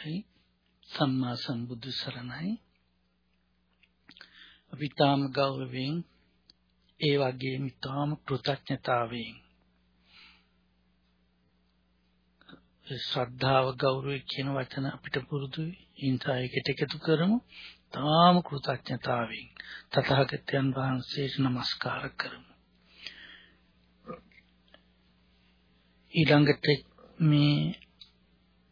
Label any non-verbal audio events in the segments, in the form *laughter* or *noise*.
අවසරයි සම්මා සම්බුදු සරණයි. අපි තාම ගෞරවයෙන් ඒ වගේම තාම කෘතඥතාවයෙන් ශ්‍රද්ධාව ගෞරවය කියන වචන අපිට පුරුදුයි ඉන්සායකට එකතු කරමු. තාම කෘතඥතාවයෙන් තථාගතයන් වහන්සේට নমස්කාර කරමු. ඊළඟට මේ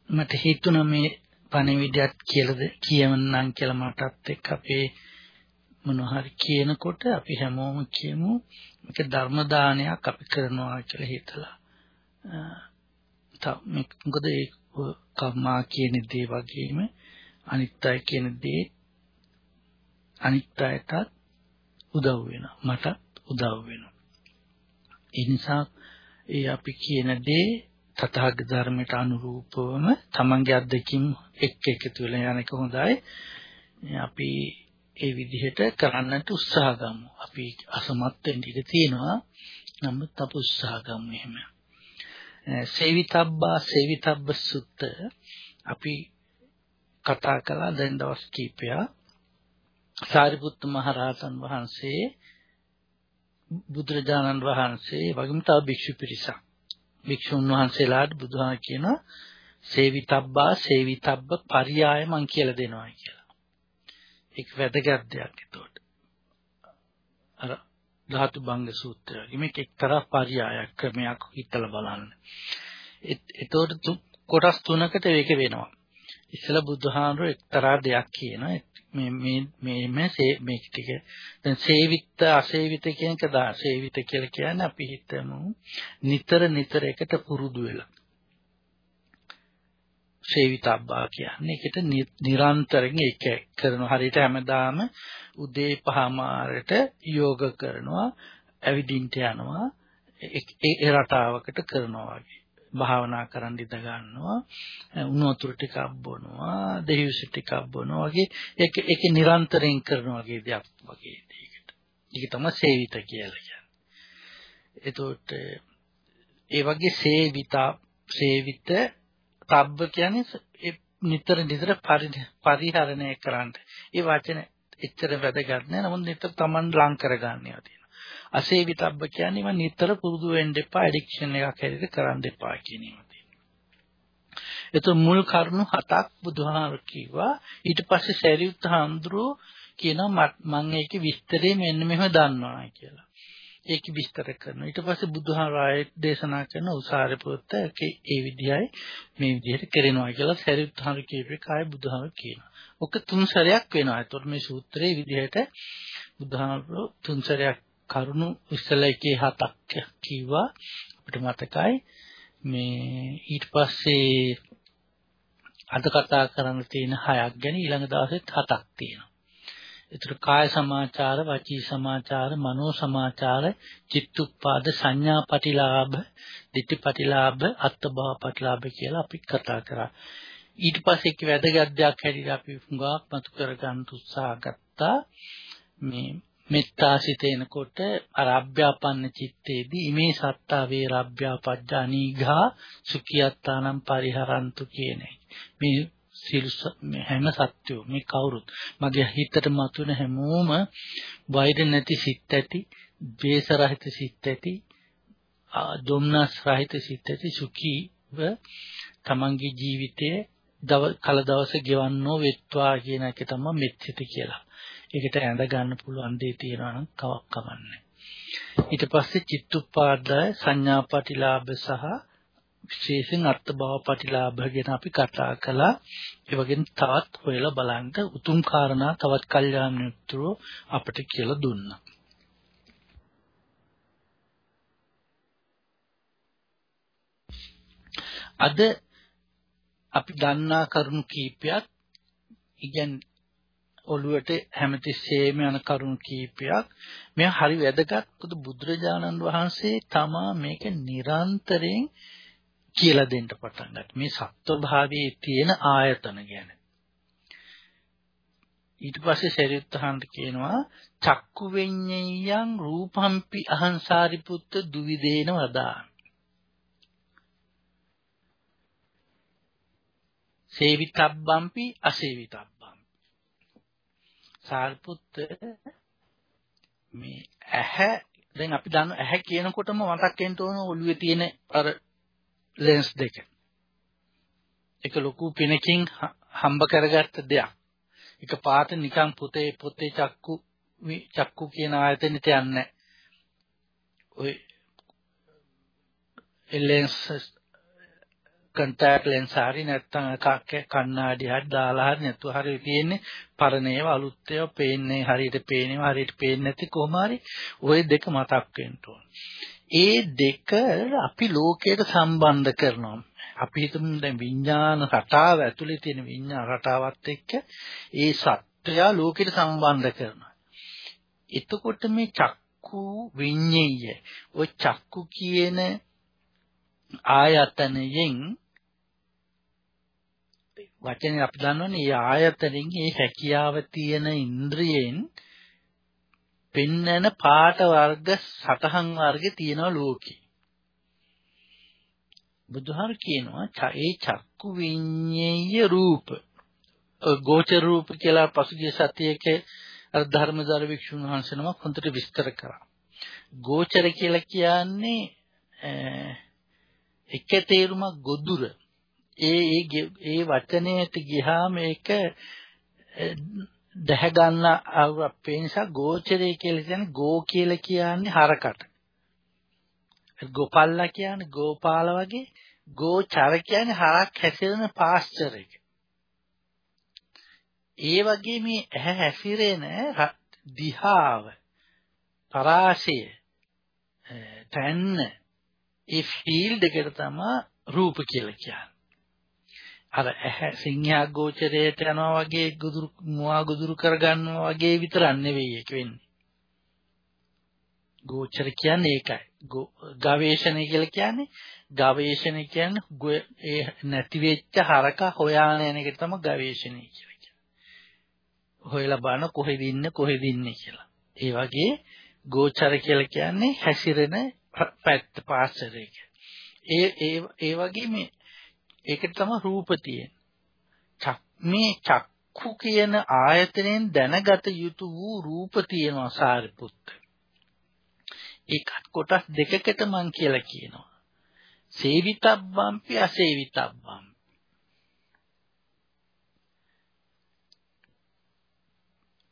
මට හිතුණා මේ පණිවිඩයක් කියලාද කියවන්නම් කියලා මටත් එක්ක අපේ මොනවා හරි කියනකොට අපි හැමෝම කියමු මේක ධර්ම දානයක් අපි කරනවා කියලා හිතලා. මොකද ඒ කම්මා කියන දේ වගේම අනිත්‍යය කියන දේ අනිත්‍යයට උදව් වෙනවා. මටත් උදව් වෙනවා. ඒ නිසා ඒ අපි කියන දේ තථාගත ධර්මයට අනුරූපවම තමන්ගේ අත්දැකීම් එක්ක එකතු වෙලා යන එක හොඳයි. අපි ඒ විදිහට කරන්නට උත්සාහ ගමු. අපි අසමත් වෙන්න ඉඩ තියෙනවා. නමුත් අප උත්සාහ ගමු එහෙම. සේවිතබ්බා සේවිතබ්බ සුත්ත අපි කතා කළා දැන් දවස් කීපයක්. සාරිපුත්ත මහරහතන් වහන්සේ බුදුරජාණන් වහන්සේ වගේම තව භික්ෂු පිරිසක් භික්ෂුන් වහන්සේලාට බුදුහාම කියනවා සේවිතබ්බා සේවිතබ්බ පරියාය මං කියලා දෙනවා කියලා. ඒක වැදගත් දෙයක් ඒතකොට. අර ධාතු භංග සූත්‍රය. මේක එක්තරා පරියායක් ක්‍රමයක් හිතලා බලන්න. ඒතකොට කොටස් තුනකට මේක වෙනවා. ඉස්සලා බුදුහාමුදුර එක්තරා දෙයක් කියනවා. මේ මේ මේ මේ මේක ටික. දැන් සේවිත අසේවිත කියන එක දා සේවිත කියලා කියන්නේ අපි හිතමු නිතර නිතර එකට පුරුදු වෙලා. සේවිතබ්බා කියන්නේ ඒකට නිරන්තරයෙන් ඒක කරන හරියට හැමදාම උදේ පහමාරට යෝග කරනවා ඇවිදින්ට යනවා ඒ රටාවකට කරනවා වගේ. භාවනා කරන්න ඉඳ ගන්නවා උණු වතුර ටිකක් බොනවා දෙහිවස ටිකක් බොනවා වගේ ඒක ඒක නිරන්තරයෙන් කරන වගේ දෙයක් වගේ දෙයකට. ඒක තමයි සේවිත කියලා කියන්නේ. එතකොට ඒ වගේ සේවිතා සේවිත තබ්බ කියන්නේ නිතර නිතර පරිහරණය කරන්න. ඒ වචන එච්චර වැදගත් නෑ. නමුත් නිතර Taman ලං කරගන්නවා තියෙනවා. අසේවිතබ්බ කියන්නේ මම නිතර පුරුදු වෙන්න එපා ඇඩික්ෂන් එකක් හැටියට කරන්න එපා කියන ඒවා තියෙනවා. එතකොට මුල් කරුණු හතක් බුදුහාම කිව්වා. ඊට පස්සේ සරියුත් හාමුදුරුවෝ කියනවා මම ඒකේ විස්තරේ මෙන්න මෙහෙම දන්නවා කියලා. ඒක විස්තර කරනවා. ඊට පස්සේ බුදුහාරාය දේශනා කරන උසාරි පොත ඒ විදිහයි මේ විදිහට කරනවා කියලා සරියුත් හාමුදුරුවෝ කියපේ කාය බුදුහාම කියනවා. ඔක තුන් සැරයක් වෙනවා. ඒතකොට මේ සූත්‍රයේ විදිහට බුදුහාමුදුරුවෝ තුන් සැරයක් කරුණු ඉස්සලා එකේ හතක් කිව්වා අපිට මතකයි මේ ඊට පස්සේ අද කතා කරන්න තියෙන හයක් ගැන ඊළඟ දවසෙත් හතක් තියෙනවා. ඒතර කාය සමාචාර, වචී සමාචාර, මනෝ සමාචාර, චිත්තුප්පාද සංඥා පටිලාභ, ditthi පටිලාභ, අත්බව පටිලාභ කියලා අපි කතා කරා. ඊට පස්සේ ඒක වැදගත් දෙයක් හැටියට අපි හුඟක් මතු කරගන්න උත්සාහ ගත්තා. මේ මෙත්තාසිතේනකොට අරබ්භ්‍යාපන්න චිත්තේදී ඉමේ සත්තා වේරබ්භ්‍යාපජ්ජා නීඝා සුඛියත්තානම් පරිහරන්තු කියන්නේ මේ සිල් හැම සත්‍යෝ මේ කවුරුත් මගේ හිතට මතුවෙන හැමෝම වෛර නැති සිත් ඇති ද්වේෂ රහිත සිත් ඇති දුම්නස් රහිත සිත් ඇති සුඛීව තමන්ගේ ජීවිතයේ කල දවස ගෙවන්නෝ වෙත්වා කියන එක තමයි මෙත්සිත කියලා. ඒකට ඇඳ ගන්න පුළුවන් දේ තියෙනවා නම් කවක් කමන්නේ. ඊට පස්සේ චිත්තුප්පාදාය සංඥාපටිලාභ සහ විශේෂයෙන් අර්ථභව ප්‍රතිලාභ ගැන අපි කතා කළා. ඒ වගේම තවත් හොයලා බලන්න උතුම් කාරණා තවත් කල්යාණ මිත්‍රෝ අපිට කියලා දුන්නා. අද අපි දන්නා කරුණු කීපයක් ඉගෙන් ඔළුවට හැමතිස්සෙම යන කරුණු කීපයක් මේ හරි වැදගත් පුදු බුදුරජාණන් වහන්සේ තමා මේක නිරන්තරයෙන් කියලා දෙන්න පටන් ගත්තා. මේ සත්ව භාවයේ තියෙන ආයතන ගැන. ඊට පස්සේ සරියුත්තහන්ට කියනවා චක්කු වෙඤ්ඤයං රූපම්පි අහංසාරිපුත්ත දුවිදේන වදා. සේවිතබ්බම්පි අසේවිතබ්බම්පි. සාරිපුත්ත මේ ඇහැ දැන් අපි දන්න ඇහැ කියනකොටම මතක් වෙන්න ඕන ඔළුවේ තියෙන අර ලෙන්ස් දෙක. ඒක ලොකු පිනකින් හම්බ කරගත්ත දෙයක්. එක පාට නිකන් පොතේ පොතේ චක්කු චක්කු කියන ආයතනෙට යන්නේ ඔය ලෙන්ස් කන්ටැක්ට් ලෙන්ස් හරි නැත්නම් කණ්ණාඩි හරි දාලා හරි නැතුව හරි තියෙන්නේ පරණ ඒවා අලුත් ඒවා පේන්නේ හරියට පේනවා හරියට පේන්නේ නැති කොහොම හරි ওই දෙක මතක් වෙන්න ඕන. ඒ දෙක අපි ලෝකයට සම්බන්ධ කරනවා. අපි හිතමු දැන් විඥාන රටාව ඇතුලේ තියෙන විඥාන රටාවත් එක්ක ඒ සත්‍යය ලෝකෙට සම්බන්ධ කරනවා. එතකොට මේ චක්කු විඤ්ඤය ඔය චක්කු කියන ආයතනයෙන් වචනේ අපි දන්නවනේ මේ ආයතනෙන් මේ හැකියාව තියෙන ඉන්ද්‍රියෙන් පෙන්නන පාට වර්ග සතහන් වර්ග තියෙනවා ලෝකේ. බුදුහාර කියනවා ඒ චක්කු විඤ්ඤේය රූප ගෝචර රූප කියලා පසුගිය සතියේක අර ධර්මදර වික්ෂුන් වහන්සේ නමක් හොඳට විස්තර කරා. ගෝචර කියලා කියන්නේ එක තේරුමක් ගොදුර. ඒ ඒ ඒ වචනයට ගියාම ඒක දැහ ගන්න අපේ නිසා ගෝචරය කියලා කියන්නේ ගෝ කියලා කියන්නේ හරකට. ගෝපල්ලා කියන්නේ ගෝපාල වගේ ගෝචර කියන්නේ හරක් හැසිරෙන පාස්චර් එක. ඒ වගේ මේ ඇහැ හැසිරෙන දිහාව පරාසය තැන්න ඒ ෆීල්ඩ් එකට තමයි රූප කියලා කියන්නේ. අර ඇහැ සිංහා ගෝචරයට යනවා වගේ ගුදුරු මුවා ගුදුරු කරගන්නවා වගේ විතරක් නෙවෙයි ඒක වෙන්නේ. ගෝචර කියන්නේ ඒකයි. ගවේෂණය කියලා කියන්නේ ගවේෂණය කියන්නේ ඒ නැති වෙච්ච හරක හොයාගෙන යන එක තමයි ගවේෂණය කියලා කියන්නේ. හොයලා බලන කොහෙද ඉන්නේ කොහෙද ඉන්නේ කියලා. ඒ වගේ ගෝචර කියලා කියන්නේ හැසිරෙන පැත්ත පාස්චරයක. ඒ ඒ ඒ වගේ මේ ඒකට තමයි රූප තියෙන්නේ. මේ චක්කු කියන ආයතනයෙන් දැනගත යුතු වූ රූප තියෙනවා සාරිපුත්ත. ඒකත් කොටස් දෙකකට මං කියලා කියනවා. සේවිතබ්බම්පි අසේවිතබ්බම්.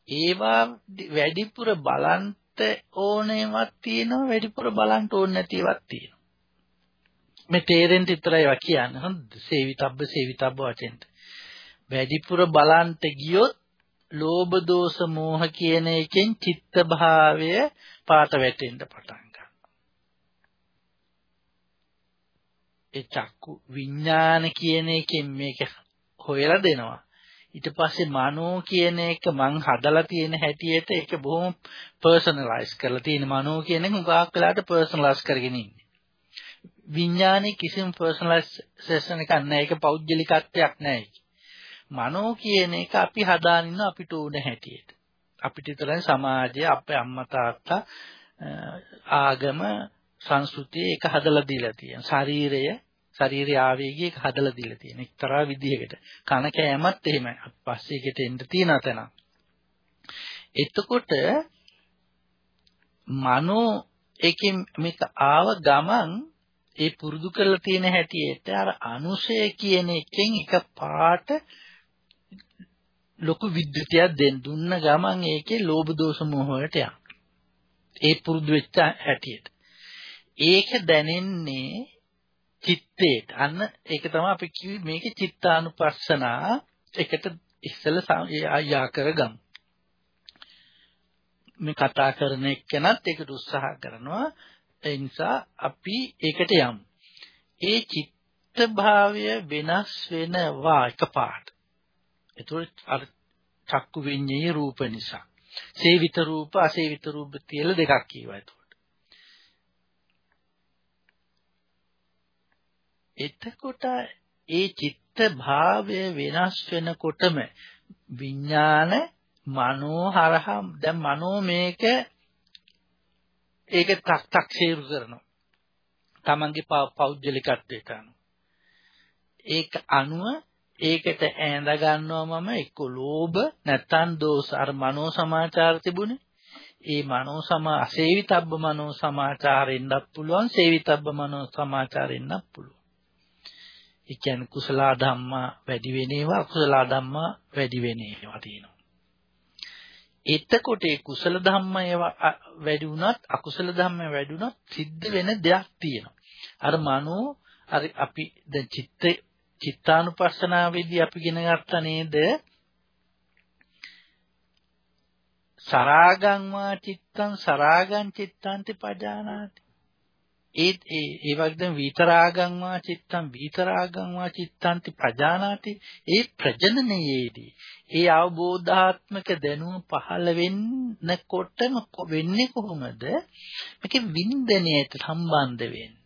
ඒවා වැඩිපුර බලන්ට ඕනේවත් තියෙනවා වැඩිපුර බලන්ට ඕනේ නැතිවක් තියෙනවා. මේ තේරෙන්න විතරයි වා කියන්නේ. හොඳ සේවිතබ්බ සේවිතබ්බ වචෙන්ට. වැඩිපුර බලන්ට ගියොත් ලෝභ දෝෂ මෝහ කියන එකෙන් චිත්ත භාවය පාට වැටෙන්න පටන් ගන්නවා. ඒ චක්කු විඥාන කියන එකෙන් මේක හොයලා දෙනවා. ඊට පස්සේ මනෝ කියන එක මං හදලා තියෙන හැටියට ඒක බොහොම පර්සනලයිස් කරලා තියෙන මනෝ කියන එක හුඟක් වෙලාට පර්සනලයිස් කරගෙන ඉන්නේ. විඥානේ කිසිම පර්සනලයිසේෂන් එකක් නැහැ. ඒක පෞද්ගලිකත්වයක් නැහැ. මනෝ කියන එක අපි හදාගෙන ඉන්න අපිට ඕන හැටියට. අපිට විතරයි සමාජය අපේ අම්මා තාත්තා ආගම සංස්කෘතිය ඒක හදලා දීලා තියෙන. ශරීරය ශරීරයේ ආවේගය ඒක හදලා දීලා තියෙන. එක්තරා විදිහකට. කන කෑමත් එහෙමයි. පස්සේ එකට එන්න තියෙන තැන. එතකොට මනෝ එකෙන් මේක ආව ගමන් ඒ පුරුදු කරලා තියෙන හැටියට අර අනුශය කියන එකෙන් එක පාට ලොකු විද්‍යුතයක් දෙන්න දුන්න ගමන් ඒකේ ලෝභ දෝෂ මොහ වලට යන. ඒ පුරුදු වෙච්ච හැටියට. ඒක දැනෙන්නේ චිත්තේට. අන්න ඒක තමයි අපි කිව්වේ මේකේ චිත්තානුපස්සනා එකට ඉස්සෙල්ලා යා කරගමු. මේ කතා කරන එක්කනත් ඒකට උත්සාහ කරනවා. ඒ නිසා අපි ඒකට යමු. ඒ චිත්ත භාවය වෙනස් වෙනවා එකපාරට. ඒතකොට අර චක්කු විඤ්ඤේ රූප නිසා. සේවිත රූප අසේවිත රූප කියලා දෙකක් කියවා එතකොට. එතකොට ඒ චිත්ත භාවය වෙනස් වෙනකොටම විඥාන මනෝ හරහා දැන් මනෝ මේක ඒක තක් තක් ෂේරු කරනවා. තමන්ගේ පෞද්ගලිකත්වයට අනුව. ඒක අනුව ඒකට ඈඳ ගන්නවා මම එක්ක ලෝභ නැත්තම් දෝෂ අර මනෝ සමාචාර තිබුණේ ඒ මනෝ සමා අසේවිතබ්බ මනෝ සමාචාරෙන්නත් පුළුවන් සේවිතබ්බ මනෝ සමාචාරෙන්නත් පුළුවන් ඒ කියන්නේ කුසල ධම්මා වැඩි වෙන ඒවා අකුසල ධම්මා වැඩි වෙන ඒවා තියෙනවා එතකොට ඒ කුසල ධම්මය වැඩි වුණත් අකුසල ධම්ම වැඩි වුණත් සිද්ධ වෙන දෙයක් තියෙනවා අර මනෝ අර අපි දැන් චිත්ත චිත්තානුපස්සනාවේදී අපි ඉගෙන ගත්තා නේද? සරාගං වා චිත්තං සරාගං චිත්තන්ති පජානාති. ඒ ඒ ඒ වගේම විතරාගං වා චිත්තං විතරාගං වා චිත්තන්ති පජානාති. ඒ ප්‍රජනනයේදී ඒ අවබෝධාත්මක දැනුම පහළ වෙන්නකොටම වෙන්නේ කොහොමද? මේකේ වින්දනයට සම්බන්ධ වෙන්නේ.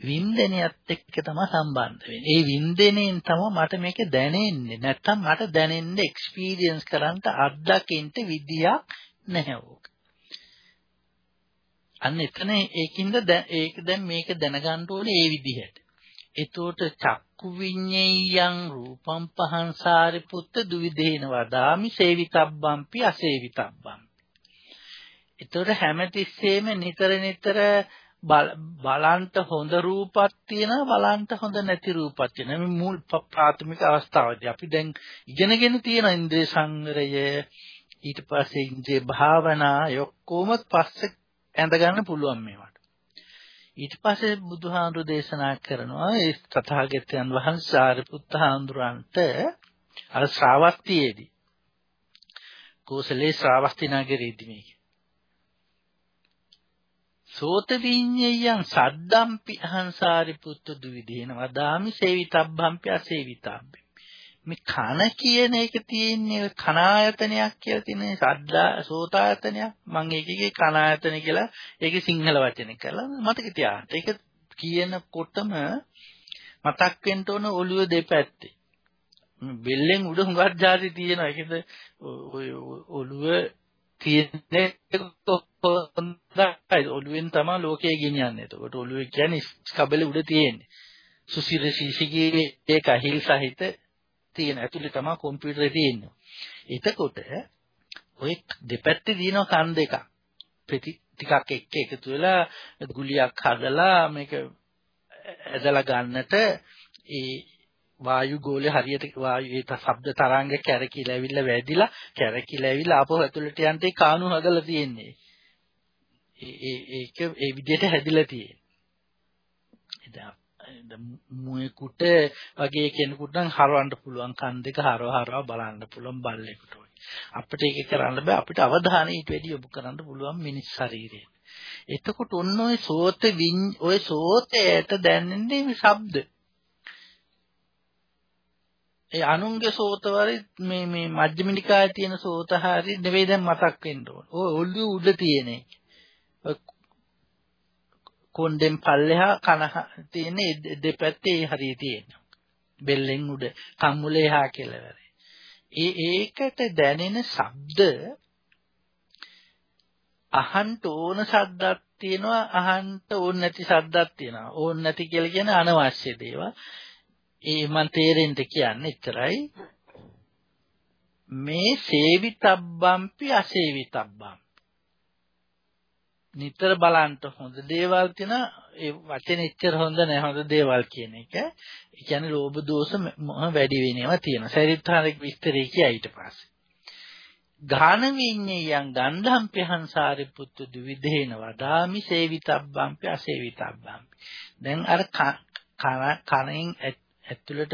වින්දනයත් එක්ක තමයි සම්බන්ධ වෙන්නේ. ඒ වින්දනයෙන් තමයි මට මේක දැනෙන්නේ. නැත්තම් මට දැනෙන්න එක්ස්පීරියන්ස් කරන්න අත්දකින්න විදියක් නැහැ ඕක. අන්න එතන ඒකින්ද ඒක දැන් මේක දැනගන්න ඕනේ ඒ විදිහට. එතකොට චක්කු විඤ්ඤයං රූපං පහං සාරිපුත්ත දුවිදේන වදාමි සේවිතබ්බම්පි අසේවිතබ්බම්. එතකොට හැමතිස්සෙම නිතර නිතර බලන්ට හොඳ රූපක් තියෙනවා බලන්ට හොඳ නැති රූපක් තියෙනවා මේ මුල් ප්‍රාථමික අවස්ථාවේදී අපි දැන් ඉගෙනගෙන තියෙන ඉන්ද්‍රිය සංවරය ඊට පස්සේ ඉන්ද්‍රිය භාවනා ඔක්කොම පස්සේ ඇඳ ගන්න පුළුවන් මේවට. ඊට පස්සේ බුදුහාඳුර දේශනා කරනවා ඒ තථාගතයන් වහන්සේ සාරිපුත්ත හාමුදුරන්ට අර ශ්‍රාවස්තියේදී කෝසලේ ශ්‍රාවස්ති නගරයේදී මේක. සෝත විඤ්ඤයයන් සද්දම්පි අහංසාරි පුත්තු දුවිදේන වදාමි සේවිතබ්බම්පි අසේවිතබ්බි. මේ කන කියන එක තියෙන්නේ කන ආයතනයක් කියලා තියෙන සද්දා සෝතායතනයක් මම ඒකේ කන ආයතන කියලා ඒකේ සිංහල වචනේ කරලා මතක තියාගන්න. ඒක කියනකොටම මතක් වෙන්න ඕන ඔළුව දෙපැත්තේ. බෙල්ලෙන් උඩ හුඟක් ಜಾති තියෙනවා. ඒකද ඔය ඔළුව තියෙන්නේ හොඳයි ඔළුවෙන් තමයි ලෝකය ගෙනියන්නේ. එතකොට ඔළුවේ කියන්නේ ස්කබල උඩ තියෙන්නේ. සුසිර ශීශිකයේ ඒ කහිල් සහිත තියෙන ඇතුලේ තමයි කම්පියුටරේ තියෙන්නේ. එතකොට ඔය දෙපැත්තේ දිනන කන් දෙකක්. ප්‍රති ටිකක් එක්ක එකතු වෙලා ගුලියක් හදලා මේක ඇදලා ගන්නට ඒ වායු ගෝලය හරියට වායු ඒ ශබ්ද තරංග කැරකිලා ඇවිල්ලා වැදිලා කැරකිලා ඇවිල්ලා ආපහු ඇතුළට යන්න ඒ කාණු හදලා තියෙන්නේ. ඒ ඒක ඒ විදිහට හැදිලා තියෙන්නේ. මුවෙකුට වගේ කෙනෙකුට නම් හරවන්න පුළුවන් කන් දෙක හරව හරව බලන්න පුළුවන් බල්ලෙකුට වගේ. අපිට ඒක කරන්න බෑ අපිට අවධානය ඊට වැඩි යොමු කරන්න පුළුවන් මිනිස් ශරීරයට. එතකොට ඔන්න ඔය සෝත ඔය සෝතයට දැනෙන්නේ මේ ශබ්ද. ඒ අනුන්ගේ සෝතවල මේ මේ මජ්ක්‍ධිම නිකායේ තියෙන සෝත හරි නෙවෙයි දැන් මතක් වෙන්න ඕන. ඔය ඔළුව උඩ තියෙන කොණ්ඩෙන් පල්ලෙහා කන තියෙන දෙපැත්තේ හරිය තියෙනවා. බෙල්ලෙන් උඩ කම්මුලේ හා කෙලවර. ඒ ඒකට දැනෙන ශබ්ද අහන්න ඕන ශබ්දක් තියෙනවා අහන්න ඕන නැති ශබ්දක් තියෙනවා. ඕන නැති කියලා කියන්නේ අනවශ්‍ය දේවල්. ඒ මන් තේරෙන්න කියන්නේ එච්චරයි. මේ සේවිතබ්බම්පි අසේවිතබ්බම්. නිතර බලන්න හොඳ දේවල් තියෙන ඒ වචනේ එච්චර හොඳ නැහැ හොඳ දේවල් කියන එක. ඒ කියන්නේ ලෝභ දෝෂ වැඩි වෙනවා තියෙනවා. සරිත්හාරික විස්තරය කියයි ඊට පස්සේ. ඝාන විඤ්ඤයං ගන්ධම්පි හංසාරි පුත්තු දුවිදේන වදාමි සේවිතබ්බම්පි අසේවිතබ්බම්පි. දැන් අර කණෙන් ඇතුළට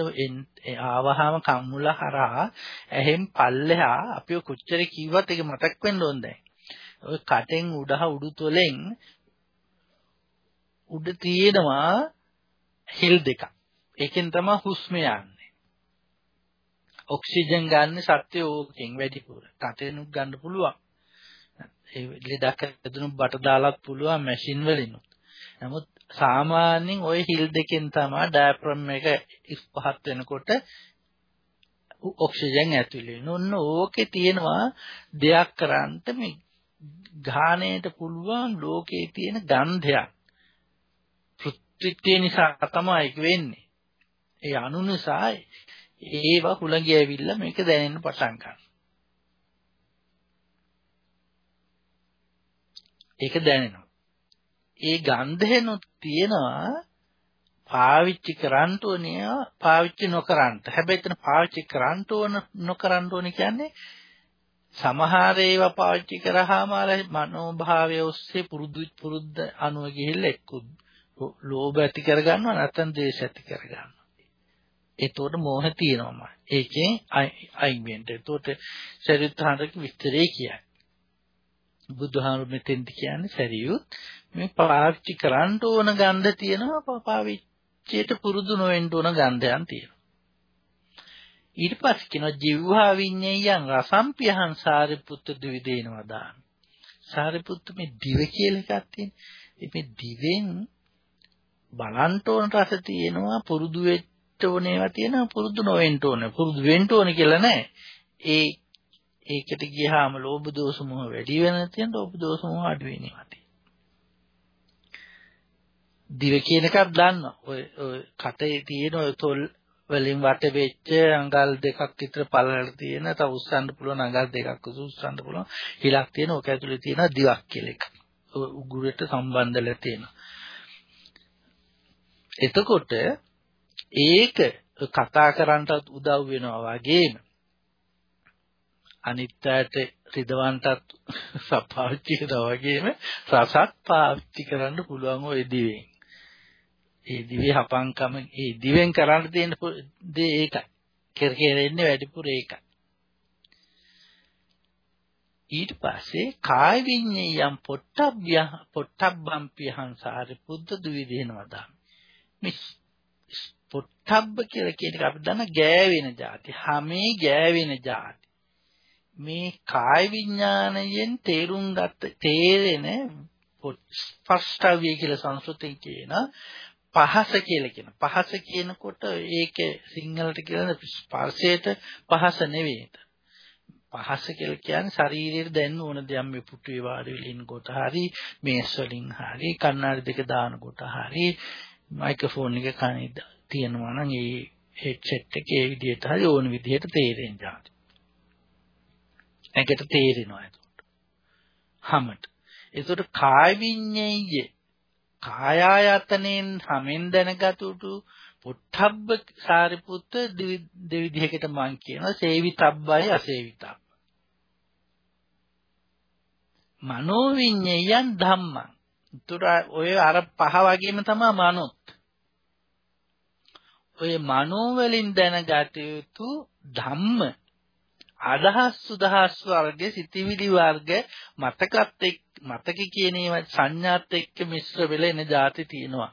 ආවහම කම්මුල හරහා ඇහෙන් පල්ලෙහා අපි කොච්චර කිව්වත් ඒක මතක් වෙන්න ඕන දැන්. ඔය කටෙන් උඩහ උඩුතොලෙන් උඩ තියෙනවා හිල් දෙකක්. ඒකෙන් තමයි හුස්ම යන්නේ. ඔක්සිජන් ගන්න සත්‍ය ඕකෙන් වැඩිපුර. කටෙනුත් ගන්න පුළුවන්. ඒ ලෙඩක් ඇතුණු බට දාලත් පුළුවන් මැෂින් වලිනුත්. නමුත් සාමාන්‍යයෙන් ওই හිල් දෙකෙන් තමයි ඩයෆ්‍රම් එක පහත් වෙනකොට ඔක්සිජන් ඇතුළේ වෙන. ඔන්න ඕකේ තියෙනවා දෙයක් කරන්ට මේ ගාහණයට පුළුවන් ලෝකේ තියෙන ගන්ධයක්. පෘථිවිය නිසා තමයි ඒක වෙන්නේ. ඒ අණු නිසා ඒවා හුළඟ ඇවිල්ලා මේක දැනෙන්න පටන් ගන්නවා. ඒක දැනෙනවා. ඒ ගන්ධෙනුත් තියෙනවා පාවිච්චි කරන්න ඕනේ පාවිච්චි නොකරන්න. හැබැයි එතන පාවිච්චි කරන්න ඕන නොකරන්න ඕනේ කියන්නේ සමහර ඒවා පාවිච්චි කරාම අර මනෝභාවය ඔස්සේ පුරුදු පුරුද්ද අනුව ගිහිල්ලා එක්ක ලෝභ ඇති කරගන්නවා නැත්නම් ද්වේෂ ඇති කරගන්නවා. ඒතකොට මෝහ තියෙනවම. ඒකෙන් අයින් වෙන්න. ඒතකොට සරියුත්හාරක විස්තරේ කියයි. බුදුහාමුදුරු මෙතෙන්ද කියන්නේ සරියුත් මේ පාවිච්චි කරන්න ඕන ගන්ධ තියෙනවා පාවිච්චියට පුරුදු නොවෙන්න ඕන ගන්ධයන් තියෙනවා. ඊට පස්සේ කියනවා ජීවහා විඤ්ඤයයන් රසම්පියහං සාරිපුත්ත ද්විදේනවා දාන. සාරිපුත්ත මේ දිව කියලා එකක් තියෙනවා. මේ දිවෙන් බලන්න ඕන රස තියෙනවා පුරුදු වෙන්න ඕන ඒවා තියෙනවා පුරුදු නොවෙන්න ඕන. පුරුදු වෙන්න ඕන කියලා නෑ. ඒ ඒකට ගියාම ලෝභ දෝෂ මොහ වැඩි වෙන තියෙන ලෝභ දෝෂ මොහ අඩු වෙනවා දිව කියන එකක් දන්නවා. ඔය ඔය කටේ තියෙන ඔය තොල් වලින් වට වෙච්ච අඟල් දෙකක් විතර පළලට තියෙන තව උස්සන්න පුළුවන් අඟල් දෙකක් උස්සන්න පුළුවන් හිලක් තියෙන ඕක ඇතුලේ තියෙන දිවක් කියලා එකක්. උගුරට සම්බන්ධලා තියෙනවා. එතකොට ඒක කතා කරන්නටත් උදව් වෙනවා වගේම අනිත්‍යයට රිදවන්ටත් *laughs* පාවිච්චි කරනවා වගේම රසත් පාවිච්චි කරන්න පුළුවන් ওই දිවෙන්. ඒ දිවේ හපංකම ඒ දිවෙන් කරන්න තියෙන දේ ඒකයි. කෙරකෙරෙන්නේ වැඩිපුර ඒකයි. ඊට පස්සේ කාය විඤ්ඤයම් පොට්ටබ්බ්‍ය පොට්ටබ්බම්පියං සාරිපුද්ධ දුවිදේනවා දාම. මේ පොට්ටබ්බ කියලා කියන එක අපි දන්න ගෑවෙන જાති. හැමේ ගෑවෙන જાති. මේ කාය විඥාණයෙන් තේරුම් ගත්ත තේරෙන ස්පෂ්ටව්‍ය කියලා සංස්කෘතෙන් කියන පහස කියලා කියන. පහස කියනකොට ඒක සිංහලට කියන ස්පර්ශයට පහස නෙවෙයි. පහස කියලා කියන්නේ ශරීරයට දැනෙන ඕන දෙයක් මේ පුටුවේ වාඩි වෙලින් කොට හරි මේස් වලින් හරි කණ්ණාඩි දෙක දාන කොට හරි මයික්‍රොෆෝන් එක කනේ තියෙනවා නම් ඒ හෙඩ්සෙට් එකේ ඒ විදිහට හරි ඕන විදිහට තේරෙන්න જાති. ඒකට තේරෙනවා එතකොට. හැමත. එතකොට කාය විඤ්ඤාය කායායතනෙන් හැමෙන් දැනගතුටු පුට්ඨබ්බ සාරිපුත්ත දෙවිධයකට මං කියනවා සේවිතබ්බයි අසේවිතබ්බ. මනෝ විඤ්ඤයයන් ධම්මං. උතර ඔය අර පහ වගේම තමයි මනොත්. ඔය මනෝ වලින් දැනගත යුතු ධම්ම අදහස් සුදහස් වර්ග සිතිවිලි වර්ග මතකත් එක් මතක කියන ඒවා සංඥාත් එක්ක මිශ්‍ර වෙලා එන જાති තියෙනවා.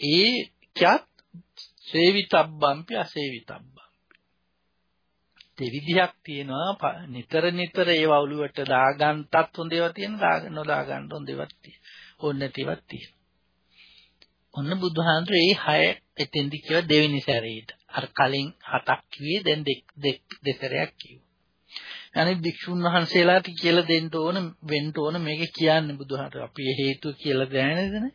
ඒකත් සේවිතබ්බම්පි අසේවිතබ්බම්පි. දෙවිදියක් තියෙනවා නිතර නිතර ඒව ඔළුවට දාගන්නත් හොඳ ඒවා තියෙන දාගන්න නොදාගන්න හොඳ ඒවාත් තියෙන. ඕන නැතිවත් තියෙන. ඔන්න බුදුහාමුදුරේ මේ හය එතෙන්දි කියලා දෙවෙනි සැරේට. අර කලින් හතක් කිව්වේ දැන් දෙක දෙසරයක් කිව්වා. අනිත් භික්ෂුන් වහන්සේලාට කියලා දෙන්න ඕන වෙන්න ඕන මේක කියන්නේ බුදුහාමුදුර අපි හේතුව කියලා දැනනේදනේ.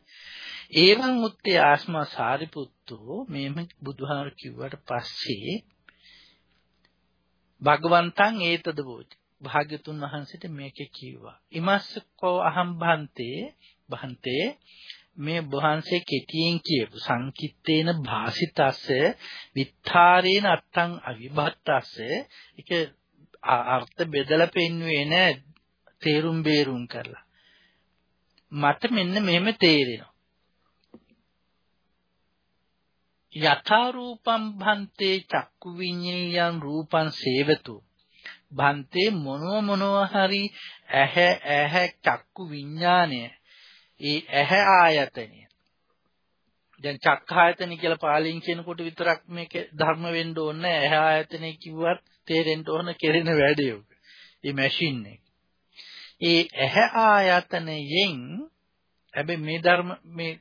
ඒවන් උත්තේ ආස්මා සාරිපුත්තෝ මේම බුදුහාමුදුර කිව්වට පස්සේ භගවන්තං ඒතද වෝච. භාග්‍යතුන් වහන්සේට මේක කිව්වා. ඉමස්සකෝ අහම් භන්තේ භන්තේ මේ වහන්සේ කෙටියෙන් කියපු සංකිට්ඨේන භාසිතස්ස විත්තරේන අත්තං අවිභත්තස්ස ඒක අර්ථ බෙදලා පෙන්වුවේ නෑ තේරුම් බේරුම් කරලා. මට මෙන්න මෙහෙම තේරෙනවා. යථා රූපම් භන්තේ චක්කු විඤ්ඤායං රූපං සේවතු. භන්තේ මොනෝ මොනවා හරි ඇහැ ඇහැ චක්කු විඤ්ඤාණය. ඒ ඇහැ ආයතනය. දැන් චක්ඛායතන කියලා පාලියෙන් කියනකොට විතරක් මේක ධර්ම වෙන්න ඕනේ ඇහැ ආයතනය කිව්වත් තේරෙන්න ඕන කෙරෙන වැඩේ උක. මේ මැෂින් එක. ඒ ඇහැ ආයතනයෙන් හැබැයි මේ ධර්ම මේ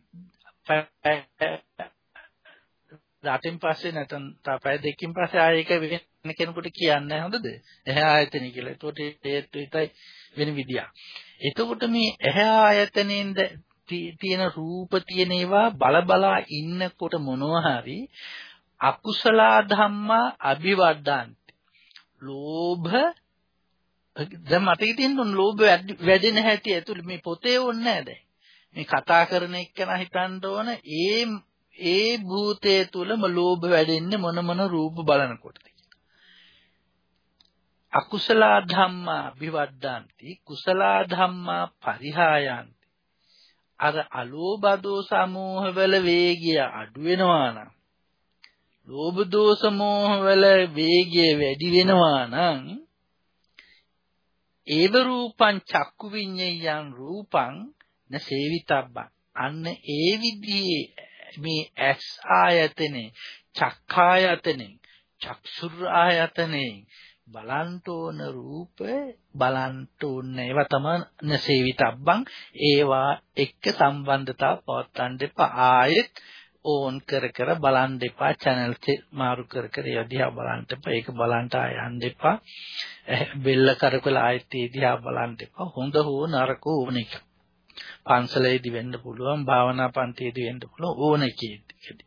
රටින් පස්සේ නැත්නම් තපය දෙකකින් පස්සේ ආයෙක වෙන කෙනෙකුට කියන්නේ හොඳද? ඇහැ ආයතනය කියලා. ඒකට ඒත් විතරයි වෙන විදියක්. එතකොට මේ ඇහැ ආයතනෙන්ද තියෙන රූප තියෙන ඒවා බලබලා ඉන්නකොට මොනවා හරි අකුසල ධම්මා අභිවර්ධන්ති. ලෝභ දැන් මතක තියෙන ලෝභ වැඩෙන හැටි ඇතුළේ මේ පොතේ ඕනේ නැහැ දැන්. මේ කතා කරන එක්කන හිතන්න ඕන ඒ ඒ භූතයේ තුලම ලෝභ වැඩෙන්නේ මොන මොන රූප බලනකොටද අකුසල ධම්මා විවද්දාන්ති කුසල ධම්මා පරිහායන්ති. අර අලෝභ දෝස සමෝහ වල වේගය අඩු වෙනවා නම් ලෝභ දෝස මෝහ වල වේගය වැඩි වෙනවා නම් ඒව රූපං චක්කු විඤ්ඤයං රූපං න සේවිතබ්බං. අන්න ඒ විදිහේ මේ ඇස් ආයතනේ චක්ඛායතනේ චක්සුර් ආයතනේ බලන්ට ඕන රූප බලන්ට ඕන ඒවා තමයි නසේවිතබ්බං. ඒවා එක්ක සම්බන්ධතාව පවත්වන්න දෙපා ආයෙත් ඕන් කර කර බලන් දෙපා channel මාරු කර කර යදිහා බලන්න එපා. ඒක බලන්ට ආයන් දෙපා බෙල්ල කරකලා ආයෙත් ඒ දිහා බලන් දෙපා හොඳ හෝ නරක ඕන එක පන්සලේදී වෙන්න පුළුවන් භාවනා පන්තියේදී වෙන්න පුළුවන් ඕන එකේදී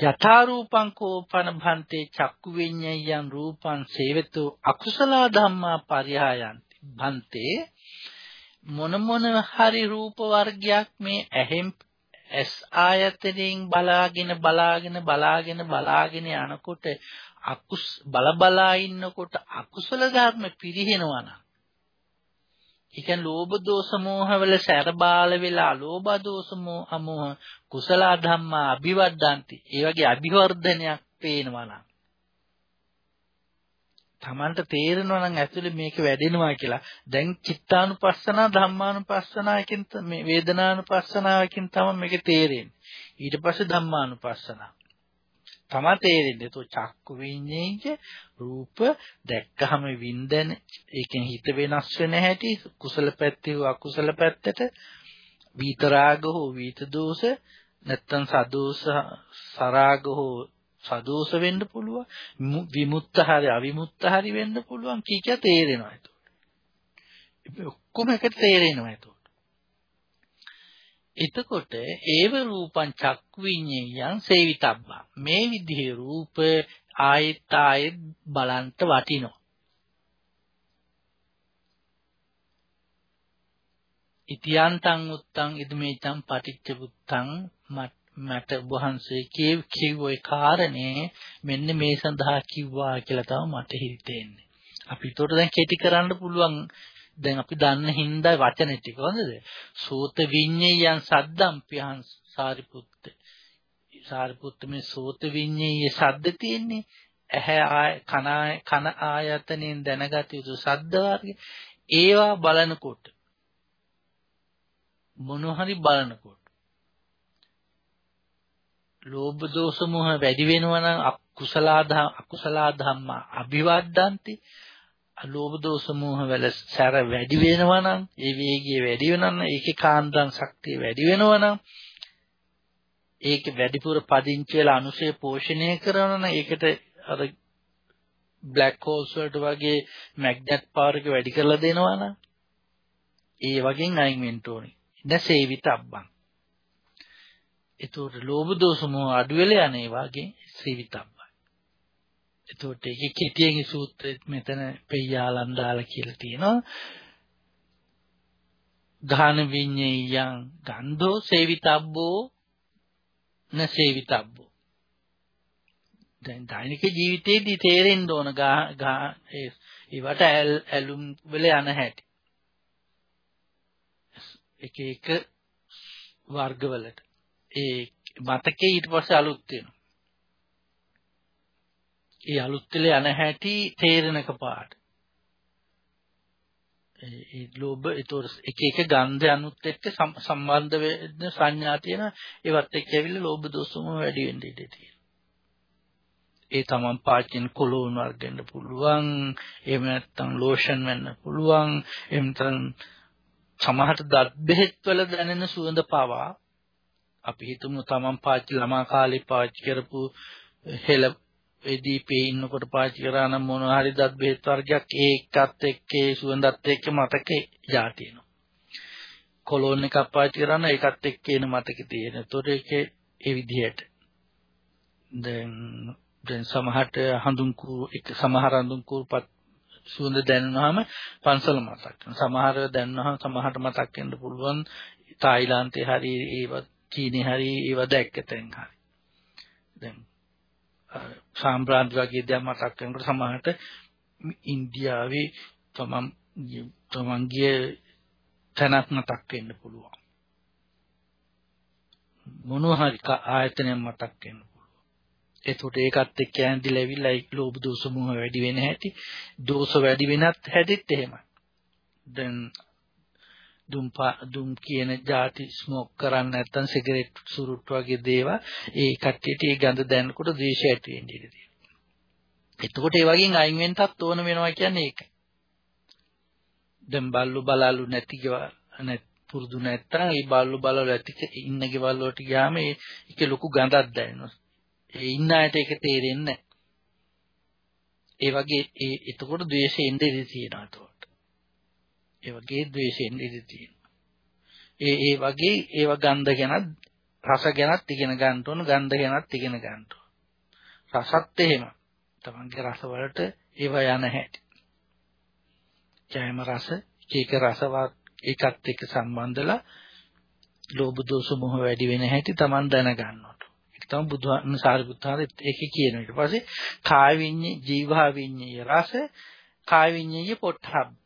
යථා රූපං කෝපන භන්තේ චක්කු විඤ්ඤයයන් රූපං සේවතු අකුසල ධම්මා පරිහායන්ති. භන්තේ මොන මොන හරි රූප වර්ගයක් මේ ඇහෙන් ඇස් ආයතනෙන් බලාගෙන බලාගෙන බලාගෙන බලාගෙන යනකොට අකුස් බල බලා ඉන්නකොට අකුසල ධර්ම පිරිහෙනවා නම් ඒ කියන්නේ ලෝභ දෝෂ මෝහ වල සැර බාල වෙලා ලෝභ දෝෂ මෝහ අමෝහ කුසල ධම්මා අභිවර්ධಂತಿ. ඒ වගේ අභිවර්ධනයක් පේනවා නම් Tamanට තේරෙනවා නම් ඇතුලේ මේක වැඩෙනවා කියලා. දැන් චිත්තානුපස්සනා ධම්මානුපස්සනාවකින් මේ වේදනානුපස්සනාවකින් තමයි මේක තේරෙන්නේ. ඊට පස්සේ ධම්මානුපස්සනාව. තමයි තේරෙන්නේ. તો චක්කු විඤ්ඤාණය රූප දැක්කහම වින්දන ඒකෙන් හිත වෙනස් වෙන හැටි කුසල පැත්තේ හෝ අකුසල පැත්තට විතරාග හෝ විත දෝෂ නැත්තම් සදෝෂ සරාග හෝ සදෝෂ වෙන්න පුළුවන් විමුක්ත හරි අවිමුක්ත හරි වෙන්න පුළුවන්. කීක තේරෙනවා එතකොට. ඔක්කොම එකට තේරෙනවා එතකොට. එතකොට ඒව රූපං චක්විඤ්ඤයං සේවිතබ්බා මේ විදිහේ රූප ආයෙත් ආයෙත් බලන්ට වටිනවා ඉතියන්තං උත්තං ඉදමේතං පටිච්ච බුත්තං මට වහන්සේ කියව කිව්වේ කාරණේ මෙන්න මේ සඳහා කිව්වා කියලා තමයි මට හිතෙන්නේ. අපි ඒතකොට දැන් කෙටි කරන්න පුළුවන් දැන් අපි දන්න හින්දා වචන ටික හොඳද? සෝත විඤ්ඤයයන් සද්දම් පියහන් සාරිපුත්ත. සාරිපුත්ත මේ සෝත විඤ්ඤයේ සද්ද තියෙන්නේ ඇහැ කන කන ආයතනෙන් දැනගත යුතු සද්ද වර්ග ඒවා බලනකොට මොන හරි බලනකොට ලෝභ දෝෂ මොහ වැඩි වෙනවා නම් අකුසලා අකුසලා ධම්ම අභිවද්දන්ති ලෝභ දෝෂ මෝහ වල සැර වැඩි වෙනවා නම් ඒ වේගය වැඩි වෙනවා නම් ඒකේ කාන්දන් ශක්තිය වැඩි වෙනවා නම් ඒක වැඩිපුර පදිංචි වෙලා අනුශය පෝෂණය කරනවා නම් ඒකට අර බ්ලැක් හෝල්ස් වලට වගේ මැග්නට් පවර් එක වැඩි කරලා දෙනවා නම් ඒ වගේ අයින් වෙන්න ඕනේ. නැසේවිතබ්බන්. ඒතකොට ලෝභ දෝෂ මොහ අඩු වෙලා යන ඒ වගේ සීවිතබ්බන්. එතකොට ඒකේ කෙටියෙන් සූත්‍රෙත් මෙතන පෙయ్యාලන් දාලා කියලා තියෙනවා. ඝාන විඤ්ඤයං ගන්ධෝ සේවිතබ්බෝ න සේවිතබ්බෝ. දැන් දෛනික ජීවිතේදී තේරෙන්න ඕන ගා ඒවට ඇලුම් වල යන හැටි. එක එක වර්ගවලට. ඒ මතකේ ඊට පස්සේ අලුත් වෙනවා. ඒ අලුත් වෙල යන හැටි තේරෙනක පාට. ඒ ලෝභ ඒතොර එක එක ගන්ධ අනුත් එක්ක සම්බන්ධ වෙන සංඥා තියෙන ඒවත් එක්ක ඇවිල්ලා ලෝභ දෝෂම වැඩි වෙන්න ඉඩ තියෙනවා. ඒ තමන් පාචින් කොලෝන් වර්ගෙන්න පුළුවන් එහෙම නැත්නම් ලෝෂන් වෙන්න පුළුවන් එහෙම නැත්නම් සමහරට දත් බෙහෙත් වල දැනෙන සුවඳ පවා අපි හිතමු තමන් පාචි ළමා කාලේ පාචි කරපු හෙළ එදීපේ ඉන්නකොට පාවිච්චි කරා නම් මොන හරි දත් බෙහෙත් වර්ගයක් ඒකත් එක්ක ඒ සුවඳත් එක්ක මතකේ යා තියෙනවා. කොලොන් එකක් පාවිච්චි කරන ඒකත් එක්ක එන මතකේ තියෙන. ඒතකොට ඒකේ ඒ විදිහට දැන් දැන් සමහරට හඳුන් කූ එක සමහර හඳුන් කූපත් සුවඳ දැනුනහම පන්සල මතක් වෙනවා. සමහර දැනුනහම සමහරට මතක් වෙන්න පුළුවන් තායිලාන්තේ හරි ඒව චීනේ හරි ඒව දැක්ක තැන් හරි. දැන් සාම්ප්‍රාන්ති වගේ දේවල් මතක් වෙනකොට සමහරට ඉන්දියාවේ තමන් තමන්ගේ තැනක් මතක් වෙන්න පුළුවන්. මොනවා හරි ආයතනයක් මතක් වෙන්න පුළුවන්. ඒකට ඒකත් එක්ක ඇඳිලා ඇවිල්ලා ඒ ලෝභ දෝෂ මොහ වැඩි වෙන හැටි, දෝෂ වැඩි වෙනත් හැටිත් එහෙමයි. දැන් දුම් දුම් කියන જાති ස්මෝක් කරන්නේ නැත්නම් සිගරට් සුරුට්ටු වගේ දේවල් ඒ කට්ටියට ඒ ගඳ දැනනකොට ද්වේෂය ඇති වෙන්න ඉඩ තියෙනවා. එතකොට ඒ වගේ අයින් වෙන්නත් ඕන වෙනවා කියන්නේ ඒකයි. දැන් බල්ලු බලාලු නැති නැත් පුරුදු නැත්තම් ඒ බල්ලු බලාලු ඇති ඉන්න ගෙවල් වලට ගියාම ඒක ලොකු ගඳක් දැනෙනවා. ඒ ඉන්න අයට ඒක තේරෙන්නේ නැහැ. ඒ වගේ ඒ එතකොට ද්වේෂය එන්නේ ඉඳී තියෙනවා එතකොට. ඒ වගේ ද්වේෂයෙන් ඉඳී තියෙනවා. ඒ ඒ වගේ ඒව ගන්ධ ගැනත් රස ගැනත් ඉගෙන ගන්න ඕන ගන්ධ ගැනත් ඉගෙන ගන්න ඕන. රසත් එහෙම. තමන්ගේ රස වලට ඒව යන හැටි. ජයම රස එක රසවත් ඒකත් එක්ක සම්බන්ධලා ලෝභ දෝෂ මොහ වැඩි වෙන හැටි තමන් දැනගන්නවා. ඒක තමයි බුදුහාම සාරිපුත්තාරෙත් ඒකේ කියන ඊට පස්සේ කාය විඤ්ඤේ ජීවහා විඤ්ඤේ රස කාය විඤ්ඤේ පොට්ටහබ්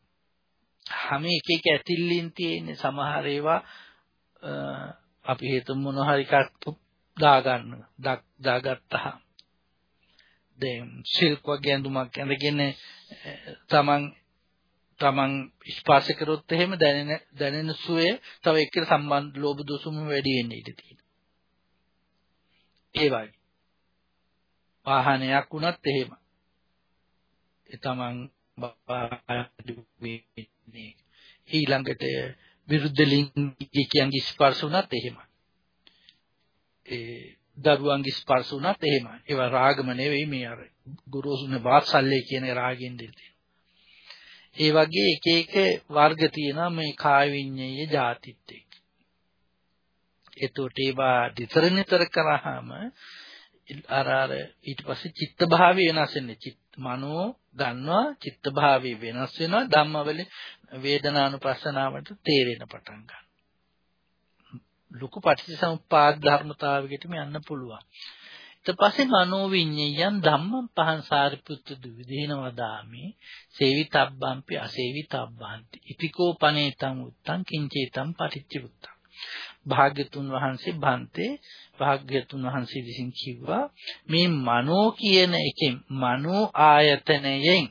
හැම එක එක ඇතිල්ලින් තියෙන සමහර ඒවා අපි හිතමු මොන හරි එකක් දාගන්න දාගත්තා දැන් සිල්ක් වගේ ඇඳුමක් ඇඳගෙන තමන් තමන් ස්පර්ශ කරොත් එහෙම දැනෙන දැනෙන සුවය තව එක්කට සම්බන්ධ ලෝභ දෝෂම වැඩි වෙන්න ඉඩ තියෙනවා. ඒ වගේ. වාහනයක් වුණත් එහෙම. ඒ තමන් වෙන්නේ. ඊළඟට විරුද්ධ ලිංගිකයන්ගේ ස්පර්ශ වුණත් එහෙමයි. ඒ දරුවන්ගේ ස්පර්ශ වුණත් එහෙමයි. ඒවා රාගම නෙවෙයි මේ අර ගුරුසුනේ වාත්සල්‍ය කියන රාගෙන් දෙන්නේ. ඒ වගේ එක එක වර්ග තියෙනවා මේ කාය විඤ්ඤාය જાතිත් එක්ක. එතකොට ඒවා විතර නිතර කරාම අර අර ඊට පස්සේ චිත්ත භාවය වෙනස් වෙන්නේ. චිත්ත මනෝ ගන්නවා චිත්ත භාවය වෙනස් වෙනවා ධම්මවල වේදනානුපස්සනාවට තේරෙන පටන් ගන්නවා. ලොකු පටිච්චසමුප්පාද ධර්මතාවයකටම යන්න පුළුවන්. ඊට පස්සේ මනෝවිඤ්ඤයයන් ධම්මං පහන් සාරිපුත්තු දුවිදේන වදාමි සේවිතබ්බම්පි අසේවිතබ්බන්ති ඉතිකෝ පනේතං උත්තං කිංචේතං පටිච්චුත්තං භාග්‍යතුන් වහන්සේ බන්තේ භාග්‍යතුන් වහන්සේ විසින් කිව්වා මේ මනෝ කියන එකෙන් මනෝ ආයතනයෙන්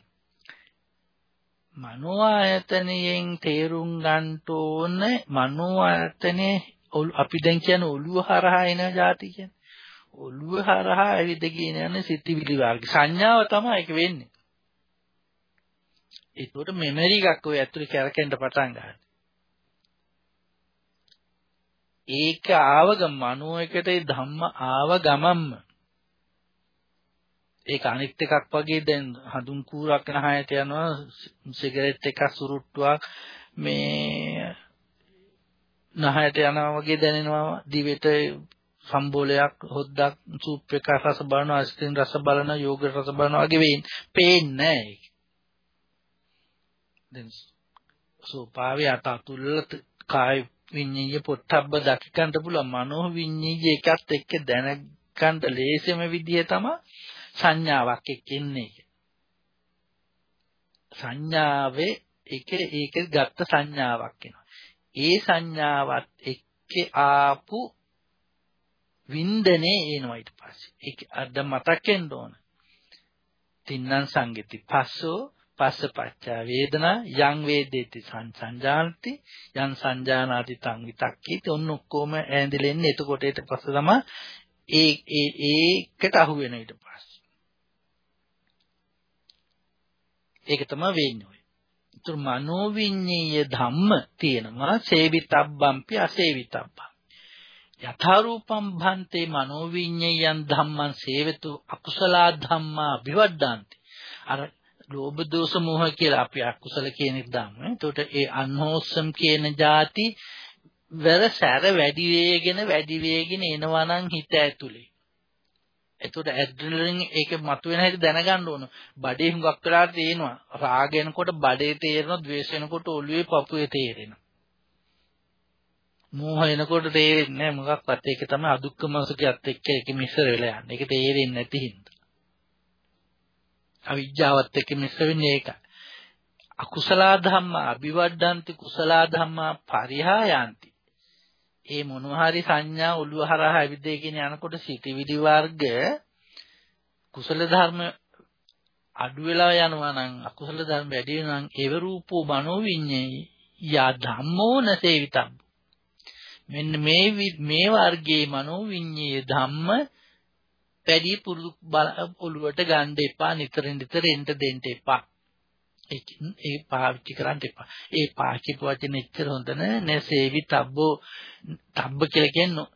මනෝ ආයතනයෙන් තේරුම් ගන්න ඕන මනෝ ආයතනේ අපි දැන් කියන්නේ ඔළුව හරහා එන જાති කියන්නේ ඔළුව හරහා ඇවිදගෙන යන සිතිවිලි වර්ග සංඥාව තමයි ඒක වෙන්නේ. ඒකට මෙමරි එකක් ඔය ඇතුලේ කැරකෙන්න පටන් ගන්නවා. ඒක ආවග මනෝ එකට ධම්ම ආව ගමම්ම. ඒක අනිත් එකක් වගේ දැන් හඳුන් කූරක් නහයට යනවා සිගරට් එකක් සුරුට්ටුවක් මේ නහයට යනවා වගේ දැනෙනවා. දිවෙට සම්බෝලයක් හොද්දක් සූප් එක රස බලන අයිස්ක්‍රීම් රස බලන යෝගර් රස බලන වගේ වෙන්නේ පේන්නේ නැහැ දැන් සෝපාවේ අත අතුල්ල කාය විඤ්ඤාය පොට්ටබ්බ දකිකන්ට පුළුවන් මනෝ විඤ්ඤාය එකත් එක්ක දැනගන්න ලේසියම විදිය තමයි සංඥාවක් එක්ක ඉන්නේ සංඥාවේ ඒක ඒක ගත්ත සංඥාවක් එනවා ඒ සංඥාවත් එක්ක ආපු වින්දනේ එනවා ඊට පස්සේ. ඒක අද මතකෙන්න ඕන. තින්නම් සංගති පස්සෝ පස්සපච්චා වේදනා යං වේදේති සංසංජානති යං සංජානාති තං විතක්කීති ඔන්න ඔක්කොම ඈඳිලෙන්නේ එතකොට ඊට පස්සේ තමයි ඒ ඒ ඒකට අහු වෙන ඊට පස්සේ ඒක තමයි වෙන්නේ ඔය. ඒතර මනෝවිඤ්ඤය ධම්ම තියෙනවා සේවිතබ්බම්පි අසේවිතබ්බම්. යථාරූපම් භන්තේ මනෝවිඤ්ඤයයන් ධම්මං සේවතු අකුසලා ධම්මා විවද්දාන්ති අර ලෝභ දෝෂ මෝහ කියලා අපි අකුසල කියන එක දාමු. එතකොට ඒ අන්හෝසම් කියන જાති වර සැර වැඩි වේගෙන වැඩි වේගෙන එනවා නම් හිත ඇතුලේ. එතකොට ඇඩ්‍රිනලින් ඒක මතුවෙන හැටි දැනගන්න ඕන. බඩේ හුඟක් වෙලා තේනවා. රාග එනකොට බඩේ තේරෙනවා, ද්වේෂ එනකොට ඔළුවේ පපුවේ තේරෙනවා. මෝහ එනකොට තේරෙන්නේ නැහැ මොකක්වත්. ඒක තමයි අදුක්කම සුඛයත් එක්ක ඒක මිශ්‍ර වෙලා යන්නේ. ඒක තේරෙන්නේ නැති හින්දා. අවිජ්ජාවත් එක්ක මිශ්‍ර වෙන්නේ ඒකයි. අකුසල ධම්මා අභිවඩ්ඩಂತಿ කුසල ධම්මා පරිහායಂತಿ. ඒ මොනවා හරි සංඥා ඔළුව හරහා ඇවිදගෙන යනකොට සිටිවිලි වර්ග කුසල ධර්ම අඩු වෙලා යනවා නම් අකුසල ධර්ම වැඩි වෙනවා නම් ඒව රූපෝ මනෝ විඤ්ඤේ යා ධම්මෝ නසේවිතම් මෙන්න මේ මේ වර්ගයේ මනෝ විඤ්ඤේ ධම්ම වැඩි පුරුදු ඔළුවට ගන්න එපා නිතර නිතර එන්න දෙන්න එපා ඒ පාවිච්චි කරන්න එපා. ඒ පාවිච්චි වචන එච්චර හොඳ නෑ සේවි තබ්බෝ තබ්බ කියලා කියන්නේ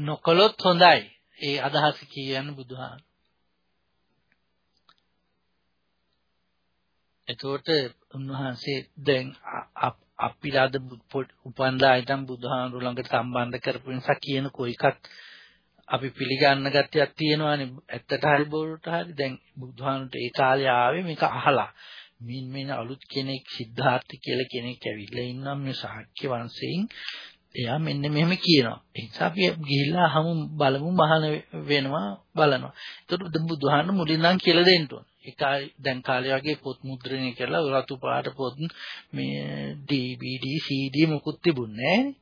නොකලොත් හොඳයි. ඒ අදහස කියන්නේ බුදුහාම. එතකොට උන්වහන්සේ දැන් අපිලාද උපන්දා ඉදන් බුදුහාමුදුර ළඟට සම්බන්ධ කරපු නිසා කියන කොයිකත් අපි පිළිගන්න ගැතියක් තියෙනවානේ. ඇත්තට හරි බොරුට හරි. දැන් බුදුහාමුදුරට ඒ කාලේ ආවේ මේක අහලා. මින් මින් අලුත් කෙනෙක් සිද්ධාර්ථ කියලා කෙනෙක් ඇවිල්ලා ඉන්නම් මේ ශාක්‍ය වංශයෙන්. එයා මෙන්න මෙහෙම කියනවා. ඒ නිසා අපි ගිහිල්ලා අහමු බලමු මහාන වෙනවා බලනවා. ඒකට බුදුහාමුදුර මුලින් නම් කියලා දෙන්න ඕන. ඒ කාලේ දැන් කාලේ වගේ පොත් මුද්‍රණය කරලා රතු පාට පොත් මේ DVD CD මොකුත් තිබුණේ නැහැ.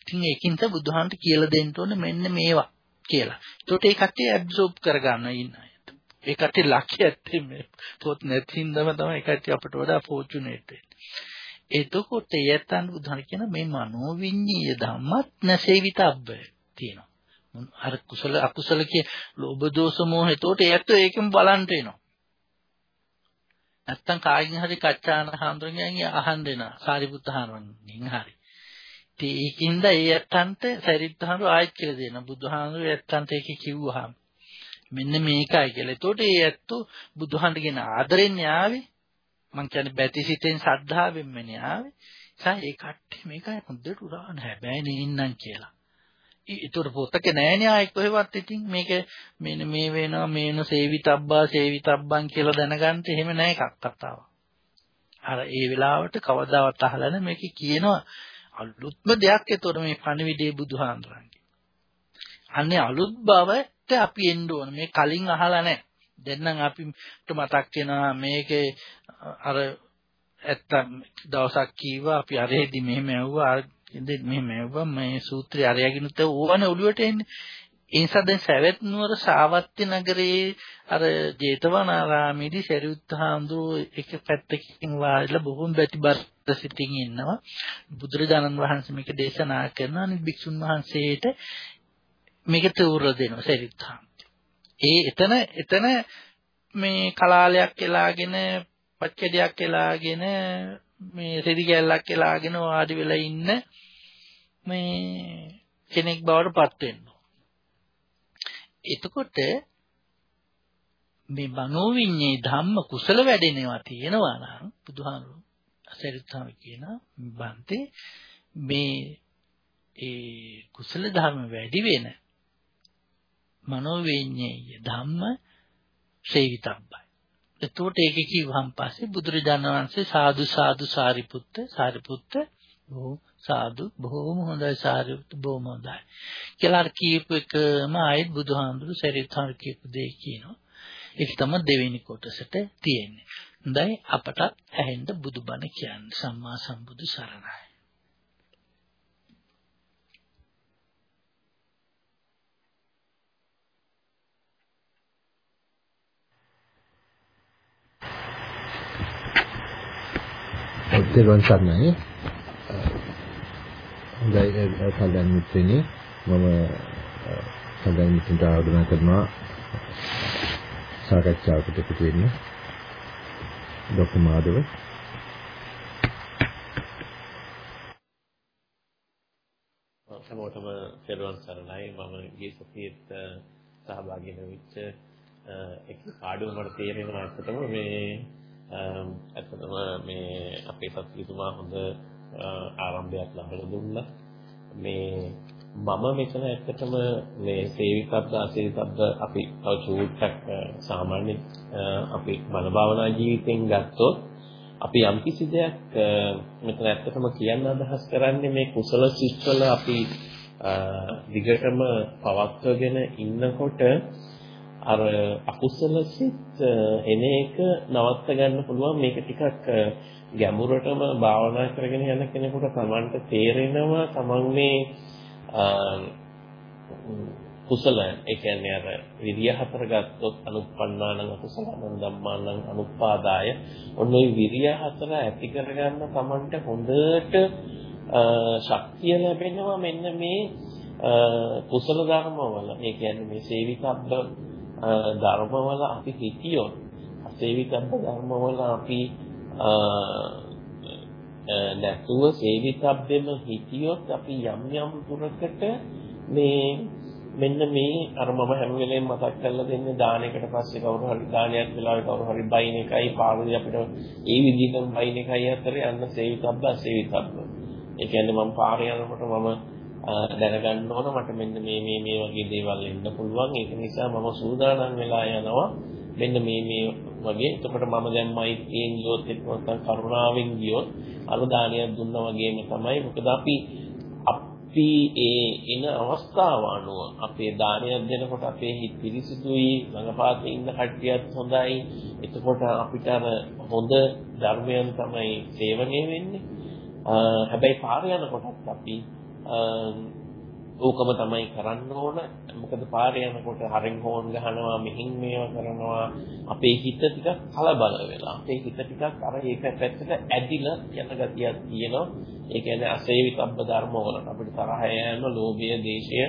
ඉතින් ඒකින්ද බුදුහාමුදුර කියලා දෙන්න ඕනේ මෙන්න මේවා. කියලා. ඒකට ඒ කට්ටිය ඇබ්සෝබ් කරගන්න ඉන්න අය. ඒ කට්ටිය ලක්ෂ්‍ය ඇත්තේ මේ පොත් නැතිඳම තමයි ඒ කට්ටිය අපට වඩා ෆෝචුනේට් වෙන්නේ. එතකොට යතන් බුදුහාම කියන මේ මනෝවිඤ්ඤීය ධම්මත් නැසෙවිතබ්බ තියෙනවා. අර කුසල අකුසල කිය ලෝභ දෝෂ මොහ එතකොට ඒත් ඒකෙන් බලන්න වෙනවා. නැත්තම් කායින් හරි කච්චාන හඳුරගෙන අහන්න දෙනවා. සාරිපුත්ත හාමුදුරන්ගෙන් හරි. ඒකින්ද ඒ ඇත්තන්ට සරිත්හාරු ආයෙත් කියලා දෙනවා. බුදුහාමුදුරු ඇත්තන්ට ඒක කිව්වහම මෙන්න මේකයි කියලා. ඒතකොට ඒ ඇත්තෝ බුදුහන්ටගෙන ආදරෙන් ආවේ. මං කියන්නේ බැතිසිතෙන් සද්ධාවෙන්මනේ ආවේ. ඒ ඒ කට්ටිය මේකයි හොඳට උරාන හැබැයි නෙන්නම් කියලා. ඒතර පොතක නෑනේ ආයෙ කොහෙවත් ඉතින් මේක මෙන්න මේ වෙනවා මේන සේවිතබ්බා සේවිතබ්බන් කියලා දැනගන්න එහෙම නෑ එකක් කතාවක්. අර ඒ වෙලාවට කවදාවත් අහලා නැ මේක කියනවා අලුත්ම දෙයක් ඒතොර මේ පණිවිඩේ බුදුහාඳුරන්ගේ. අන්නේ අලුත් බවට අපි එන්න ඕන. මේ කලින් අහලා නැහැ. දැන් නම් අපිට මතක් වෙනවා මේකේ අර ඇත්තම් දවසක් කීවා අපි අරෙදි මෙහෙම ඇව්වා අර ඉතින් මෙහෙම ඇව්වා මේ සූත්‍රය අරයගෙනුත් ඕවනේ ඔළුවට එන්නේ. ඒ නිසා දැන් සවැත් නුවර සාවත්ති නගරයේ අර ජේතවනාරාමේදී සරියුත් හාමුදුරුවෝ එක පැත්තකින් වාඩිලා බොහොම බැතිබර සිටින් ඉන්නවා. බුදුරජාණන් වහන්සේ මේක දේශනා කරන අනිත් භික්ෂුන් වහන්සේට මේක තෝර දෙනවා සරියුත් ඒ එතන එතන මේ කලාලයක් එලාගෙන පච්චඩයක් එලාගෙන මේ රෙදි කැල්ලක් එලාගෙන වාඩි වෙලා ඉන්න මේ කෙනෙක් බවට පත් වෙනවා. එතකොට මේ මනෝවිඤ්ඤේ ධම්ම කුසල වැඩෙනවා තියෙනවා නම් බුදුහාමුදුරු අසරිතම කියන බන්තේ මේ ඒ කුසල ධර්ම වැඩි වෙන මනෝවිඤ්ඤේ ධම්ම සේවිතබ්බයි. එතකොට ඒක කිව්වහන් පස්සේ බුදුරජාණන් වහන්සේ සාදු සාදු සාරිපුත්ත සාරිපුත්ත බොහෝ සාදු බොහොම හොඳයි සාරිපුත්ත බොහොම හොඳයි කියලා අර කියපු එකම ආයෙත් බුදුහාමුදුරු සරිතහර කියපු දෙය කියනවා ඒක තමයි දෙවෙනි කොටසට තියෙන්නේ හොඳයි අපට ඇහෙන්න බුදුබණ කියන්නේ. සම්මා සම්බුදු සරණයි. තෙරුවන් සරණයි. හොඳයි කල්යනා මිත්‍රනි. මම කල්යනා මිත්‍රන්ට ආරාධනා කරනවා සාකච්ඡාවකට එකතු වෙන්න. ડોક્ટર මාධව හැමෝටම තෙරුවන් සරණයි මම ගිය සතියේත් සහභාගී වෙච්ච එක පාඩුව මට තේරෙනවා ඇත්තටම මේ ඇත්තටම මේ අපේ සත්‍යතුමා හොඳ ආරම්භයක් ලබා දුන්නා. මේ මම මෙතන ඇත්තටම මේ සේවිකත්ව අසේවිකත්ව අපි තව චූට්ටක් සාමාන්‍ය අපි මන භාවනා ජීවිතෙන් ගත්තොත් අපි යම්කිසි දෙයක් මෙතන ඇත්තටම කියන්න අදහස් කරන්නේ මේ කුසල සිත්වල අපි දිගටම පවත්වගෙන ඉන්නකොට අර අකුසල සිත් එන එක නවත්ත ගන්න පුළුවන්. මේක ටිකක් ගැඹුරටම භාවනා කරගෙන යන කෙනෙකුට Tamanට තේරෙනවා Taman මේ කුසල ඒ කියන්නේ අර විරිය හතර ගත්තොත් අනුප්පන්නානං අකුසලං ධම්මානං අනුපාදාය. ඔන්න ඔය විරිය හතර ඇති කරගන්න Tamanට හොඳට ශක්තිය ලැබෙනවා මෙන්න මේ කුසල ධර්මවල. ඒ කියන්නේ මේ සේවිකබ්බ ධර්මවල අපි හිතියොත් සේවිකබ්බ ධර්මවල අපි නැතුව සේවිතබ්බෙම හිතියොත් අපි යම් යම් දුරකට මේ මෙන්න මේ අර මම හැම වෙලේම මතක් කරලා දෙන්නේ දානයකට පස්සේ කවුරු හරි දානයක් වෙලාවේ කවුරු හරි බයින් එකයි පාළුවේ අපිට ඒ විදිහටම බයින් එකයි අතර යන්න සේවිතබ්බ අසේවිතබ්බ. ඒ කියන්නේ මම පාරේ යනකොට මම දැනගන්න ඕන මට මෙන්න මේ මේ මේ වගේ දේවල් එන්න පුළුවන්. ඒක නිසා මම සූදානම් වෙලා යනවා. මෙන්න මේ මේ වගේ. එතකොට මම දැන් මෛත්‍රියෙන් ගියොත් එක්ක නැත්නම් කරුණාවෙන් ගියොත් අනුදානියක් දුන්නා වගේම තමයි. මොකද අපි අපි ඒ එන අවස්ථාව අනුව අපේ දානයක් දෙනකොට අපේ හිත පිරිසිදුයි ළඟපාතේ ඉන්න කට්ටියත් හොඳයි. එතකොට අපිට අර හොඳ ධර්මයන් තමයි සේවනය වෙන්නේ. හැබැයි පාර යනකොටත් අපි ඕකම තමයි කරන්න ඕන. මොකද පාරේ යනකොට හරින් හෝන් ගහනවා, මෙහින් මේවා කරනවා. අපේ හිත ටිකක් කලබල වෙලා. අපේ හිත ටිකක් අර ඒක පැත්තට ඇදිලා යන ගතියක් තියෙනවා. ඒ කියන්නේ අසේවිතබ්බ ධර්ම වලට අපිට තරහ යෑම, ලෝභය, දේශය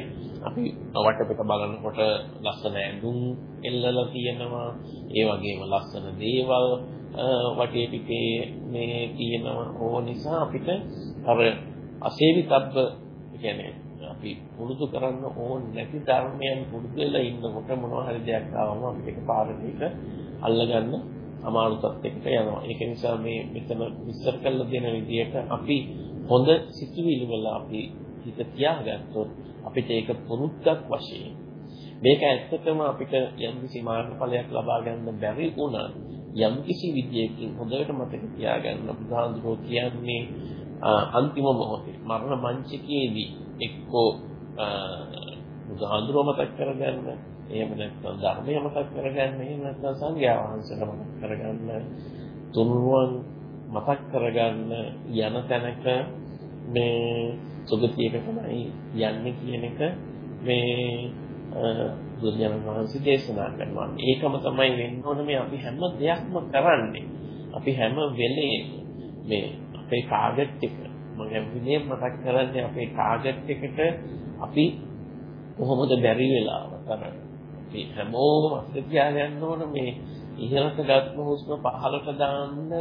අපි වටපිට බලනකොට ලස්සන ඇඳුම් එල්ලලා තියෙනවා. ඒ වගේම ලස්සන දේවල් වටේ පිටේ මේ තියෙනවා. ඕ නිසා අපිට අර අසේවිතබ්බ කියන්නේ අපි පුරුදු කරන්න ඕන නැති ධර්මයන් පුරුදු වෙලා ඉන්නකොට මොනවා හරි දෙයක් ආවම අපිට ඒක පාරදීක අල්ලගන්න අමාරු තත්යකට යනවා. ඒක නිසා මේ මෙතන විස්තර කරලා දෙන විදිහට අපි හොඳ සිතුවිලි වල අපි හිත තියාගත්තොත් අපිට ඒක පුරුද්දක් වශයෙන් මේක ඇත්තටම අපිට යම්කිසි මාර්ගඵලයක් ලබා ගන්න බැරි වුණා යම්කිසි විදියකින් හොඳට මතක තියාගන්න බුදුහාඳුරෝ කියන්නේ අන්තිම මොහොතේ මරණ මංචකයේදී එක්කෝ බුදුහාඳුරෝ මතක් කරගන්න එහෙම නැත්නම් ධර්මය මතක් කරගන්න එහෙම නැත්නම් සංඝයා වහන්සේලා මතක් කරගන්න තුන්වන් මතක් කරගන්න යන තැනක මේ සුගතියක තමයි යන්නේ කියන එක මේ බුදුරජාණන් වහන්සේ දේශනා කරනවා. ඒකම තමයි වෙන්න ඕන මේ අපි හැම දෙයක්ම කරන්නේ. අපි හැම වෙලේම මේ අපේ ටාගට් එක මම හැම වෙලේම මතක් කරන්නේ අපේ ටාගට් එකට අපි කොහොමද බැරි වෙලාව කරන්නේ. අපි හැමෝම අස්සේ තියාගන්න ඕන මේ ඉහළට ගත්ම හුස්ම පහළට දාන්න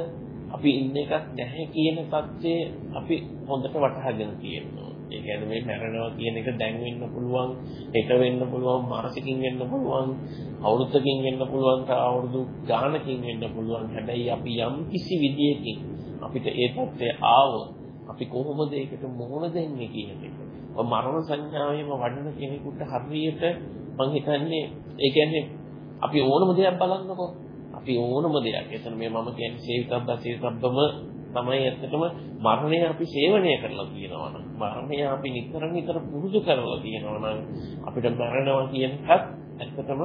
අපි ඉන්න එකක් නැහැ කියන தත්ත්වය අපි හොඳට වටහාගෙන තියෙනවා. ඒ කියන්නේ මේ මැරෙනවා කියන එක දැන් වෙන්න පුළුවන්, හෙට වෙන්න පුළුවන්, මාසෙකින් වෙන්න පුළුවන්, අවුරුද්දකින් වෙන්න පුළුවන්, අවුරුදු ගානකින් වෙන්න පුළුවන්. හැබැයි අපි යම් කිසි විදියකින් අපිට ඒ தත්ත්වය ආවොත් අපි කොහොමද ඒකට මුහුණ දෙන්නේ කියන එක. මරණ සංඥාවෙම වඩන කෙනෙකුට හරියට මම හිතන්නේ ඒ කියන්නේ අපි ඕනම දෙයක් බලන්නකො අපි ඕනම දෙයක්. එතන මේ මම කියන්නේ සේවිතබ්බ සේවිතබ්බම තමයි ඇත්තටම මරණය අපි සේවනය කරලා තියෙනවා නම් මරණය අපි නිතර නිතර පුරුදු කරලා තියෙනවා නම් අපිට මරණවා කියන එකත් ඇත්තටම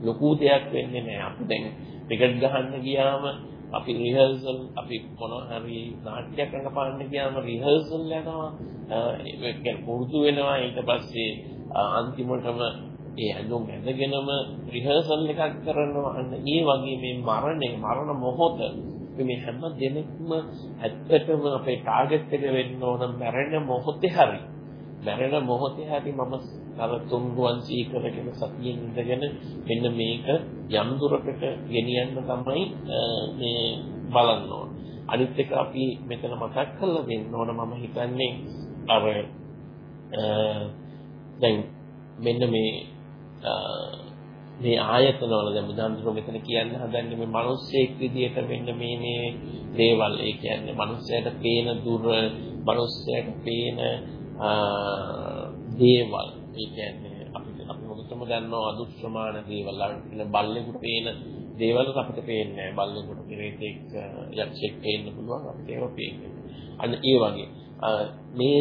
ලොකු දෙයක් වෙන්නේ නැහැ. අපි දැන් ටිකට් ගහන්න ගියාම අපි රිහර්සල් අපි මොනවා හරි නාට්‍යයක් රඟපාන්න ගියාම රිහර්සල් යනවා. ඒක පුරුදු වෙනවා. ඊට පස්සේ අන්තිමටම ඒ ඇඳුම් ඇඳගෙනම රිහර්සල් එකක් කරනවා. අන්න ඒ වගේ මේ මරණය මරණ මොහොත. මේ හැම දෙනෙක්ම ඇත්තටම අපේ ටාගට් එක වෙන්න ඕන මැරෙන මොහොතේ හරි. මැරෙන මොහොතේ හරි මම අර තුන්රුවන් සීකරගෙන සතියෙන් ඉඳගෙන මෙන්න මේක යම් දුරකට ගෙනියන්න තමයි මේ බලන්න ඕන. අනිත් එක අපි මෙතන මතක් කරලා දෙන්න ඕන මම හිතන්නේ අර දැන් මෙන්න මේ මේ ආයතනවල දැන් බුදුහාමුදුරුවෝ මෙතන කියන්න හදන්නේ මේ මිනිස්සෙක් විදියට වෙන්න මේ මේ දේවල් ඒ කියන්නේ මිනිස්සයාට පේන දුර මිනිස්සෙක් පේන දේවල්. ඒ කියන්නේ අපිට අපි මොකටම දන්නවා අදුක්ෂමාන දේවල්. අන්න බල්ලෙකුට පේන දේවල් අපිට පේන්නේ නැහැ. බල්ලෙකුට පිරේතෙක් යක්ෂයෙක් පේන්න පුළුවන් අපිට ඒව පේන්නේ අන්න ඒ වගේ. මේ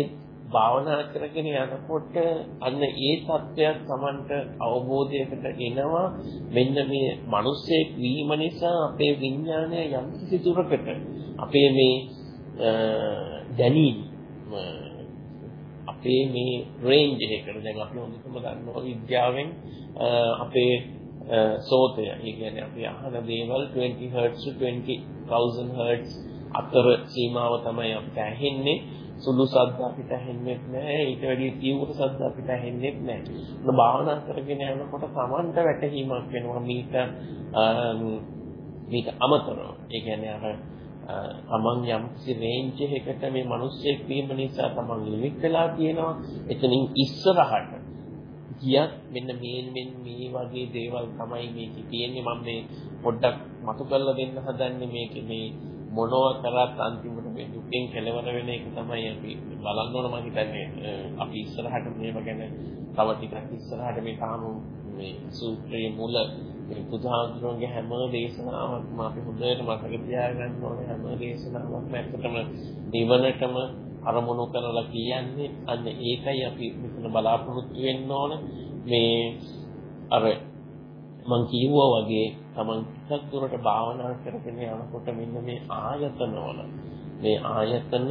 භාවනා කරගෙන යනකොට අන්න ඒ தත්වයක් Tamanට අවබෝධයකට එනවා. මෙන්න මේ මිනිස්සෙක් වීම නිසා අපේ විඥානය යම් කිසි දුරකට අපේ මේ දැනීම අපේ මේ රේන්ජ් එකකට දැන් අපි හොඳටම දන්නවා විද්‍යාවෙන් අපේ සෝතය ඒ කියන්නේ අපි අහන දේවල් 20 Hz to 20000 Hz අතර සීමාව තමයි අපිට ඇහෙන්නේ සුළු සද්ද අපිට ඇහෙන්නේ නැහැ ඊට වැඩිය තීව්‍ර සද්ද අපිට ඇහෙන්නේ නැහැ. ඒක භාවනා කරගෙන යනකොට Tamanට වැටහීමක් වෙනවා මේක මේක අමතරව. ඒ කියන්නේ අර තමන් යම් කිසි රේන්ජ් එකකට මේ මිනිස්සෙක් වීම නිසා තමන් ලිමිට් වෙලා තියෙනවා. එතනින් ඉස්සරහට ගියත් මෙන්න මේ මෙන්න මේ වගේ දේවල් තමයි මේක තියෙන්නේ මම මේ පොඩ්ඩක් මතු කරලා දෙන්න හදන්නේ මේක මේ මොනවා කරත් අන්තිමට මේ දුකෙන් කෙලවර වෙන එක තමයි අපි බලන්න ඕන මම හිතන්නේ අපි ඉස්සරහට මේව ගැන තව ටිකක් ඉස්සරහට මේ තාම මේ සූත්‍රයේ මුල මේ බුදුහාමුදුරන්ගේ හැම දේශනාවක්ම අපි හොඳට මතක තියාගන්න ඕනේ. හැම දේශනාවක්ම ඇත්තටම නිවනටම අරමුණු කරලා කියන්නේ අන්න ඒකයි අපි මෙතන බලාපොරොත්තු වෙන්න ඕන. මේ අර මං කිව්වා වගේ Taman ටිකක් දුරට භාවනා කරගෙන යනකොට මෙන්න මේ ආයතනවල මේ ආයතන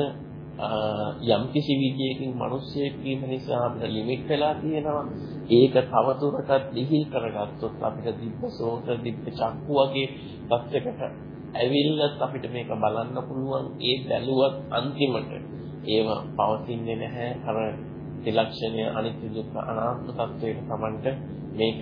යම් කිසි විදියකින් මිනිස්සෙක් වීම නිසා අපිට ලිමිට් වෙලා තියෙනවා. ඒක තව දුරටත් දිහි කරගත්තොත් අපිට දිබ්බසෝත දිබ්බ චක්කු වගේ පැත්තකට ඇවිල්ලත් අපිට මේක බලන්න පුළුවන්. ඒ බැලුවත් අන්තිමට ඒව පවතින්නේ නැහැ. අර ත්‍රිලක්ෂණය අනිත්‍ය දුක්ඛ අනාත්ම තත්වයට Tamanට මේක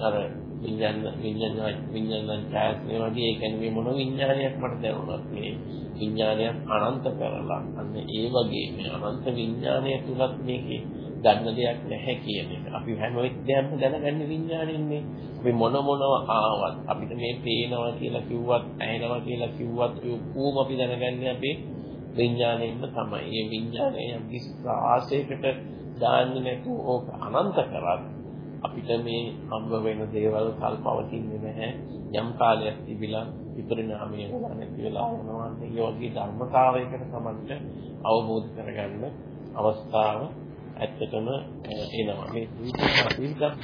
අර විඤ්ඤාණ විඤ්ඤාණ විඤ්ඤාණ ඡායස්නේ වගේ ඒ කියන්නේ මේ මොන විඤ්ඤාණයක් මට දැනුණත් මේ විඥානයක් අනන්ත කරලා අන්න ඒ වගේ මේ අනන්ත විඥානය තුලත් මේකේ ගන්න දෙයක් නැහැ කියන එක. අපි හැම වෙලෙම දැනගන්නේ විඥාණයෙන්නේ. අපි මොන මොනව ආවත් අපිට මේ පේනවා කියලා කිව්වත්, ඇහෙනවා කියලා කිව්වත් ඒ ඔක්කොම අපි දැනගන්නේ අපේ විඥාණයෙන්ම තමයි. මේ විඥාණය යම් කිසි ආශයකට දාන්නේ නැතුව ඕක අනන්ත කරත් අපිට මේ හම්බ වෙන දේවල් කල්පවතින්නේ නැහැ. යම් කාලයක් තිබිලා විපරිණාමය වෙලා නැති වෙලා යනවා. ඒ වගේ ධර්මතාවයකට තමයි අවබෝධ කරගන්න අවස්ථාව ඇත්තටම එනවා. මේ විවිධ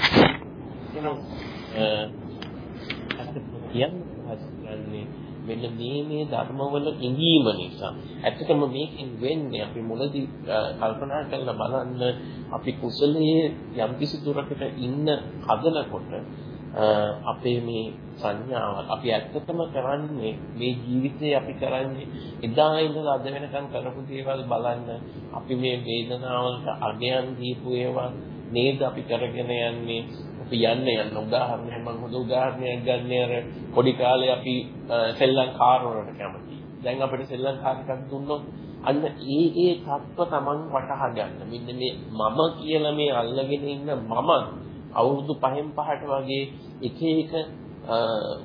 කියන්නේ මෙන්න මේ මේ ධර්මවල ඉඳීම නිසා. ඇත්තටම මේකෙන් වෙන්නේ අපි මුලදී කල්පනා කරලා බලන්න අපි කුසලයේ යම්කිසි දුරකට ඉන්න හදනකොට අපේ මේ සංඥාවල් අපි ඇත්තටම කරන්නේ මේ ජීවිතේ අපි කරන්නේ එදා ඉඳලා අද වෙනකන් කරපු දේවල් බලන්න. අපි මේ වේදනාවලට අගයන් දීපු ඒවා නේද අපි කරගෙන යන්නේ? අපි යන්න යන්න උදාහරණයක් මම හොඳ උදාහරණයක් ගන්න අර පොඩි කාලේ අපි සෙල්ලම් කාර් වලට කැමති. දැන් අපිට සෙල්ලම් කාර් එකක් දුන්නොත් අන්න ඒ ඒ தත්ව Taman වටහා ගන්න. මෙන්න මේ මම කියලා මේ අල්ලගෙන ඉන්න මම අවුරුදු 5න් 5ට වගේ එක එක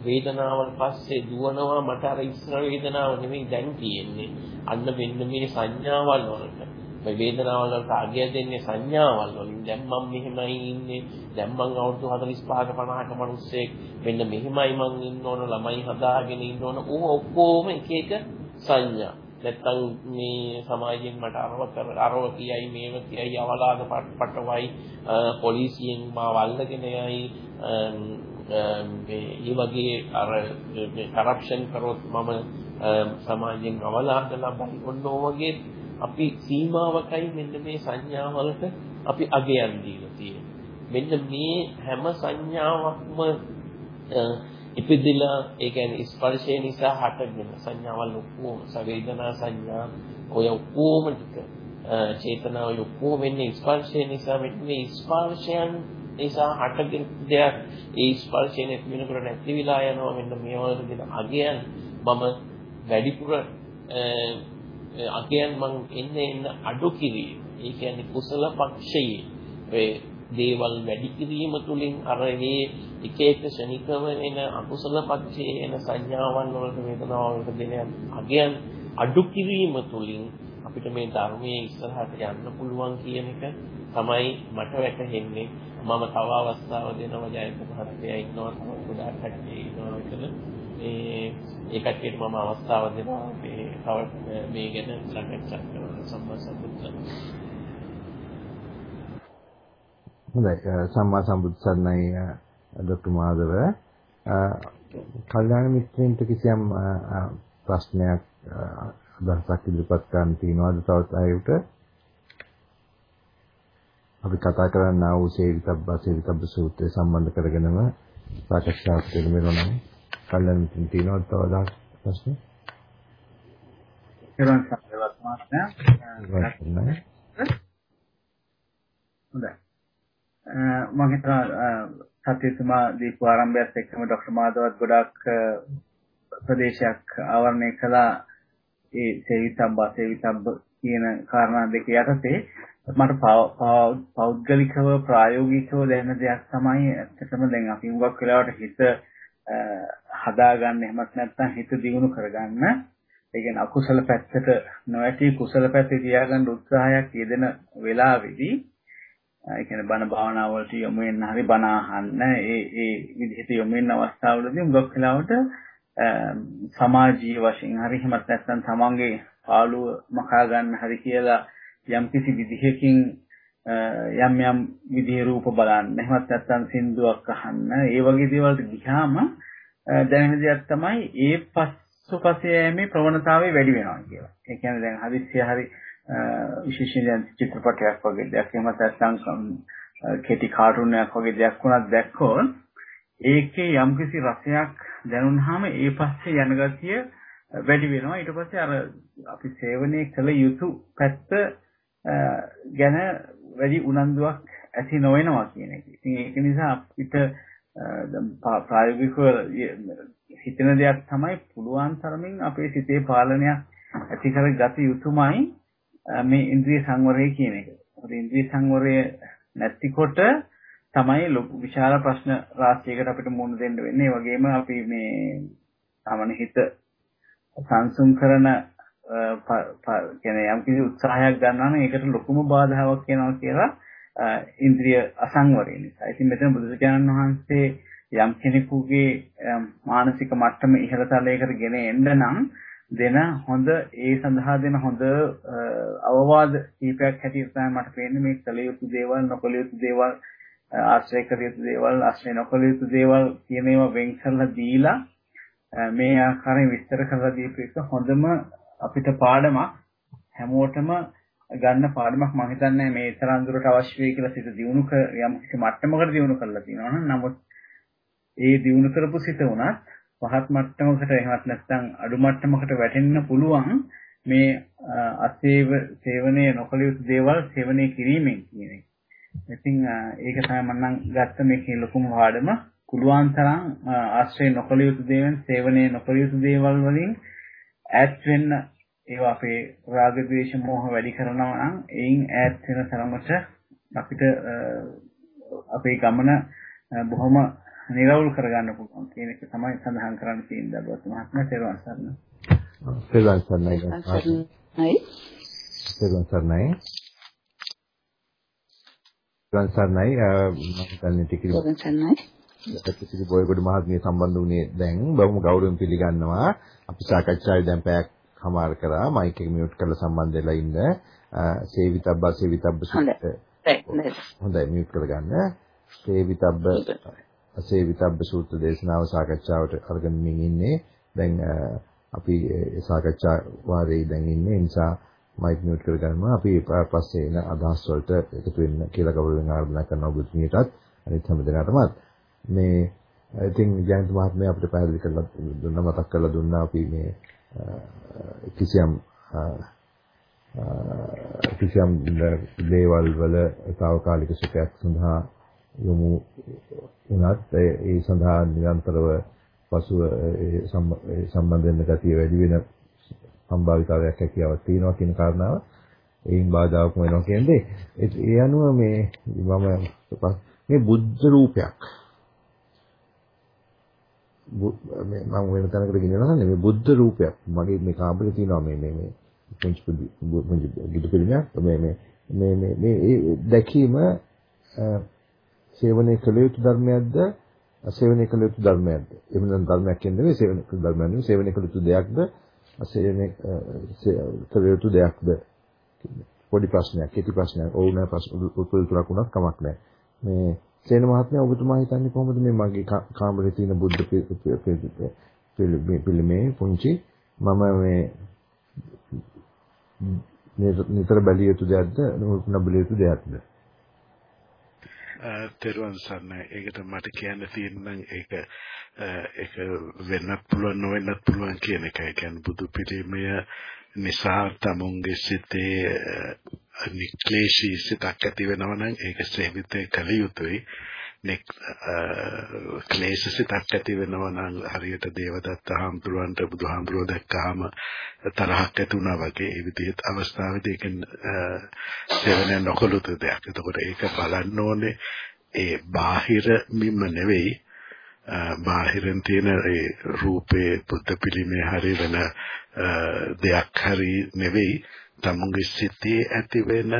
වේදනාවල් පස්සේ දුවනවා මට අර ඉස්සර වේදනාව නෙමෙයි දැන් තියෙන්නේ. අන්න මෙන්න මේ සංඥාවල් වලට මේ වේදනාවල් වලට අගය දෙන්නේ සංඥාවල් වලින්. දැන් මම මෙහෙමයි ඉන්නේ. දැන් මම අවුරුදු 45ක 50ක මිනිස්සෙක්. මෙන්න මෙහෙමයි මං ඉන්න ඕන ළමයි හදාගෙන ඉන්න ඕන. ඕව ඔක්කොම එක එක සංඥා. නැත්තම් මේ සමාජයෙන් මට අරව කර අරව කියයි මේව කියයි අවලාද පටවයි පොලිසියෙන් මාව අල්ලගෙන යයි මේ වගේ අර කරප්ෂන් කරොත් මම සමාජයෙන් අවලාද ලබයි ඔන්න වගේ අපි සීමාවකයි මෙන්න මේ සංඥාවලට අපි අගයන් දීලා තියෙන්නේ. මෙන්න මේ හැම සංඥාවක්ම ඉපදිලා ඒ කියන්නේ ස්පර්ශය නිසා හටගෙන සංඥාවල් ඔක්කොම සවේදනා සංඥා ඔය ඔක්කොම ටික චේතනාව ඔක්කොම වෙන්නේ ස්පර්ශය නිසා මේ ස්පර්ශයන් නිසා හටගෙන දෙයක් ඒ ස්පර්ශය නැති වෙනකොට නැති විලා යනවා මෙන්න මේ වගේ දෙන අගයන් මම වැඩිපුර අගයන් මං එන්න එන්න අඩු කිරීම. ඒ කියන්නේ කුසල පක්ෂයේ ඒ දේවල් වැඩි කිරීම තුළින් අර මේ එක එක ශනිකව එන අකුසල පක්ෂයේ එන සංඥාවන් වලට වේදනාවලට දෙන අගයන් අඩු කිරීම තුළින් අපිට මේ ධර්මයේ ඉස්සරහට යන්න පුළුවන් කියන එක තමයි මට වැටහෙන්නේ. මම තව අවස්ථාව දෙනවා ජයන්ත මහත්තයා ඉන්නවා තව ගොඩාක් කට්ටිය ඉන්නවා කියලා. ඒ ඒ කට්ටියට මම අවස්ථාව දෙනවා. මේ තව මේ ගැන සාකච්ඡා කරන්න සම්මා සම්බුද්ධ. හොඳයි. සම්මා සම්බුද්ධ සරණයි ඩොක්ටර් මාධව කල්යාණ මිත්‍රයින්ට කිසියම් ප්‍රශ්නයක් අදහසක් ඉදිරිපත් කරන්න තියනවාද තවත් අයකට අපි කතා කරන්නා වූ සේවිතබ්බ සේවිතබ්බ සූත්‍රය සම්බන්ධ කරගෙනම සාකච්ඡාවක් දෙන්න නම් කල්ලාන මිත්‍රින් තියෙනවා තව අදහස් ප්‍රශ්න? ඒරන් සම්බන්ධවත් මාත්‍ය. හොඳයි. මම හිතනවා සත්‍යතුමා දීපු ආරම්භයත් එක්කම ડોක්ටර් මාදවත් ගොඩාක් ප්‍රදේශයක් ආවරණය කළා ඒ සේවිතම්බ සේවිතම්බ කියන කාරණා දෙක යටතේ මට පෞද්ගලිකව ප්‍රායෝගිකව දැනෙන දෙයක් තමයි ඇත්තටම දැන් අපි හුඟක් වෙලාවට හිත හදාගන්න එහෙමත් නැත්නම් හිත දියුණු කරගන්න. ඒ කියන්නේ අකුසල පැත්තට නොඇටි කුසල පැත්තේ තියාගන්න උත්සාහයක් යෙදෙන වෙලාවේදී ඒ කියන්නේ බණ භාවනා වලට යොමු වෙන්න හරි බණ අහන්න ඒ ඒ විදිහට යොමු වෙන අවස්ථාවලදී මුගක් වෙලාවට සමාජීය වශයෙන් හරි එහෙමත් නැත්නම් තමන්ගේ පාළුව මකා ගන්න හරි කියලා යම්කිසි විදිහකින් යම් යම් විදිහේ රූප බලන්න. එහෙමත් නැත්නම් සින්දුවක් අහන්න. ඒ වගේ දේවල් ගියාම දැනෙන දෙයක් තමයි ඒ පස්සුපස යෑමේ ප්‍රවණතාවය වැඩි වෙනවා කියලා. ඒ කියන්නේ දැන් හදිස්සිය හරි විශේෂයෙන් චිත්‍රපටයක් වගේ දෙයක්. එහෙම නැත්නම් කෙටි කාටුන් එකක් වගේ දෙයක් වුණත් දැක්කොත් ඒකේ යම්කිසි රසයක් දැනුනහම ඒ පස්සේ යන ගතිය වැඩි වෙනවා. ඊට පස්සේ අර අපි සේවනයේ කළ යුතු පැත්ත ගැන වැඩි උනන්දුවක් ඇති නොවෙනවා කියන එක. ඉතින් ඒක නිසා අපිට ප්‍රායෝගිකව හිතන දෙයක් තමයි පුළුවන් තරමින් අපේ සිතේ පාලනයක් ඇති කර ගත යුතුමයි මේ ඉන්ද්‍රිය සංවරය කියන එක. මොකද ඉන්ද්‍රිය සංවරය නැතිකොට තමයි ලොකු විශාල ප්‍රශ්න රාශියකට අපිට මුහුණ දෙන්න වෙන්නේ. ඒ වගේම අපි මේ සාමාන්‍ය හිත සංසුන් කරන කියන්නේ යම් කිසි උත්සාහයක් ගන්නවා නම් ඒකට ලොකුම බාධාවක් වෙනවා කියලා ඉන්ද්‍රිය අසංවරය නිසා. ඉතින් මෙතන බුදුරජාණන් වහන්සේ යම් කෙනෙකුගේ මානසික මට්ටම ඉහළ තලයකට ගෙන එන්න නම් දෙන හොඳ ඒ සඳහා දෙන හොඳ අවවාද කීපයක් හැටියට තමයි මට පේන්නේ මේ කළ යුතු දේවල් නොකළ යුතු දේවල් ආශ්‍රය කළ යුතු දේවල් ආශ්‍රය නොකළ යුතු දේවල් කියන ඒවා වෙන් කරලා දීලා මේ ආකාරයෙන් විස්තර කරලා දීපු එක හොඳම අපිට පාඩමක් හැමෝටම ගන්න පාඩමක් මම හිතන්නේ මේ තරම් දුරට අවශ්‍ය වෙයි කියලා සිත දියුණු කර යම් කිසි මට්ටමකට දියුණු කරලා තියෙනවා නම් නමුත් ඒ දියුණු කරපු සිත උනත් පහත් මට්ටමකට එහෙමත් නැත්නම් අඩු මට්ටමකට වැටෙන්න පුළුවන් මේ අසේව සේවනයේ නොකළ යුතු දේවල් සේවනය කිරීමෙන් කියන එක. ඉතින් ඒක තමයි මම නම් ගත්ත මේකේ ලොකුම පාඩම. කුලුවන් තරම් ආශ්‍රය නොකළ යුතු දේවල් සේවනයේ නොකළ යුතු දේවල් වලින් ඈත් වෙන්න ඒවා අපේ රාග ද්වේෂ මෝහ වැඩි කරනවා නම් එයින් ඈත් වෙන තරමට අපිට අපේ ගමන බොහොම නිරවුල් කරගන්න පුළුවන් කියන එක තමයි සඳහන් කරන්න තියෙන්නේ දරුවත් මහත්මයා තෙරුවන් සරණයි. තෙරුවන් සරණයි. තෙරුවන් සරණයි. තෙරුවන් සරණයි මම හිතන්නේ ටිකේ තෙරුවන් සරණයි. ප්‍රතිසිරි බොයගොඩ මහත්මිය සම්බන්ධ වුණේ දැන් බොහොම ගෞරවයෙන් පිළිගන්නවා. අපි සාකච්ඡාවේ දැන් පැයක් හමාර කරා මයික් එක මියුට් කරලා සම්බන්ධ වෙලා ඉන්න. සේවිතබ්බ සේවිතබ්බ සුත්ත. හොඳයි මියුට් කරගන්න. සේවිතබ්බ අසේවිතබ්බ සූත්‍ර දේශනාව සාකච්ඡාවට අරගෙන ඉන්නේ. දැන් අපි සාකච්ඡා වාරේ දැන් ඉන්නේ. නිසා මයික් මියුට් කරගන්නවා. අපි පස්සේ එන අදහස් වලට එකතු වෙන්න කියලා ගෞරවයෙන් ආරාධනා කරනවා බුද්ධියටත් අනිත් හැම දෙනාටමත්. මේ ඉතින් ජයන්ත මහත්මයා අපිට පැහැදිලි කරලා දුන්නා මතක් කරලා දුන්නා අපි මේ කිසියම් කිසියම් දේවල් වල తాවකාලික සුඛයක් සඳහා යොමු වුණත් ඒ සඳහා නිරන්තරව පසුව ඒ සම්බන්ධ වෙන ගතිය වැඩි වෙන සම්භාවිතාවයක් හැකියාවක් තියෙනවා කියන කාරණාව එයින් බාධාවක් වෙනවා කියන්නේ ඒ අනුව මේ මම මේ බුද්ධ රූපයක් මේ මම වෙන තැනකට ගෙනියනවා නෙමෙයි බුද්ධ රූපයක්. මගේ මේ කාමරේ තියෙනවා මේ මේ මේ පුංචි පුංචි බුදු පිළිමයක්. මේ මේ මේ මේ මේ දැකීම සේවනයේ කළ යුතු ධර්මයක්ද අසේවනයේ කළ යුතු ධර්මයක්ද? එහෙම නම් ධර්මයක් කියන්නේ සේවනයේ කළ ධර්මයක් නෙමෙයි සේවනයේ කළ යුතු දෙයක්ද අසේවනයේ කළ යුතු දෙයක්ද? පොඩි ප්‍රශ්නයක්, කෙටි ප්‍රශ්නයක්, ඕනෑ ප්‍රශ්න උත්තර තුනක් වුණත් කමක් නැහැ. මේ සේන මහත්මයා ඔබතුමා හිතන්නේ කොහොමද මේ මගේ කාමරේ තියෙන බුද්ධ පිළිමේ පුංචි? මම මේ නිතර බැලිය යුතු දෙයක්ද? නොබැලිය යුතු දෙයක්ද? තෙරුවන් සරණයි. ඒකට මට කියන්න තියෙන ඒක ඒක වෙන්නත් පුළුවන් නොවෙන්නත් පුළුවන් කියන එකයි. කියන්නේ බුදු පිළිමය නිසා තමුන්ගේ සිතේ නික්ලේශී සිතක් ඇති වෙනවා නම් ඒක සේවිතේ කළ යුතුයි. නෙක් ක්ලේශ සිතක් ඇති වෙනවා නම් හරියට දේවදත්ත හාමුදුරුවන්ට බුදුහාමුදුරුවෝ දැක්කහම තරහක් ඇති වුණා වගේ ඒ විදිහට අවස්ථාවේදී ඒකෙන් සේවනය නොකළොත් දෙයක්. එතකොට ඒක බලන්න ඕනේ. ඒ බාහිර මිම නෙවෙයි බාහිරෙන් තියෙන ඒ රූපේ බුද්ධ පිළිමේ හරි වෙන දෙයක් හරි නෙවෙයි. තමුන්ගේ සිතේ ඇති වෙන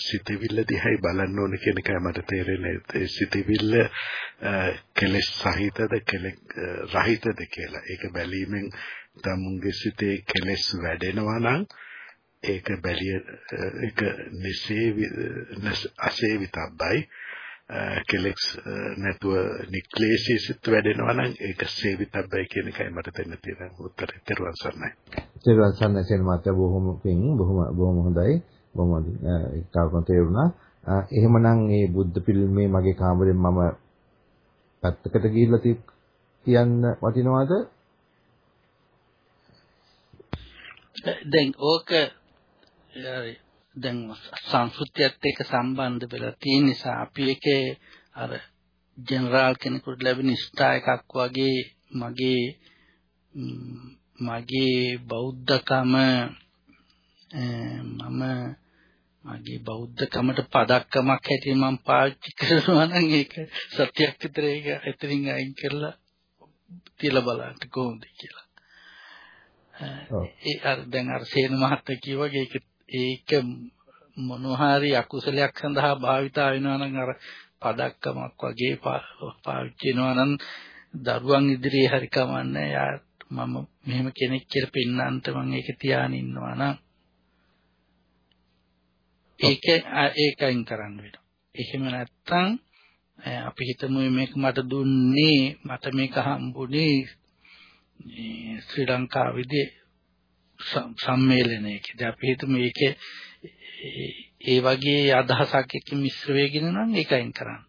සිතවිල්ල දිහායි බලන්න ඕන කියන එකයි මට තේරෙන්නේ ඒ සිතවිල්ල කෙලෙස් සහිතද කෙලෙස් රහිතද කියලා. ඒක බැලීමෙන් තමුන්ගේ සිතේ කෙලෙස් වැඩෙනවා නම් ඒක බැලිය ඒක නිසේ අසේවිතබ්බයි කෙලෙක්ස් නැතුව නික්ලේශී සිත් වැඩෙනවා නම් ඒක සේවිතබ්බයි කියන එකයි මට දෙන්න තියෙන උත්තරේ. ත්වන් සරණයි. ත්වන් සරණයි කියන මාත්‍ය බොහොම පිං බොහොම බොහොම හොඳයි. බොහොම ඒක කාරණා තේරුණා. එහෙමනම් මේ බුද්ධ පිළිමේ මගේ කාමරෙන් මම පැත්තකට ගිහිල්ලා තියන්න වටිනවද? දැන් ඕක දැන් සංස්කෘතියත් එක්ක සම්බන්ධ වෙලා තියෙන නිසා අපි එකේ අර ජෙනරාල් කෙනෙකුට ලැබෙන ස්ටා එකක් වගේ මගේ මගේ බෞද්ධකම මම මගේ බෞද්ධකමට පදක්කමක් හැටියට මම පාවිච්චි කරනවා නම් ඒක සත්‍යයක් විතර ඒක එතනින් අයින් කරලා තියලා බලන්න කොහොමද කියලා. ඒ අර දැන් අර සේන මහත්තයා කිව්වා ඒක ඒක මොනවා හරි අකුසලයක් සඳහා භාවිතා වෙනවා නම් අර පදක්කමක් වගේ පාවිච්චි වෙනවා නම් දරුවන් ඉදිරියේ හරි කමන්නේ යා මම මෙහෙම කෙනෙක් කියලා පෙන්නන්නට මම ඒක තියාගෙන ඉන්නවා නම් ඒක ඒකයින් කරන්න වෙනවා. එහෙම නැත්තම් අපි හිතමු මේක මට දුන්නේ මට මේක හම්බුනේ ශ්‍රී ලංකාවේදී සම්මේලනයකදී අපි හිතමු මේකේ ඒ වගේ අදහසක් එක්ක මිශ්‍ර වෙගෙන නම් ඒකයින් කරන්න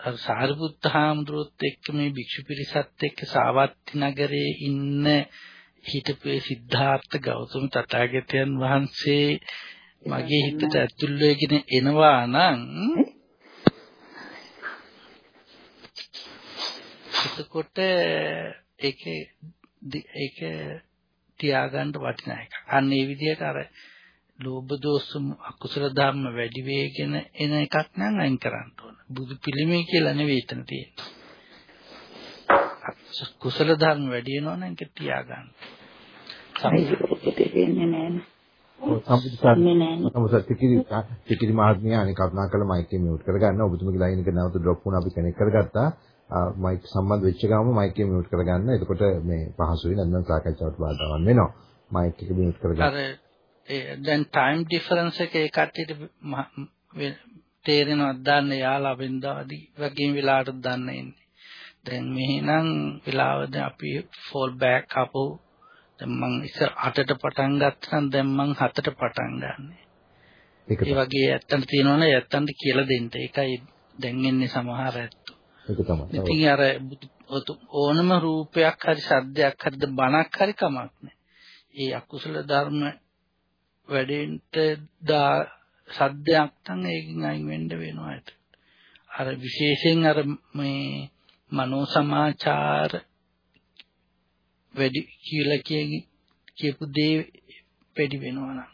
අර සාරිපුත්ත හාමුදුරුවොත් එක්ක මේ භික්ෂු පිරිසත් එක්ක සාවත්ති නගරේ ඉන්න හිටපු සිද්ධාර්ථ ගෞතම තථාගතයන් වහන්සේ මගේ හිතට ඇතුල් වෙගෙන එනවා නම් එතකොට ඒකේ ඒක තියාගන්න වටිනා එකක්. අන්න ඒ විදිහට අර ලෝභ දෝෂ අකුසල ධර්ම වැඩි වේගෙන එන එකක් නම් අයින් කරන්න ඕන. බුදු පිළිමේ කියලා නෙවෙයි එතන තියෙන්නේ. කුසල ධර්ම වැඩි වෙනවා නම් ඒක තියාගන්න. සම්පූර්ණ ටිකිරි ටිකිරි මහත්මිය අනේ කරුණා කළ මයික් එක මියුට් කරගන්න. ඔබතුමගේ ලයින් එක නැවත ඩ්‍රොප් වුණා අපි කනෙක්ට් කරගත්තා. මයික් සම්බන්ධ වෙච්ච ගමන් මයික් එක මියුට් කරගන්න. එතකොට මේ පහසුයි නැත්නම් සාකච්ඡාවට බාධාවක් වෙනවා. මයික් එක මියුට් කරගන්න. අර දැන් ටයිම් ඩිෆරන්ස් එක ඒ කට්ටියට තේරෙනවද දන්නේ යාලා වෙනදාදී වගේ වෙලාවට දන්නේ ඉන්නේ. දැන් මෙහෙනම් වෙලාවද අපි ෆෝල් බෑක් අපෝ දැන් මං ඉස්සර 8ට පටන් ගත්තා දැන් මං 7ට පටන් ගන්නෙ. ඒ වගේ ඇත්තන්ට තියෙනවනේ ඇත්තන්ට කියලා දෙන්න. ඒකයි දැන් එන්නේ සමහර ඇත්තෝ. ඒක තමයි. ඉතින් අර ඕනම රූපයක් හරි සද්දයක් හරිද බණක් හරි කමක් නැහැ. ඒ අකුසල ධර්ම වැඩෙන්ට දා සද්දයක් තන් ඒකෙන් අයින් වෙන්න වෙනවා ඒක. අර විශේෂයෙන් අර මේ මනෝ සමාචාර වැඩි කියලා කියපු දේ වැඩි වෙනවා නම්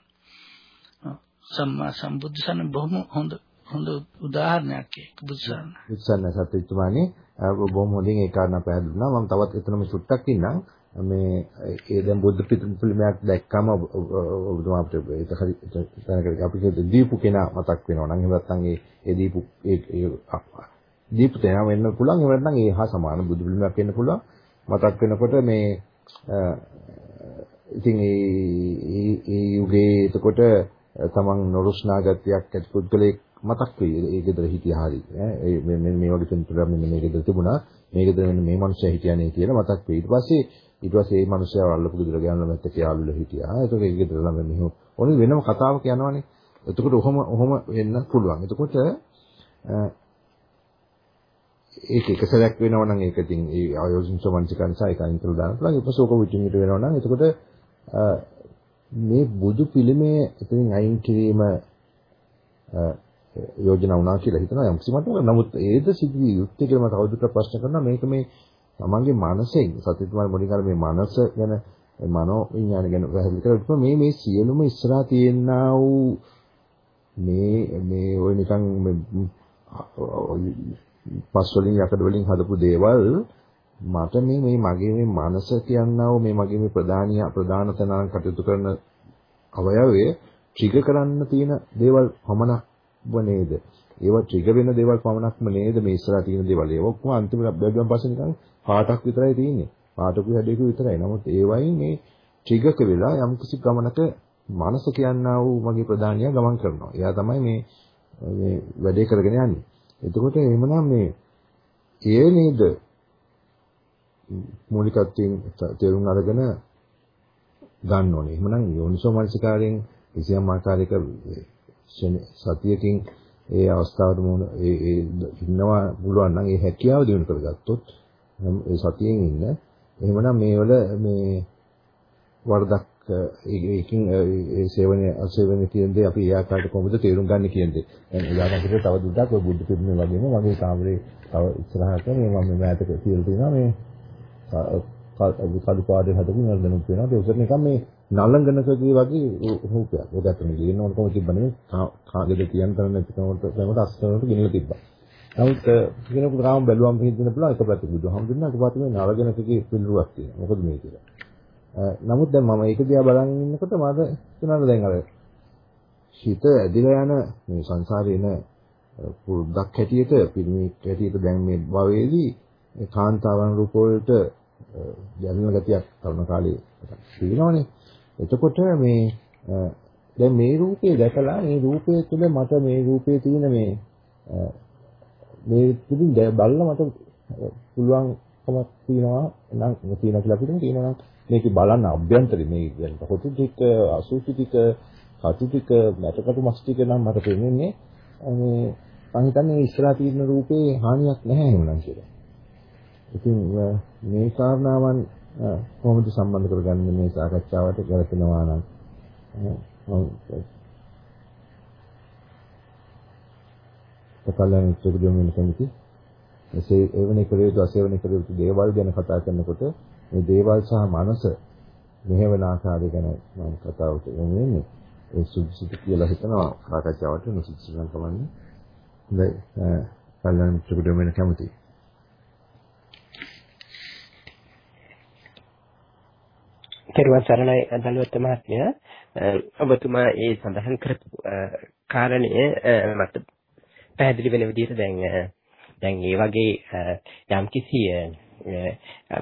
සම්මා සම්බුද්ධ සන බොහොම හොඳ හොඳ උදාහරණයක් ඒක බුදුසරණ. බුදුසරණ සත්‍යතුමානි බොහොම හොඳින් ඒ කාරණා පැහැදිලි වුණා. මම තවත් එතනම චුට්ටක් ඉන්නම්. මේ ඒ දැන් බුද්ධ පිළිමයක් දැක්කම ඔබතුමා අපිට ඒක හරි තැනකට අපි කියද දීපු කෙනා මතක් වෙනවා නම් එහෙම නැත්නම් ඒ ඒ දීපු ඒ දීපු තැන වෙන්න පුළුවන් එහෙම නැත්නම් ඒ හා සමාන බුදු පිළිමයක් වෙන්න පුළුවන් මතක් වෙනකොට මේ ඉතින් ඒ ඒ යුගයේ එතකොට තමන් නොරුස්නා ගතියක් ඇති පුද්ගලෙක් මතක් වෙයි. ඒ ගෙදර හිටියා හරි. ඈ මේ මේ වගේ තෙන්තුරක් මෙන්න මේ ගෙදර තිබුණා. මේ ගෙදර මෙන්න මේ මිනිස්සයා හිටියානේ කියලා මතක් වෙයි. ඊට පස්සේ ඊට පස්සේ මේ මිනිස්සයා අල්ලපු ගෙදර ගියාම මැත්ත කියාලුල හිටියා. ඒතකොට ඒ ගෙදර ළඟ මෙහෙම ඕනේ වෙනම කතාවක් යනවනේ. එතකොට ඔහොම ඔහොම වෙන්න පුළුවන්. එතකොට ඒක එක සැරයක් වෙනවා නම් ඒක ඉතින් ඒ ආයෝජන සමන්තිකන් නිසා ඒක අයින් කරලා දාන්න පුළුවන්. ඊට පස්සේ ඕක විචින්ිත වෙනවා නම් එතකොට මේ බුදු පිළිමේ එතනින් අයින් කිරීම යෝජනා වුණා කියලා හිතනවා යම්කිසි මට්ටමක. නමුත් ඒද සිදුවිය යුත්තේ කියලා මම තවදුරටත් ප්‍රශ්න කරනවා. මේක මේ තමන්ගේ මනසෙන් සත්‍යතුමාගේ මුලින් අර මේ මනස ගැන මනෝ විඥාන ගැන පැහැදිලි කරලා මේ මේ සියලුම ඉස්සරහා තියෙනා වූ මේ මේ ඔය නිකන් පස් වලින් යකඩ වලින් හදපු දේවල් මට මේ මේ මගේ මේ මනස කියනවා මේ මගේ මේ ප්‍රධානිය ප්‍රධාන තැනන් කටයුතු කරන අවයවය ට්‍රිගර් කරන්න තියෙන දේවල් පමණක් නේද? ඒවා ට්‍රිගර් වෙන දේවල් පමණක්ම නේද මේ ඉස්සරහ තියෙන දේවල්. ඒක ඔක්කොම අන්තිමට බැලුවන් පස්සේ නිකන් පාටක් විතරයි තියෙන්නේ. පාටකු හැඩයක විතරයි. නමුත් ඒවයින් මේ ට්‍රිගර් වෙලා යම්කිසි ගමනක මනස කියනා වූ මගේ ප්‍රධානියා ගමන් කරනවා. එයා තමයි මේ මේ වැඩේ කරගෙන යන්නේ. එතකොට එහෙමනම් මේ ඒ නේද මූලිකත්වයෙන් තේරුම් අරගෙන ගන්න ඕනේ. එහෙමනම් යෝනිසෝ මනසිකාරයෙන් කිසියම් ආකාරයක සතියකින් ඒ අවස්ථාවට මුහුණ ඒ ඒ ඉන්නවා පුළුවන් නම් ඒ හැකියාව දිනු කරගත්තොත් ඒ සතියෙන් ඉන්න එහෙමනම් මේවල මේ වරදක් ඒකින් ඒ සේවනයේ අසේවනයේ තියෙන දේ අපි ඒ ආකාරයට කොහොමද තේරුම් ගන්න කියන දේ. දැන් උදාහරණයකට තව දුරටත් ඔය බුද්ධ පිළිමය වගේම මගේ කාමරේ තව ඉස්සරහට මේ මම මෑතක තියලා තියෙනවා මේ කඩු පාඩේ හදපු නර්දනුත් වෙනවා. ඒ උසර නිකන් මේ නලංගනකගේ වගේ රූපයක්. ඔක ඇත්තටම ගින්න ඕන කොහොමද තිබ්බනේ කාගෙද කියන්න තරම් නැති කෙනෙකුට ප්‍රේමට අස්තරට ගෙනලා තිබ්බා. නමුත් කෙනෙකුට තාම බැලුවම් හිතෙන්න පුළුවන් එක පැත්තක බුදුහාමුදුරනේ අකපත මේ නලගනකගේ පිළිරුවක් තියෙනවා. මොකද මේ කියලා. නමුත් දැන් මම ඒක දිහා බලන් ඉන්නකොට මට හිතනවා දැන් අර හිත ඇදිලා යන මේ සංසාරේ එන පුරුද්දක් හැටියට පිරිමික් හැටියට දැන් මේ භවයේදී කාන්තාවන් රූප වලට දැනෙන ගතියක් තරුණ කාලේ තියෙනවනේ. එතකොට මේ දැන් මේ රූපේ දැකලා මේ රූපය තුළ මට මේ රූපේ තියෙන මේ මේ ඉතින් බලලා මට පුළුවන්කමක් තියෙනවා නම් තියෙනවා කියලා අපිට තියෙනවා නම් මේක බලන්න අභ්‍යන්තරේ මේ කියන්නේ හොතු ටික අසුචි ටික කටු ටික මැටකටු මස් ටික නම් මට පේන්නේ මේ මම හිතන්නේ ඉස්සරහා තියෙන රූපේ හානියක් නැහැ නුනන් කියලා. ඉතින් මේ කාරණාවන් කොහොමද සම්බන්ධ කරගන්නේ මේ සාකච්ඡාවට ගැලපෙනවා නම්? මම සකලයන් චුග්ගම වෙන කමිටි එසේ එවැනි කළ යුතු අසේවනි කළ යුතු දේවල් ගැන කතා කරනකොට මේ දේවල් සහ මනස මෙහෙවන ආකාරය ගැන මම කතාවට යොමු වෙන්නේ. ඒ සුදුසුද කියලා හිතනවා සාකච්ඡාවට නුසුදුසු නම් කමන්නේ. හොඳයි. කල්යනා චුග්ගම වෙන කමිටි තෙරුවන් සරණයි දලුවත් මහත්මයා. ඔබතුමා ඒ සඳහන් කරපු කාරණය මට පැහැදිලි වෙන විදිහට දැන් දැන් ඒ වගේ යම්කිසි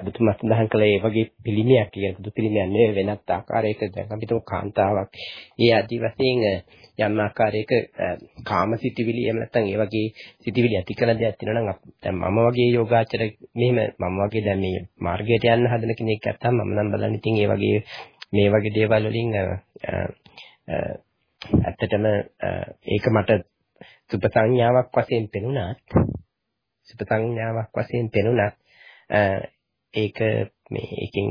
බුදුමා සඳහන් කළ ඒ වගේ පිළිමයක් කියන බුදු පිළිමයක් නෙවෙයි වෙනත් ආකාරයක දැන් අපි තුමු කාන්තාවක්. ඒ ආදි වශයෙන් යම් ආකාරයක කාමසිතවිලි එහෙම නැත්නම් ඒ වගේ සිතවිලි ඇති කරන දෙයක් තියෙනවා නම් දැන් මම වගේ යෝගාචර මෙහෙම මම වගේ දැන් මේ මාර්ගයට යන්න හදන කෙනෙක් නැත්තම් මම නම් බලන්නේ ඉතින් ඒ වගේ මේ වගේ දේවල් වලින් ඇත්තටම ඒක මට සුප සංඥාවක් වශයෙන් පෙනුණත් සුප සංඥාවක් වශයෙන් පෙනුණත් ඒක මේ එකෙන්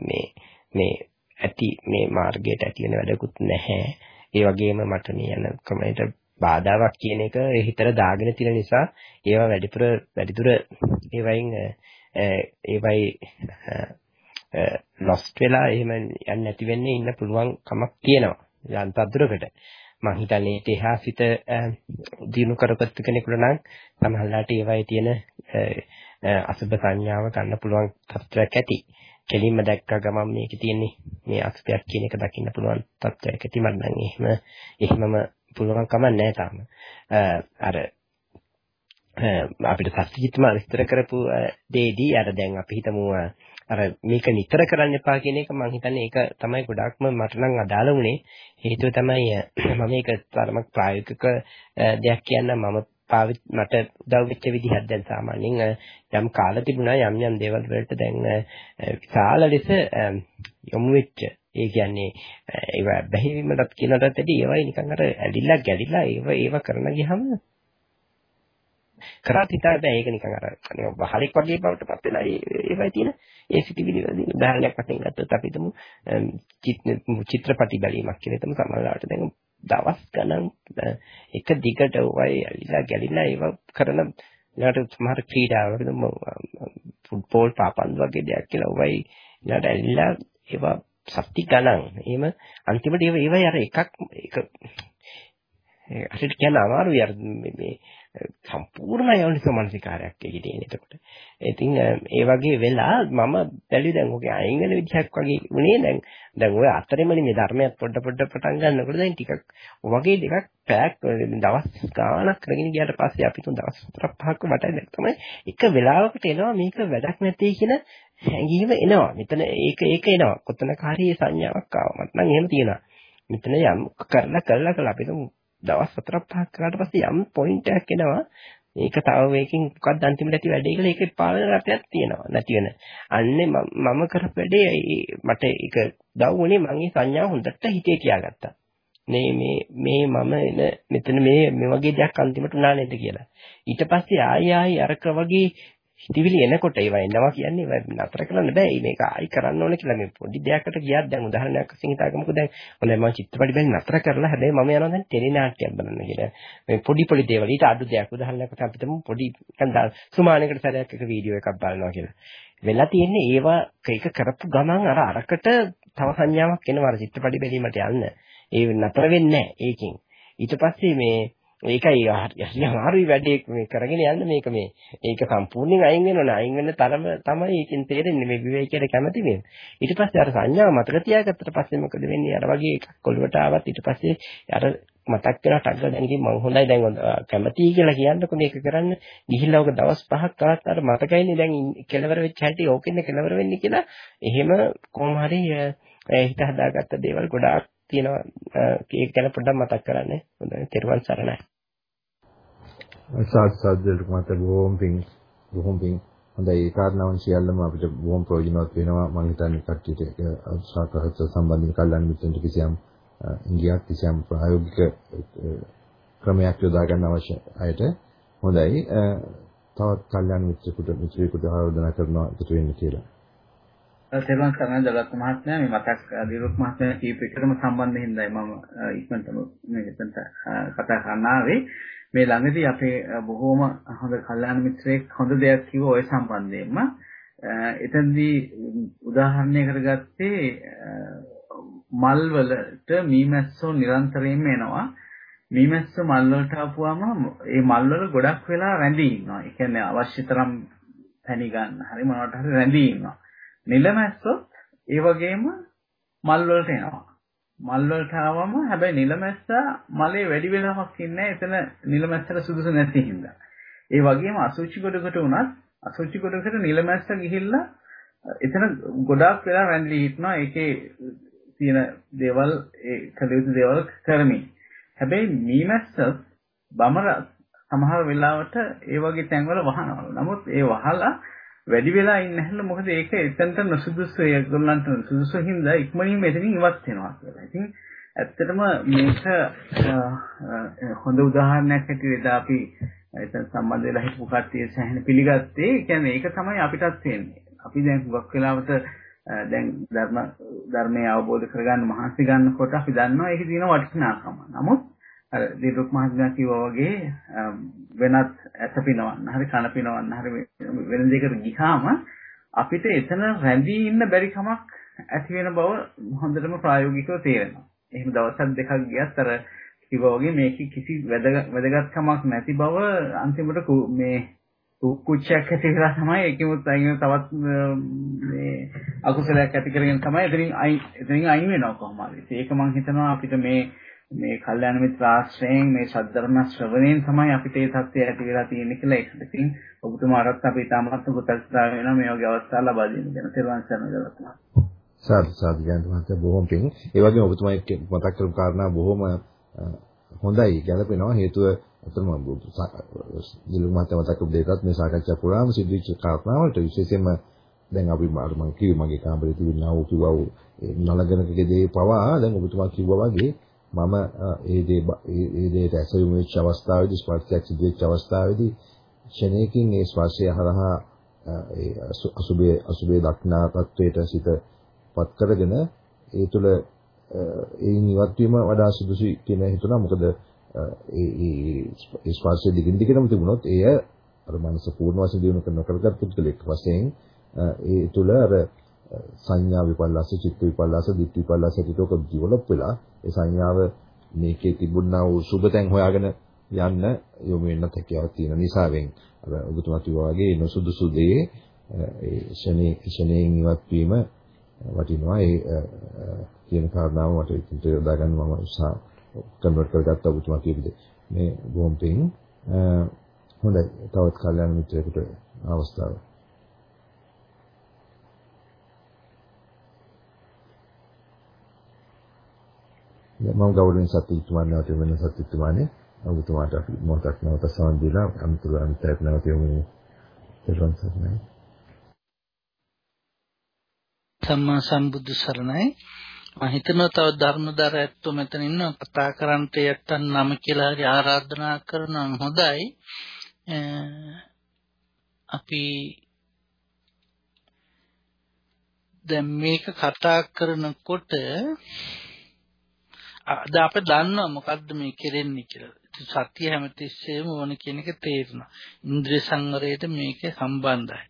මේ මේ ඇති මේ මාර්ගයට ඇති වෙන වැඩකුත් නැහැ. ඒ වගේම මට මේ යන ක්‍රමයට බාධාවක් කියන එක හිතට දාගෙන තියෙන නිසා ඒවා වැඩිපුර වැඩිදුර ඒවයින් ඒවයි ලොස්ට් වෙලා එහෙම යන්නේ නැති වෙන්නේ ඉන්න පුළුවන් කමක් තියෙනවා. යන්තම් දුරකට. මං හිතන්නේ ඉතිහාසිත දිනු කරගත්ත කෙනෙකුට නම් සමහරවිට ඒවයේ තියෙන අසුබ සංඥාව ගන්න පුළුවන් තත්ත්වයක් ඇති. කෙලින්ම දැක්ක ගමන් මේකේ තියෙන්නේ මේ අසුබයක් කියන එක දකින්න පුළුවන් තත්ත්වයක් ඇති මම නම් එහෙම එහෙමම පුළුවන් කම නැහැ තාම. අර අපිට සත්‍යජිත්ම විස්තර කරපු දෙයේදී අර දැන් අපි හිතමු අර මේක නිතර කරන්න එපා කියන එක මම හිතන්නේ ඒක තමයි ගොඩක්ම මට නම් අදාළ වුණේ හේතුව තමයි මම මේක තරමක් ප්‍රායෝගික දෙයක් කියන්න මම පාවිච්චි මට උදව් වෙච්ච විදිහක් දැන් සාමාන්‍යයෙන් යම් කාල තිබුණා යම් යම් දේවල් වලට දැන් විශාල ලෙස යොමු වෙච්ච. ඒ කියන්නේ ඒව බැහැවීමකට කියනටත් ඇදී ඒවයි නිකන් අර ඇලිලා ගැලිලා ඒව ඒව කරන ගියහම කරත් හිතා බෑ ඒක නිකන් අර වහලෙක් වගේ බවට පත් වෙලා ඒවයි තියෙන. ඒ සිටිවිලි වලින් උදාහරණයක් වශයෙන් ගත්තොත් අපි හිතමු චිත්‍රපටි බැලීමක් කියලා හිතමු. සමහරවිට දැන් දවස් ගණන් එක දිගට වයි ඇලිලා ගැලිලා ඒව කරන ඊළඟට සමහර ක්‍රීඩාවලට ෆුට්බෝල් පාපන්දු වගේ දෙයක් කියලා වයි ඊළඟට ඇලිලා ඒවා සත්‍ති ගණන්. එහෙම අන්තිමට ඒව ඒවයි අර එකක් එක හරියට කියන්න අමාරුයි අර මේ සම්පූර්ණ යෝනිසෝමනසිකාරයක් ඒකේ තියෙන එතකොට. ඉතින් ඒ වගේ වෙලා මම බැලුවේ දැන් ඔගේ අයින් වෙන විදිහක් වගේ උනේ දැන් දැන් ඔය අතරෙමනේ මේ ධර්මයක් පොඩ පොඩ පටන් ගන්නකොට දැන් ටිකක් වගේ දෙකක් පැයක් දවස් ගාණක් කරගෙන ගියාට පස්සේ අපි තුන් දවස් හතර පහක් වටයි තමයි එක වෙලාවකට එනවා මේක වැඩක් නැtei කියන හැඟීම එනවා. මෙතන ඒක ඒක එනවා. කොතනක හරි සංඥාවක් ආවම නම් එහෙම තියෙනවා. මෙතන යම් කරලා කරලා කරලා අපි දවස් 4 5ක් කරාට පස්සේ යම් පොයින්ට් එකක් එනවා මේක තව මේකෙන් මොකක්ද අන්තිමට ඇති වැඩේ කියලා ඒක පාලන රටයක් තියෙනවා නැති වෙන. අන්නේ මම කරපු වැඩේ මට ඒක දවුනේ මම මේ සංඥාව හොඳට හිතේ තියාගත්තා. මේ මේ මේ මම එන මෙතන මේ මේ වගේ දෙයක් අන්තිමට උනා නේද කියලා. ඊට පස්සේ ආයි ආයි අරක වගේ හිතවිලි එනකොට ඒවා එනවා කියන්නේ ඒවා නතර කරන්න බෑ. මේක ආයි කරන්න ඕනේ කියලා මේ පොඩි දෙයක්කට ගියත් දැන් උදාහරණයක් වශයෙන් හිතාගමුකෝ දැන් හොඳයි මම චිත්‍රපටි බැලි නතර කරලා හැබැයි මම යනවා දැන් ටෙලි නාට්‍යයක් බලන්න කියලා. මේ පොඩි පොඩි දේවල් ඊට අඩු දෙයක් උදාහරණයක් වශයෙන් අපිට පොඩි නිකන් සුමානයකට සැරයක් එක වීඩියෝ එකක් බලනවා කියලා. වෙලා තියෙන්නේ ඒවා ඒක කරපු ගමන් අර අරකට තව සංඥාවක් එනවා අර චිත්‍රපටි බැලීමට යන්න. ඒ නතර වෙන්නේ නැහැ ඒකෙන්. ඊට පස්සේ මේ ඒකයි *laughs* හරි අමාරුයි වැඩේ මේ කරගෙන යන්න මේක මේ. ඒක සම්පූර්ණයෙන් අයින් වෙනවා අයින් වෙන තරම තමයි ඒකෙන් තේරෙන්නේ මේ විවේකයට කැමති මේ. ඊට පස්සේ අර සංඥාව මතක තියාගත්තට පස්සේ මොකද වෙන්නේ? අර වගේ එකක් ඔළුවට ආවත් ඊට පස්සේ අර මතක් වෙනවා ටග්ග දැන් ඉතින් මම හොඳයි දැන් කැමතියි කියලා කියන්නකො මේක කරන්න. ගිහිල්ලා ඔක දවස් පහක් කරත් අර මතකයිනේ දැන් කෙලවර වෙච්ච හැටි ඕකෙන්න කෙලවර වෙන්නේ කියලා. එහෙම කොහොම හරි හිත හදාගත්ත දේවල් ගොඩාක් තියෙනවා. ඒක ගැන පොඩ්ඩක් මතක් කරන්න. හොඳයි. තෙරුවන් සරණයි. සාත් සාද්දලට මත බොහොම පිං බොහොම පිං. හොඳයි. ඒ කාරණාවන් සියල්ලම අපිට බොහොම ප්‍රයෝජනවත් වෙනවා. මම හිතන්නේ කට්ටියට සාකච්ඡාත් සම්බන්ධව කල්යනා මිත්‍රන්ට කිසියම් ඉංග්‍රීසියක් කිසියම් ප්‍රායෝගික ක්‍රමයක් යොදා ගන්න අවශ්‍ය අයට හොඳයි. තවත් කල්යනා මිත්‍රෙකුට මිත්‍රයෙකුට ආරාධනා කරනවා එකතු වෙන්න කියලා. තෙරුවන් සරණයි දලත් මහත්මයා මේ මතක් දිරුක් මහත්මයා කීප එකටම සම්බන්ධ හින්දායි මම ඉක්මනටම මේකට කතා කරන්න ආවේ. මේ ළඟදී අපේ බොහෝම හොඳ කල්යාණ මිත්‍රයෙක් හොඳ දෙයක් කිව්ව ඔය සම්බන්ධයෙන්ම එතෙන්දී උදාහරණය කරගත්තේ මල් වලට මීමැස්සෝ නිරන්තරයෙන්ම එනවා මීමැස්ස මල් වලට ආපුවම ඒ මල් වල ගොඩක් වෙලා රැඳී ඉන්නවා. ඒ කියන්නේ අවශ්‍ය තරම් පැණි ගන්න හරි මොනවට හරි රැඳී ඉන්නවා. නිලමැස්සොත් ඒ වගේම මල් වලට එනවා. මල් වලට ආවම හැබැයි නිලමැස්සා මලේ වැඩි වෙලාවක් ඉන්නේ එතන නිලමැස්සට සුදුසු නැති හින්දා. ඒ වගේම අසුචි ගොඩකට උනත් අසුචි ගොඩකට නිලමැස්ස ගිහිල්ලා එතන ගොඩාක් වෙලා රැඳී හිටනවා. ඒකේ තියෙන දේවල් ඒ කළ යුතු දේවල් කරමින්. හැබැයි මීමැස්ස බමර සමහර වෙලාවට ඒ වගේ තැන්වල වහනවලු. නමුත් ඒ වහලා වැඩි වෙලා ඉන්නේ නැහැ මොකද ඒක එතනට නොසුදුසු ඒගොල්ලන්ට සුදුසු හින්දා ඉක්මනින් මෙතනින් ඉවත් වෙනවා කියලා. ඉතින් ඇත්තටම මේක හොඳ උදාහරණයක් හැටියට අපි එතන සම්බන්ධ වෙලා හිටපු කට්ටිය සෑහෙන පිළිගත්තේ. ඒ කියන්නේ ඒක තමයි අපිටත් තියෙන්නේ. අපි දැන් හුඟක් වෙලාවට දැන් ධර්ම ධර්මය අවබෝධ කරගන්න මහන්සි ගන්නකොට අපි දන්නවා ඒකේ තියෙන වටිනාකම. නමුත් අර දීපක් මහත්මයා කිව්වා වගේ වෙනත් ඇස පිනවන්න හරි කන පිනවන්න හරි වෙන දෙයකට ගිහාම අපිට එතන රැඳී ඉන්න බැරි කමක් ඇති වෙන බව හොඳටම ප්‍රායෝගිකව තේරෙනවා. එහෙම දවසක් දෙකක් ගියත් අර කිව්වා වගේ මේකේ කිසි වැදගත්කමක් නැති බව අන්තිමට මේ කුච්චයක් ඇති වෙලා තමයි ඒකෙමුත් අයින් තවත් මේ අකුසලයක් ඇති කරගෙන තමයි එතනින් අයින් එතනින් අයින් වෙනවා කොහොම හරි. ඒක මම හිතනවා අපිට මේ මේ කල්යාණ මිත්‍ර ආශ්‍රයෙන් මේ සද්ධර්ම ශ්‍රවණයෙන් තමයි අපිට මේ தත්ත්වය ඇති වෙලා තියෙන්නේ කියලා ඒකට ඉතින් ඔබතුමාටත් අපි තාමත් උපතක්සා වෙනවා මේ වගේ අවස්ථා ලබා දෙන්න ගැන තෙරුවන් සරණයි දවතුමා. සාදු සාදු ජයන්ත මහත්තයා බොහොම පිං. ඒ වගේම ඔබතුමා මතක් කරපු කාරණා බොහොම හොඳයි ගැලපෙනවා හේතුව අතම දිලු මහත්තයා මතක් කරපු දෙයකත් මේ සාකච්ඡා පුරාම සිද්ධ වෙච්ච කාරණාවලට විශේෂයෙන්ම දැන් අපි මම කිව්ව මගේ කාමරේ තිබුණා වූ කිව්වා වූ නලගනකගේ දේ පවා දැන් ඔබතුමා කිව්වා වගේ මම ඒ දේ ඒ දේට ඇසුරු වෙච්ච අවස්ථාවේදී ස්පර්ශයක් සිදු වෙච්ච අවස්ථාවේදී ක්ෂණයකින් ඒ ස්පර්ශය හරහා ඒ අසුබේ අසුබේ දක්නා තත්වයට සිතපත් කරගෙන ඒ තුළ ඒන් ඉවත් වීම වඩා සුදුසුයි කියන හිතුණා මොකද ඒ ඒ ස්පර්ශය දිගින් දිගටම තිබුණොත් එය අර මනස පූර්ණ වශයෙන් දිනු කරන කරගත් පුද්ගලෙක් වශයෙන් ඒ තුළ අර සංඥා විපල්ලාස චිත්ත විපල්ලාස ditthi විපල්ලාස ටිකක ඩිවලොප් වෙලා ඒ සංඥාව මේකේ තිබුණා වූ සුබතෙන් හොයාගෙන යන්න යොමු වෙන්න හැකියාවක් තියෙන නිසාවෙන්. අර ඔබතුමා කිව්වා වගේ නොසුදුසු දේ ඒ ශනේ ශනේන් ඉවත් වීම වටිනවා. ඒ කියන කාරණාව මට ඉතින් යොදා ගන්න මම උත්සාහ කන්වර්ට් කරගත්තා ඔබතුමා කියපු දේ. මේ බොහොම පිං හොඳයි. තවත් කල්යනා මිත්‍රයෙකුට අවස්ථාවක් මම ගෞරවයෙන් සත්‍යතුමාට නැවත වෙන සත්‍යතුමානේ ඔබතුමාට අපි මොහොතක් නැවත සමන් දීලා අනුතුරු අන්තයට නැවත යමු. ඊට සරණයි. සම්මා සම්බුදු සරණයි. මම හිතනවා තව ධර්මදර ඇත්තෝ මෙතන ඉන්නවා. කතා කරන්නට යත්තන් නම කියලා හරි ආරාධනා කරනවා හොඳයි. අපි දැන් මේක කතා කරනකොට අද අප දන්නවා මොකද්ද මේ කෙරෙන්නේ කියලා. සත්‍ය හැමතිස්සෙම ඕන කියන එක තේරෙනවා. ඉන්ද්‍රිය සංවරයට මේක සම්බන්ධයි.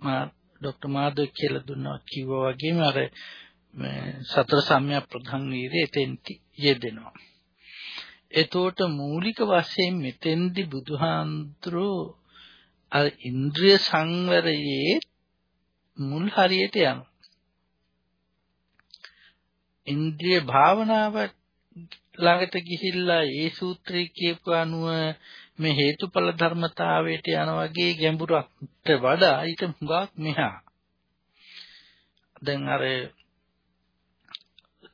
මා ડોક્ટર මාධව කියලා දුන්නා කිව්වා වගේම අර සතර සම්‍යක් ප්‍රධාන වීර්යය එතෙන්ටි යෙදෙනවා. එතකොට මූලික වශයෙන් මෙතෙන්දි බුදුහාඳුරෝ අර ඉන්ද්‍රිය සංවරයේ මුල් හරියට යනවා. ඉන්ද්‍රිය භාවනාව ළඟට ගිහිල්ලා ඒ සූත්‍රය කියපු අනුව මේ හේතුඵල ධර්මතාවයට යන වගේ ගැඹුරට වඩා ඊට හුඟක් මෙහා. දැන් අර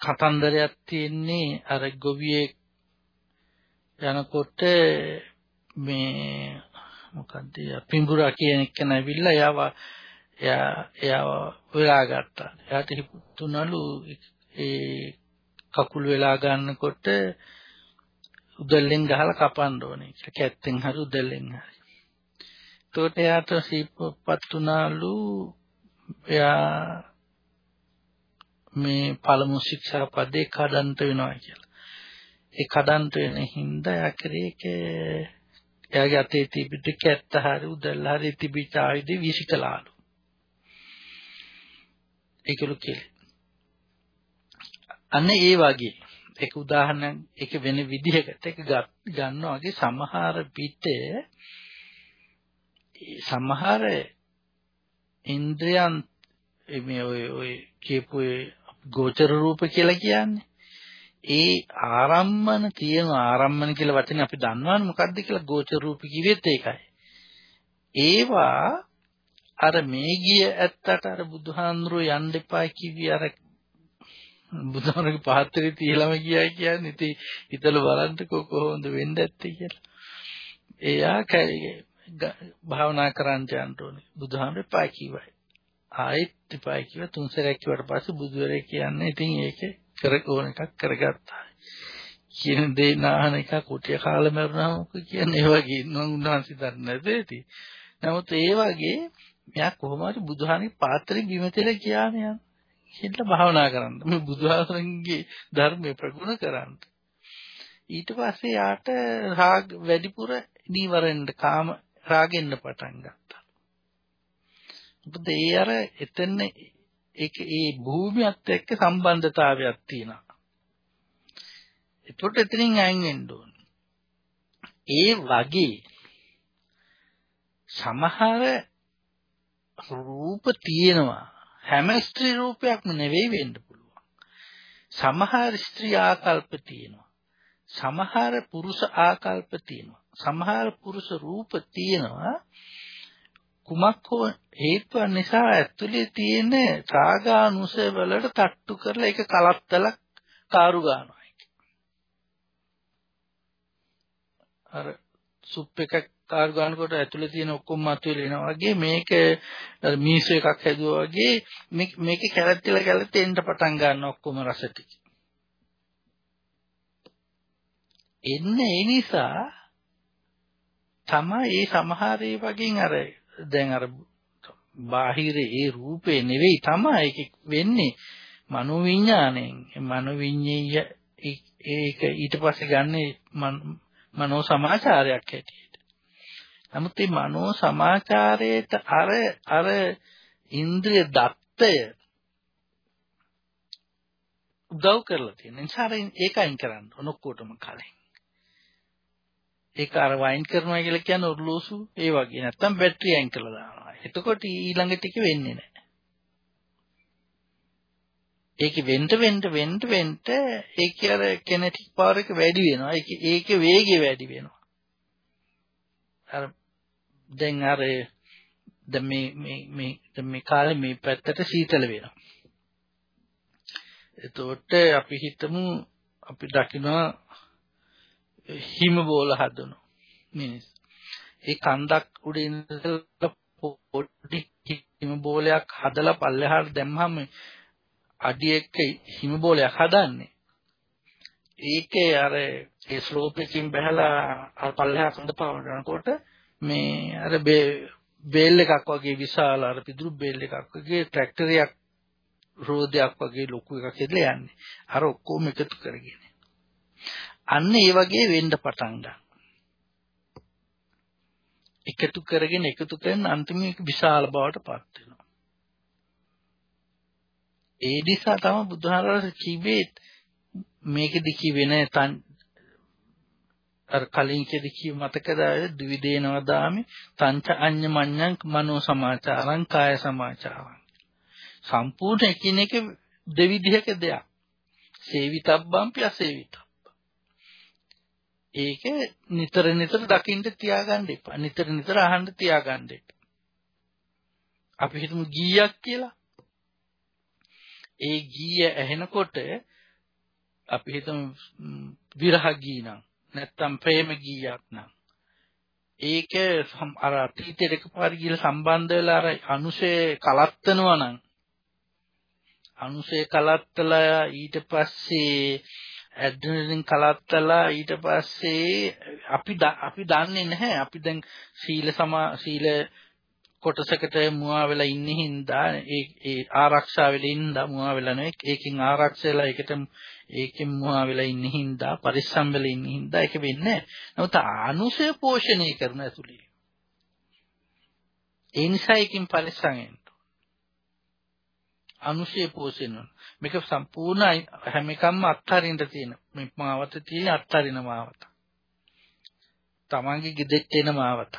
කතන්දරයක් තියෙන්නේ අර ගොවියෙක් යනකොට මේ මොකද්ද පිඹුරා කියන එක නැවිල්ලා එයාව එයා එයාව වෙලා ගත්තා. එයාට හිතුණලු ඒ කකුල් වෙලා ගන්නකොට උදැල්ලෙන් ගහලා කපන්න ඕනේ කියලා. කැත්තෙන් හරි උදැල්ලෙන් හරි. එතකොට එයාට සීපපත් උනාලු එයා මේ පළමු ශික්ෂා පදේ කඩන්ට වෙනවා කියලා. ඒ කඩන්ට වෙන හින්දා එයා කරේ එයාගේ අතේ තිබිච්ච කැත්ත හරි උදැල්ල හරි තිබිච්ච ආයුධ විසිකලාලු. ඒකලු කියලා. අන්න ඒ වගේ. එක උදාහරණයක් එක වෙන විදිහකට එක ගන්නවා වගේ සමහර පිටේ සමහර ඉන්ද්‍රයන් මේ ඔය ඔය කියපු ගෝචර රූප කියලා කියන්නේ. ඒ ආරම්මන තියෙන ආරම්මන කියලා වචනේ අපි දන්නවනේ මොකද්ද කියලා ගෝචර රූප කිව්වෙත් ඒකයි. ඒවා අර මේ ගිය ඇත්තට අර බුදුහාඳුරෝ යන්න එපා කිව්වේ අර බුදුහාමරගේ පාත්‍රය තියලම ගියා කියන්නේ ඉතින් හිතලා බලන්නකෝ කොහොමද වෙන්න ඇත්තේ කියලා. එයා භාවනා කරන්න යන්න ඕනේ. බුදුහාමරේ පා කිව්වයි. ආයෙත් පා කිව්ව තුන් සැරයක් කිව්වට පස්සේ බුදුරේ කියන්නේ ඉතින් ඒකේ කර ඕන එකක් කරගත්තා. කියන දේ නාහන එක කුටිය කාලේ මරුණාම කියන්නේ ඒ වගේ උන්වහන්සේ දන්නේ නැතේටි. නමුත් ඒ වගේ මෙයා කොහොම හරි බුදුහාමරගේ පාත්‍රේ බිම තියලා කියන්නේ හිත භාවනා කරන්න. මේ බුදුහාමරගේ ධර්මයේ ප්‍රගුණ කරන්න. ඊට පස්සේ යාට රාග වැඩිපුර නීවරෙන්ද කාම රාගෙන්න පටන් ගත්තා. මොකද ඒ අර එතන ඒක ඒ භූමියත් එක්ක සම්බන්ධතාවයක් තියෙනවා. එතකොට එතනින් අයින් වෙන්න ඕනේ. ඒ වගේ සමහර රූප තියෙනවා හැම ස්ත්‍රී රූපයක්ම නෙවෙයි වෙන්න පුළුවන්. සමහර ස්ත්‍රී ආකල්ප තියෙනවා. සමහර පුරුෂ ආකල්ප තියෙනවා. සමහර පුරුෂ රූප තියෙනවා. කුමක් හෝ හේතුවක් නිසා ඇතුලේ තියෙන රාගානුසය වලට තට්ටු කරලා ඒක කලත්තලා කාරු ගන්නවා. අර සුප් එකක් කාර් ගන්නකොට ඇතුලේ තියෙන ඔක්කොම මතුවෙලා එනවා වගේ මේක මීස් එකක් හැදුවා වගේ මේකේ කැරට්ටිලා කැලට එන්න පටන් ගන්න ඔක්කොම රස ටික. එන්න ඒ නිසා තමයි මේ සමහරේ වගේ අර දැන් අර බාහිර ඒ රූපේ නෙවෙයි තමයි ඒක වෙන්නේ මනෝවිඤ්ඤාණයෙන් මනෝවිඤ්ඤය ඒක ඊට පස්සේ ගන්නේ මනෝ සමාචාරයක් හැටියට. නමුත් මේ මනෝ සමාචාරයට අර අර ඉන්ද්‍රිය දත්තය උදව් කරලා තියෙන නිසා ඒක අයින් කරන්න ඕන ඔක්කොටම කලින්. ඒක අර වයින් කරනවා කියලා කියන්නේ ඔර්ලෝසු ඒ වගේ නැත්තම් බැටරි අයින් කරලා දානවා. එතකොට ඊළඟ ටික වෙන්නේ නැහැ. ඒක වෙන්න වෙන්න වෙන්න වෙන්න ඒක අර කෙනෙටික් පවර් එක වැඩි වෙනවා. ඒක ඒකේ වේගය වැඩි වෙනවා. අර දැන් අර දැන් මේ මේ මේ දැන් මේ කාලේ මේ පැත්තට සීතල වෙනවා. එතකොට අපි හිතමු අපි දකිනවා හිම බෝල හදනවා මිනිස්. ඒ කන්දක් උඩ ඉඳලා පොඩි හිම බෝලයක් හදලා පල්ලෙහාට දැම්මම අඩි එක්ක හිම බෝලයක් හදන්නේ. ඒකේ අර ඒ ස්ලෝප් එකකින් බහලා අර පල්ලෙහා කඳ පාවනකොට මේ අර බේල් එකක් වගේ විශාල අර පිදුරු බේල් එකක් වගේ ට්‍රැක්ටරයක් රෝදයක් වගේ ලොකු එකක් ඉදලා යන්නේ. අර ඔක්කොම එකතු කරගෙන. අන්න ඒ වගේ වෙන්න පටන් ගන්නවා. එකතු කරගෙන එකතු කරන අන්තිමට විශාල බවට පත් වෙනවා. ඒ නිසා තමයි බුදුහාරවල කිව්වේ මේකෙදි කිව්වේ නෑ අර කලින් කෙදි කිව්ව මතකද ද්විදේනව දාමි තංච අඤ්ඤමඤ්ඤං මනෝ සමාචාරං කාය සමාචාරං සම්පූර්ණ එකිනෙක දෙවිධයක දෙයක් සේවිතබ්බම්පි අසේවිත ඒක නිතර නිතර දකින්න තියාගන්න එපා. නිතර නිතර අහන්න තියාගන්න එපා. අපි හිතමු ගීයක් කියලා. ඒ ගීය ඇහෙනකොට අපි හිතමු විරහ ගී නම් නැත්තම් ප්‍රේම ගීයක් නම්. ඒක අර අතීතයට එකපාර ගිහලා සම්බන්ධ වෙලා අර අනුශේ කලත්තනවා නම් අනුශේ කලත්තලා ඊට පස්සේ ඇඩ්‍රිනලින් කලත්තලා ඊට පස්සේ අපි අපි දන්නේ නැහැ. අපි දැන් සීල සමා සීල කොටසකට මුවා වෙලා ඉන්නේ හින්දා ඒ ඒ ආරක්ෂා වෙලා ඉඳා මුවා වෙලා නෙවෙයි. ඒකෙන් ආරක්ෂා ඒකට ඒකෙන් මුවා වෙලා ඉන්නේ හින්දා පරිස්සම් වෙලා ඉන්නේ හින්දා ඒක වෙන්නේ නැහැ. නමුත් අනුසය පෝෂණය කරන ඇතුළේ. ඒ නිසා ඒකෙන් පරිස්සම් වෙන්න. අනුශය පෝෂණය මේක සම්පූර්ණ හැම එකක්ම අත්හරින්න තියෙන. මේ මාවත තියෙන අත්හරින මාවත. තමන්ගේ ගෙදෙට්ට එන මාවත.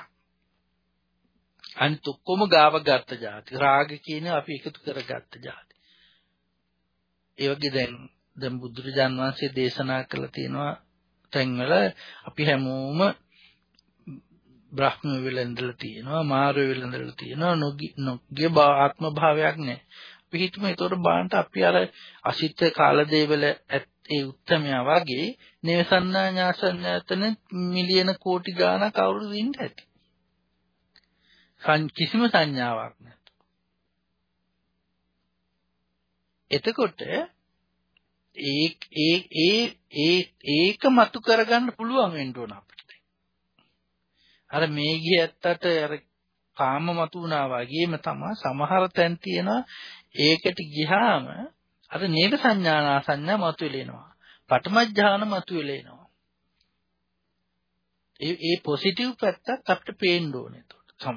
අනිත් ඔක්කොම ගාව ගත්ත જાති. රාග කියන අපි එකතු කරගත්ත જાති. ඒ වගේ දැන් දැන් බුදුරජාන් වහන්සේ දේශනා කළ තියෙනවා තැන්වල අපි හැමෝම බ්‍රහ්ම වෙලඳලා තියෙනවා මාර වෙලඳලා තියෙනවා නොගිය ආත්ම භාවයක් නැහැ අපි හිතමු ඒතකොට බාන්ට අපි අර අසිත කාලදේවල ඒ උත්තමයා වගේ නේසන්නා ඥාසන්නතන මිලියන කෝටි ගාණක් අවුරුදු ඉන්න ඇති. කිසිම සංඥාවක් නැතු. එතකොට ඒ ඒ ඒ ඒ ඒක මතු කරගන්න පුළුවන් වෙන්න ඕන අපිට. අර මේ ගියත්තට අර කාම මතු වුණා වගේම තමයි සමහර තැන් තියෙනවා ඒකට ගියාම අර නේද සංඥානා සංඥා මතුවෙලෙනවා. පටමඥාන මතුවෙලෙනවා. ඒ ඒ පොසිටිව් පැත්තක් අපිට පේන්න ඕනේ.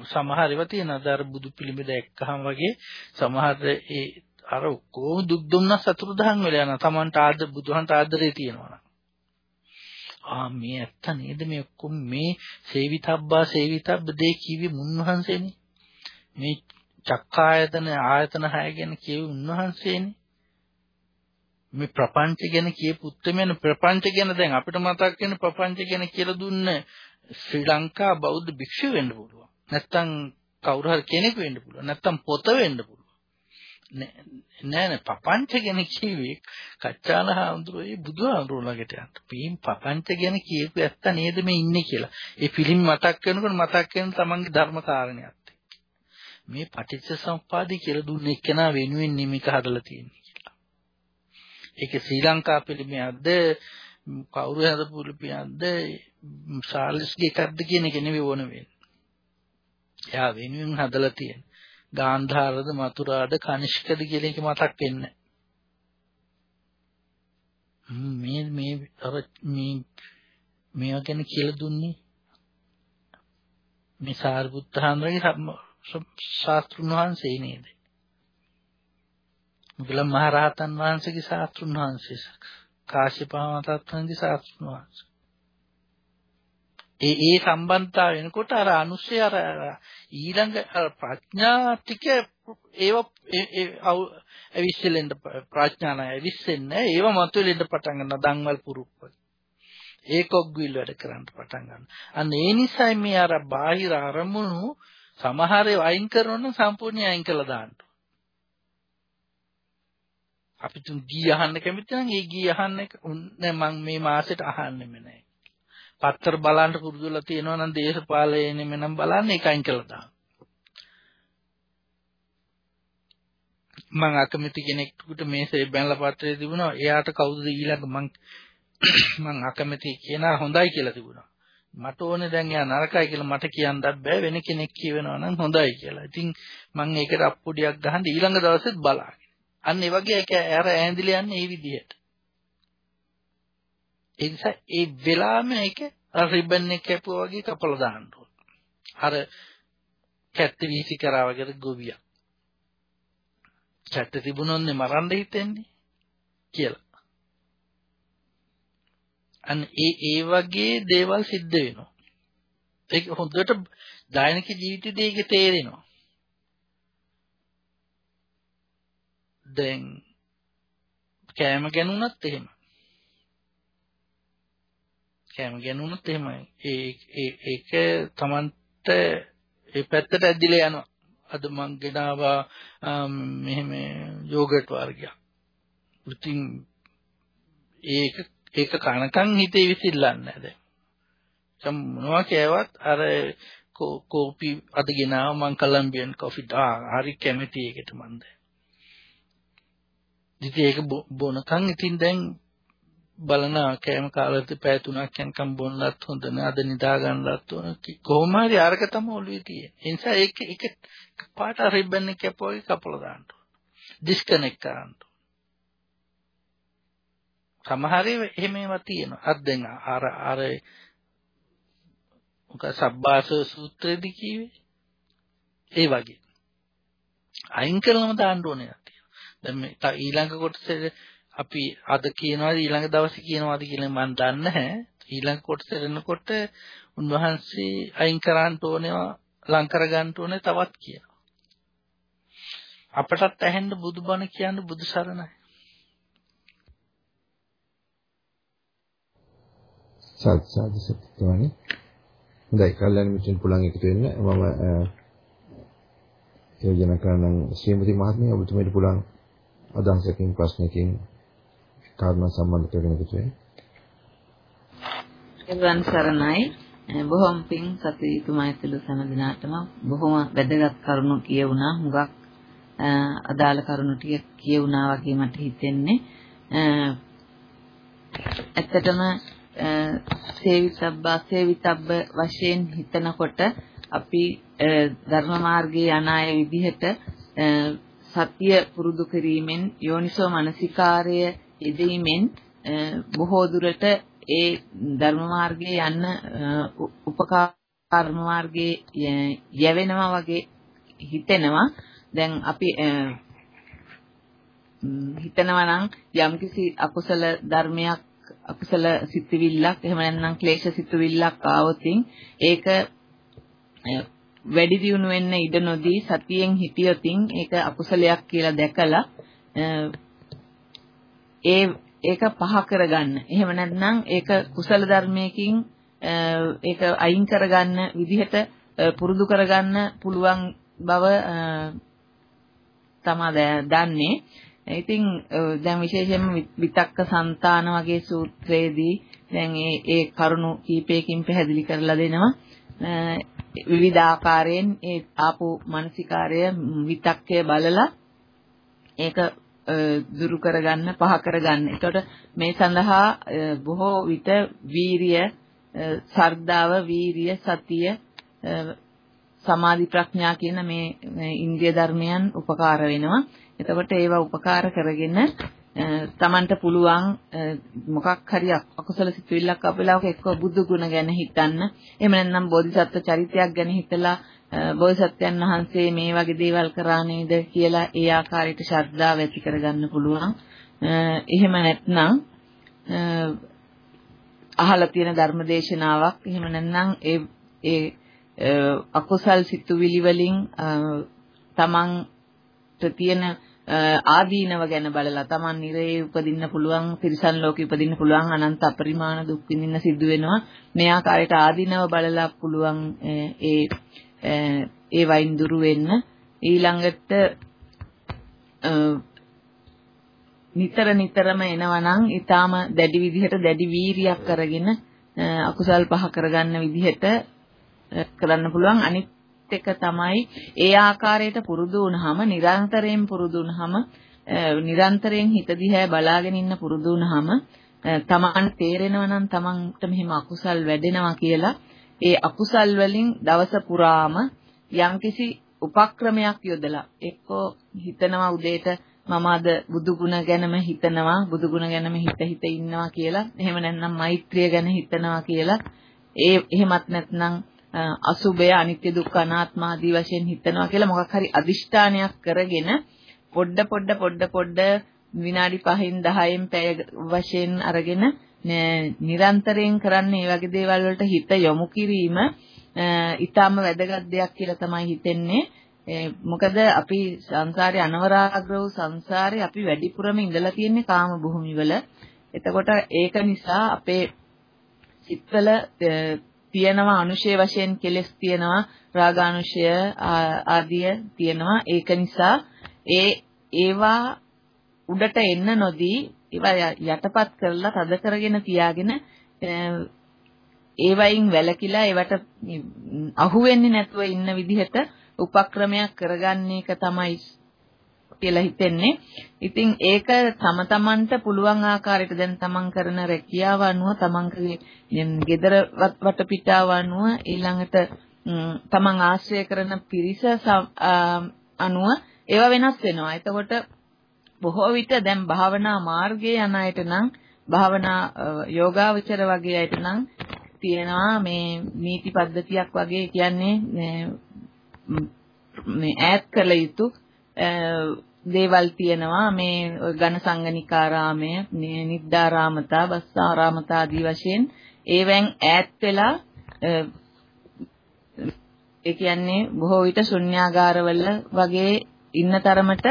සමහර ඒවා තියෙනවා. අර බුදු පිළිම දැක්කහම වගේ සමහර ඒ අර කොහොම දුක් දුම්නස් සතුටුදහන් වෙලා යනවා. Tamanට ආද බුදුහන්ට ආදරේ තියෙනවා. ආ මේ ඇත්ත නේද? මේ ඔක්කොම මේ සේවිතබ්බා සේවිතබ්බ දෙය කිව්වේ මුන්වහන්සේනේ. මේ චක්කායතන ආයතන 6 ගැන කියුවේ උන්වහන්සේනේ. මේ ප්‍රපංච ගැන කියපු උත්තරමන ප්‍රපංච ගැන දැන් අපිට මතක් වෙන ප්‍රපංච ගැන කියලා දුන්න ශ්‍රී ලංකා බෞද්ධ භික්ෂු වෙන්න පුළුවන්. නැත්තම් කවුරු හරි කෙනෙක් වෙන්න පුළුවන්. නැත්තම් පොත වෙන්න පුළුවන්. නෑ නෑ පපංච ගැන කිව්වේ කච්චාල හාමුදුරුවෝ බුදුහාමුදුරුවෝ ළඟට යන්න. පීම් පපංච ගැන කියපු ඇත්ත නේද මේ ඉන්නේ කියලා. ඒ පිළිම මතක් වෙනකොට මතක් වෙන තමන්ගේ ධර්ම කාරණයක්. මේ පටිච්ච සම්පදාය කියලා දුන්න එක්කෙනා වෙනුවෙන් නිමික හදලා තියෙන්නේ කියලා. ඒක ශ්‍රී ලංකා පිළිමයක්ද කවුරු හදපු පිළිමයක්ද සාල්ස්ගේ එකක්ද කියන එක නෙවෙයි ඕන වෙන්නේ. එයා වෙනුවෙන් හදලා තියෙන. ගාන්ධාරද මතුරාද කනිෂ්කද කියලා එක මතක් වෙන්නේ මේ මේ අර මේ මේවා ගැන කියලා දුන්නේ මේ සාරිපුත්ත හාමුදුරගේ ශාස්ත්‍රුන් වහන්සේ නේද? මුගලන් මහරහතන් වහන්සේගේ ශාස්ත්‍රුන් වහන්සේ කාශ්‍යප මහරහතන්ගේ ශාස්ත්‍රුන් වහන්සේ ඒ ඒ සම්බන්ධතාව වෙනකොට අර අනුශය අර ඊළඟ ප්‍රඥා ටික ඒව ඇවිස්සෙලෙන්න ප්‍රඥා නැ ඇවිස්සෙන්නේ ඒව මතුවෙලෙන්න පටන් ගන්නවා දන්වල් පුරුක්ක ඒකොග්විල් වැඩ කරන්න පටන් ගන්නවා අන්න ඒ නිසා මේ අර බාහිර අරමුණු සමහර ඒවා අයින් කරනවා නම් සම්පූර්ණයෙන් අයින් කළා දාන්න. අපි තුන් ගී අහන්න කැමති නම් ඒ ගී අහන්න නෑ මම මේ මාසෙට අහන්නෙම නෑ. පත්තර බලන්න පුරුදුලා තියෙනවා නම් දේශපාලනයෙම නම් බලන්න ඒකයින් කළා දාන්න. මම අකමැති කෙනෙකුට මේසේ බැලලා පත්‍රය තිබුණා. එයාට කවුද ඊළඟ මං *coughs* මං අකමැති කියනා හොඳයි කියලා තිබුණා. මට ඕනේ දැන් එයා නරකයි කියලා මට කියන්නත් බෑ වෙන කෙනෙක් කියවෙනවා නම් හොඳයි කියලා. ඉතින් මං ඒකට අප්පුඩියක් ගහන් ඊළඟ දවසෙත් බලාගෙන. අන්න ඒ වගේ ඒක අර ඈඳිලා යන්නේ මේ විදිහට. ඒ නිසා ඒ වෙලාවෙම ඒක අර රිබන් එක කැපුවා වගේ කපලා දාන්න ඕන. අර කැත්ත වීසි කරා වගේ ගොවියා. කැත්ත තිබුණොත් මරන්න හිතෙන්නේ කියලා. අන්න ඒ ඒ වගේ දේවල් සිද්ධ වෙනවා. ඒක හොඳට දෛනික ජීවිතයේදී ඒක තේරෙනවා. දැන් කෑම ගැනුණත් එහෙම. කැම ගැනුනොත් එහෙමයි. ඒ ඒ ඒක Tamanට ඒ පැත්තට ඇදිලා යනවා. අද මං ගෙනාවා මෙහෙම යෝගට් වර්ගයක්. ඉතින් ඒක ඒක කනකන් හිතේ විසිරලන්නේ නැහැ දැන්. සම් මොනවා කෑවත් අර කෝපි අද ගෙනාව මං කොලම්බියන් කොෆි ආ හරි කැමති ඒකට මන් දැන්. ඉතින් ඒක බොනකන් ඉතින් දැන් බලන කෑම කාලෙත් පැය තුනක් යනකම් බොන්නත් හොඳ නෑ අද නිදා ගන්නත් ඕන. කොහොම හරි අරක තමයි ඔළුවේ තියෙන්නේ ඒ නිසා ඒක එක පාට රිබන් එක කැපුවගේ කපලා දාන්න ඕන. ඩිස්කනෙක්ට් කරන්න සමහර එහෙම ඒවා තියෙනවා. අද දැන් අර අර මොක සබ්බාස සූත්‍රයේදී කිව්වේ ඒ වගේ. අයින් කරලම දාන්න ඕනේ දැන් මේ ඊළඟ කොටසේ අපි අද කියනවාද ඊළඟ දවසේ කියනවාද කියලා මම දන්නේ නැහැ. ඊළඟ කොටස එනකොට උන්වහන්සේ අයින් කරන්න ඕනේවා ලං කර ගන්න ඕනේ තවත් කියනවා. අපටත් ඇහෙන්න බුදුබණ කියන්න බුදු සරණයි. සත් සාදු සත්‍යවනි. හොඳයි කල්යනා මිත්‍රන් පුළුවන් එකතු වෙන්න මම යෝජනා කරන ශ්‍රීමති මහත්මිය ඔබතුමීට පුළුවන් අදහසකින් ප්‍රශ්නකින් කාරණා සම්බන්ධ කරගෙන කිව්වේ. එවන් සරණයි. බොහොම පිං සතුටුමයි තුළු සෑම දිනාටම බොහොම වැදගත් කරුණු කියවුණා හුඟක් අදාළ කරුණු ටික කියවුණා වගේ මට හිතෙන්නේ. ඇත්තටම සේවිතබ්බා සේවිතබ්බ වශයෙන් හිතනකොට අපි ධර්ම මාර්ගයේ යන අය විදිහට සත්‍ය පුරුදු කිරීමෙන් යෝනිසෝ මනසිකාරය යෙදීමෙන් බොහෝ දුරට ඒ ධර්ම මාර්ගයේ යන්න උපකාරම මාර්ගයේ යැවෙනවා වගේ හිතෙනවා. දැන් අපි හිතනවා නම් යම්කිසි අකුසල ධර්මයක් අකුසල සිතුවිල්ලක් එහෙම නැත්නම් ක්ලේශ සිතුවිල්ලක් ආවොතින් ඒක වැඩි දියුණු වෙන්න ඉඩ නොදී සතියෙන් හිටියොතින් ඒක අකුසලයක් කියලා දැකලා ඒ ඒක පහ කරගන්න. එහෙම නැත්නම් ඒක කුසල ධර්මයකින් ඒක අයින් කරගන්න විදිහට පුරුදු කරගන්න පුළුවන් බව තමයි දන්නේ. ඉතින් දැන් විශේෂයෙන්ම විතක්ක సంతාන වගේ සූත්‍රයේදී දැන් ඒ ඒ කරුණු කීපයකින් පැහැදිලි කරලා දෙනවා. විවිධ ආකාරයෙන් ඒ ආපු මානසිකාරය විතක්කය බලලා ඒක දුරු කරගන්න පහ කරගන්න. ඒකට මේ සඳහා බොහෝ විට වීරිය, සර්දාව, වීරිය, සතිය, සමාධි ප්‍රඥා කියන මේ ඉන්ද්‍රිය ධර්මයන් උපකාර වෙනවා. එතකොට ඒවා උපකාර කරගෙන තමන්ට පුළුවන් මොකක් හරි අකුසල සිතුවිල්ලක් අපලාවක එක්ක බුදු ගුණ ගැන හිතන්න. එහෙම නැත්නම් බෝධිසත්ව චරිතයක් ගැන හිතලා බෝධිසත්වයන් වහන්සේ මේ වගේ දේවල් කරා නේද කියලා ඒ ආකාරයට ශ්‍රද්ධාව ඇති කරගන්න පුළුවන්. එහෙම නැත්නම් අහලා තියෙන ධර්මදේශනාවක් එහෙම නැත්නම් ඒ ඒ අකුසල් සිතුවිලි වලින් තමන්ට තියෙන ආදීනව ගැන බලලා Taman නිරේ උපදින්න පුළුවන් තිරිසන් ලෝකෙ උපදින්න පුළුවන් අනන්ත අපරිමාණ දුක් විඳින්න සිද්ධ වෙනවා මේ ආකාරයට ආදීනව බලලා පුළුවන් ඒ ඒ වයින් දුරු වෙන්න. ඊළඟට නිතර නිතරම එනවනම් ඊටාම දැඩි විදිහට දැඩි වීරියක් කරගෙන අකුසල් පහ කරගන්න විදිහට කරන්න පුළුවන්. අනිත් එක තමයි ඒ ආකාරයට පුරුදු වුණාම නිරන්තරයෙන් පුරුදු වුණාම නිරන්තරයෙන් හිත දිහා බලාගෙන ඉන්න පුරුදු වුණාම තමන් තේරෙනවා නම් තමන්ට මෙහෙම අකුසල් වැඩෙනවා කියලා ඒ අකුසල් වලින් දවස පුරාම යම්කිසි උපක්‍රමයක් යොදලා එක්කෝ හිතනවා උදේට මම අද බුදු ගුණ ගැනම හිතනවා බුදු ගුණ ගැනම හිත හිත ඉන්නවා කියලා. එහෙම නැත්නම් මෛත්‍රිය ගැන හිතනවා කියලා. ඒ එහෙමත් නැත්නම් අසුබය අනිත්‍ය දුක්ඛ අනාත්ම ආදී වශයෙන් හිතනවා කියලා මොකක් හරි අදිෂ්ඨානයක් කරගෙන පොඩ පොඩ පොඩ පොඩ විනාඩි 5න් 10න් පැය වශයෙන් අරගෙන නිරන්තරයෙන් කරන්නේ මේ වගේ දේවල් වලට හිත යොමු කිරීම ඊටාම වැදගත් දෙයක් කියලා තමයි හිතෙන්නේ. මොකද අපි සංසාරේ අනවරාග්‍ර වූ සංසාරේ අපි වැඩිපුරම ඉඳලා තියෙන්නේ කාම භූමිවල එතකොට ඒක නිසා අපේ සිත්වල තියෙනවා අනුශය වශයෙන් කෙලස් තියෙනවා රාගානුශය ආදිය තියෙනවා. ඒක නිසා ඒ ඒවා උඩට එන්න නොදී ඒවා යටපත් කරලා තද කරගෙන තියාගෙන ඒවයින් වැළකීලා ඒවට අහු වෙන්නේ නැතුව ඉන්න විදිහට උපක්‍රමයක් කරගන්න එක තමයි කියලා හිතෙන්නේ. ඉතින් ඒක තම තමන්ට පුළුවන් ආකාරයට දැන් තමන් කරන රැකියාව අනුව තමන්ගේ ගෙදර වටපිටාව අනුව ඊළඟට තමන් ආශ්‍රය කරන පිරිස අනුව ඒවා වෙනස් වෙනවා. එතකොට බොහෝ විට දැන් භාවනා මාර්ගයේ යන අයට නම් භාවනා යෝගාවචර වගේ අයට නම් තියෙනවා මේ නීති පද්ධතියක් වගේ කියන්නේ මේ ඈත් කළ යුතු දේවල් තියෙනවා. මේ ඝන සංගනිකාරාමය නිද්දාරාමතා බස්සාරාමතා ආදී වශයෙන් ඒවෙන් ඈත් වෙලා ඒ කියන්නේ බොහෝ විට ශුන්‍යාගාරවල වගේ ඉන්න තරමට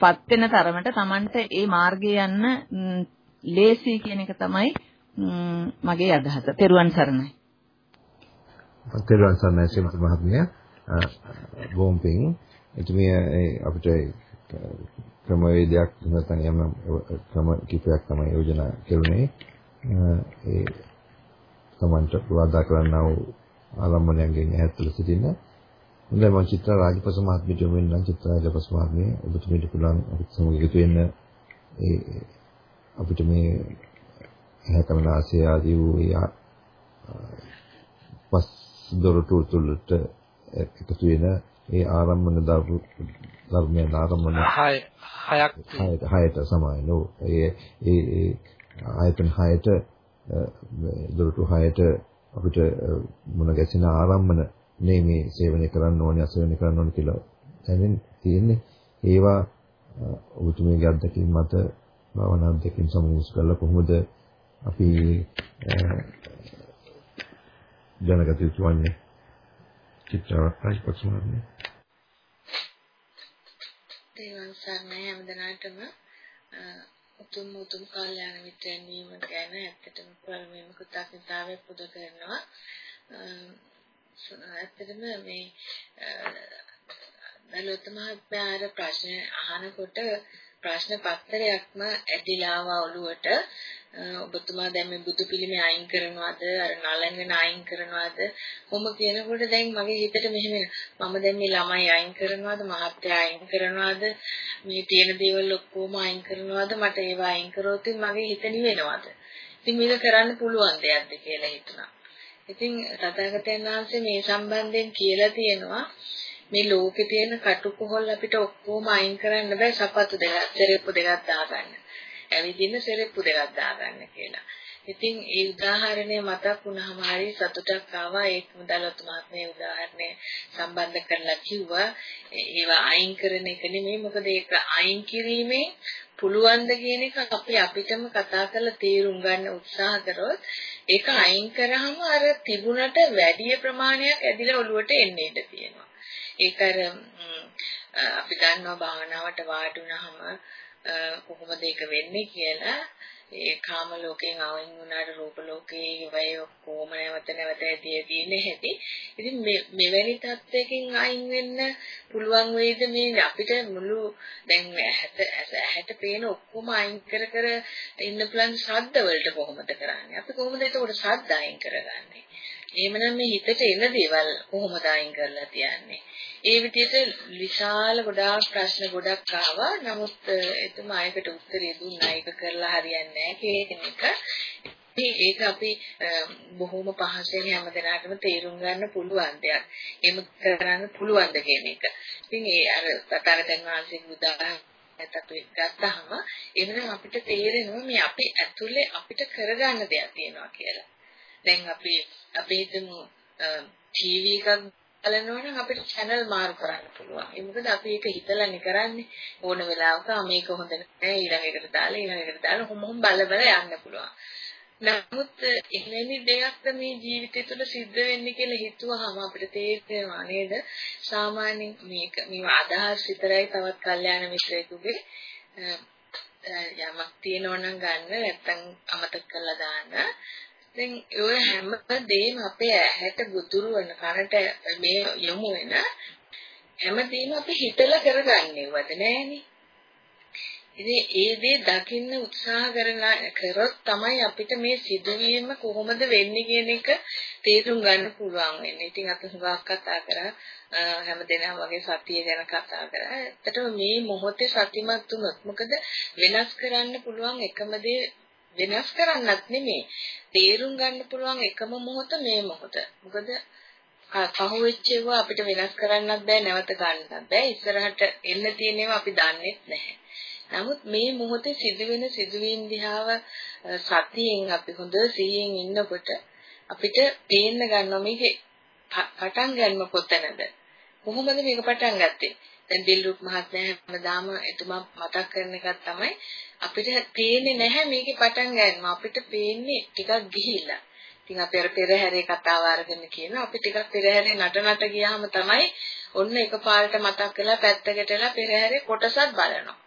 පත් වෙන තරමට Tamanට ඒ මාර්ගේ යන්න ලේසි කියන එක තමයි මගේ අදහස. තෙරුවන් සරණයි. තෙරුවන් සරණයි ශ්‍රීමති මහත්මිය. බොම්පින් එතුමිය අපිට ක්‍රමවේදයක් නැත්නම් යම් ක්‍රම කිපයක් තමයි යෝජනා කෙරුණේ ඒ සමන්ට වදා කරන්නා වූ ආරම්භණයෙන් ඈත්ව සිටින්න හොඳයි මම චිත්‍රා රාජපස මහත්මියට යොමු වෙනවා චිත්‍රා රාජපස මහත්මිය ඔබතුමීට පුළුවන් අපිට සමග එකතු වෙන්න. ඒ අපිට මේ හැකමනාසය ආදී වූ පස් දොරටු තුලට එකතු වෙන ඒ ආරම්භන ධර්මයන් ආරම්භන හය හයක්. හයට හයට සමානෝ ඒ ඒ ආයතන හයට දොරටු හයට අපිට මුණ ගැසෙන ආරම්භන නේ මේ සේවනය කරන්න ඕනේ අසේවනය කරන්න ඕනේ කියලා දැනෙන් තියෙන්නේ. ඒවා ඔබතුමීගේ අත්දැකීම් මත භාවනා දෙකකින් සමමුස් කරලා කොහොමද අපි දැනගත යුතු වන්නේ? චිත්‍රාවක් පක්ෂමාන්නේ දේවන් සර්ණයි හැමදෙනාටම උතුම් උතුම් කල්යාණ මිත්‍රයන් වීම ගැන ඇත්තටම පළමුවෙන්ම කෘතඥතාවය පුද කරනවා. ඇත්තටම මේ දලොත් මහත්මයාට ප්‍රශ්න අහනකොට ප්‍රශ්න පත්‍රයක්ම ඇදිලා ආව ඔළුවට ඔබතුමා දැන් මේ බුදු පිළිමේ අයින් කරනවද? අර නලංගන අයින් කරනවද? කොහොම කියනකොට දැන් මගේ හිතට මෙහෙම මම දැන් මේ ළමයි අයින් කරනවද? මහත්තයා අයින් කරනවද? මේ තියෙන දේවල් ඔක්කොම අයින් කරනවද? මට ඒවා අයින් කරොත් මගේ හිත නිවෙනවද? ඉතින් මේක කරන්න පුළුවන් දෙයක්ද කියලා හිතුණා. ඉතින් තථාගතයන් වහන්සේ මේ සම්බන්ධයෙන් කියලා තියෙනවා මේ ලෝකේ තියෙන කටුකොහල් අපිට ඔක්කොම අයින් කරන්න බෑ සපත්තු දෙකක් සෙරෙප්පු දෙකක් දාගන්න. ඇවිදින්න සෙරෙප්පු දෙකක් දාගන්න කියලා. ඉතින් ඒ උදාහරණය මතක් වුණාම හරි සතුටක් ආවා. ඒක මුදලත් මහත්මයේ උදාහරණය සම්බන්ධ කරලා කිව්වා. ඒවා අයින් කරන එක නෙමෙයි. මොකද ඒක අයින් කිරීමේ පුළුවන් ද කියන එක අපි අපිටම කතා කරලා තේරුම් ගන්න උත්සාහ කරොත් ඒක අයින් කරාම අර තිබුණට වැඩි ප්‍රමාණයක් ඇදිලා ඔලුවට එන්න ඉඩ තියෙනවා. ඒක අර අපි දන්නවා භාවනාවට වාඩි වුණාම කොහොමද ඒක වෙන්නේ කියලා. ඒ කාම ලෝකයෙන් අයින් වුණාට රූප ලෝකයේ වේ ඔක්කොම නැවත නැවත ඇදී ඇදී නැහැටි. ඉතින් මෙවැනි තත්වයකින් අයින් වෙන්න පුළුවන් වෙයිද මේ අපිට මුළු දැන් ඇහැට ඇහැට පේන ඔක්කොම අයින් කර කර ඉන්න පුළුවන් ශබ්ද වලට කොහොමද කරන්නේ? අපි කොහොමද ඒකට ශබ්ද අයින් කරගන්නේ? එහෙමනම් මේ හිතට එන දේවල් කොහොමද අයින් කරලා තියන්නේ? ඒ විදිහට විශාල ගොඩාක් ප්‍රශ්න ගොඩක් ආවා. නමුත් එතුමා ඒකට උත්තරය දුන්නා. ඒක කරලා හරියන්නේ නැහැ කියන එක. ඒක අපි බොහොම පහසුවෙන් හැමදෙනාටම තේරුම් ගන්න පුළුවන් දෙයක්. එහෙම කරන්න පුළුවන්ද කියන එක. ඉතින් ඒ අර තථාගතයන් වහන්සේගේ උදාහරණයක් අපි ගත්තාම එවනම් අපිට තේරෙනවා මේ අපි ඇතුලේ අපිට කරගන්න දෙයක් තියෙනවා කියලා. දැන් අපි අපි හිතමු ටීවී එකක් බලනවා නම් අපිට channel මාරු කරන්න පුළුවන්. ඒ මොකද අපි ඒක හිතලානේ කරන්නේ. ඕන වෙලාවක මේක හොඳ නැහැ ඊළඟ එකට දාලා ඊළඟ එකට දාලා කොහොම බල බල යන්න පුළුවන්. නමුත් එවැනි දෙයක් මේ ජීවිතය තුළ සිද්ධ වෙන්නේ කියලා හිතුවහම අපිට තේරෙනවා නේද? සාමාන්‍යයෙන් මේක මේ අදහස් විතරයි තවත් කල්යාණ මිත්‍රයෙකුගේ යමක් තියෙනවා නම් ගන්න නැත්තම් අමතක කරලා දාන්න. දැන් ඔය හැම දෙයක්ම අපේ ඇහැට ගුදුරු වෙන කනට මේ යොමු වෙන හැමදේම අපි හිතලා කරගන්නේවද නෑනේ. ඉතින් ඒ දේ දකින්න උත්සාහ කරලා කරොත් තමයි අපිට මේ සිදුවීම කොහොමද වෙන්නේ කියන එක තේරුම් ගන්න පුළුවන් වෙන්නේ. ඉතින් අපි හුඟක් කතා කරා හැමදෙනාම වගේ සතිය ගැන කතා කරා. ඇත්තටම මේ මොහොතේ සතිමත් වුණොත් මොකද වෙනස් කරන්න පුළුවන් එකම දේ වෙනස් කරන්නත් නෙමෙයි. තේරුම් ගන්න පුළුවන් එකම මොහොත මේ මොහොත. මොකද පහුවෙච්ච ඒවා අපිට වෙනස් කරන්නත් බෑ නැවත ගන්නත් බෑ. ඉස්සරහට එන්න තියෙන ඒවා අපි දන්නේ නැහැ. නමුත් මේ මොහොතේ සිදුවෙන සිදුවීම් දිහාව සතියෙන් අපි හොඳ සිහියෙන් ඉන්නකොට අපිට පේන්න ගන්නවා මේකේ පටන් ගන්න කොතනද කොහොමද මේක පටන් ගත්තේ දැන් දිල්රුක් මහත්මයා හැමදාම එතුමා මතක් කරන එකක් තමයි අපිට පේන්නේ නැහැ මේකේ පටන් ගන්න අපිට පේන්නේ ටිකක් ගිහිල්ලා. ඉතින් අපි අර පෙරහැරේ කතාව අරගෙන කියනවා. අපි ටිකක් පෙරහැරේ නට නට ගියාම තමයි ඔන්න එකපාරට මතක් කරලා පැත්තකටලා පෙරහැරේ කොටසක් බලනවා.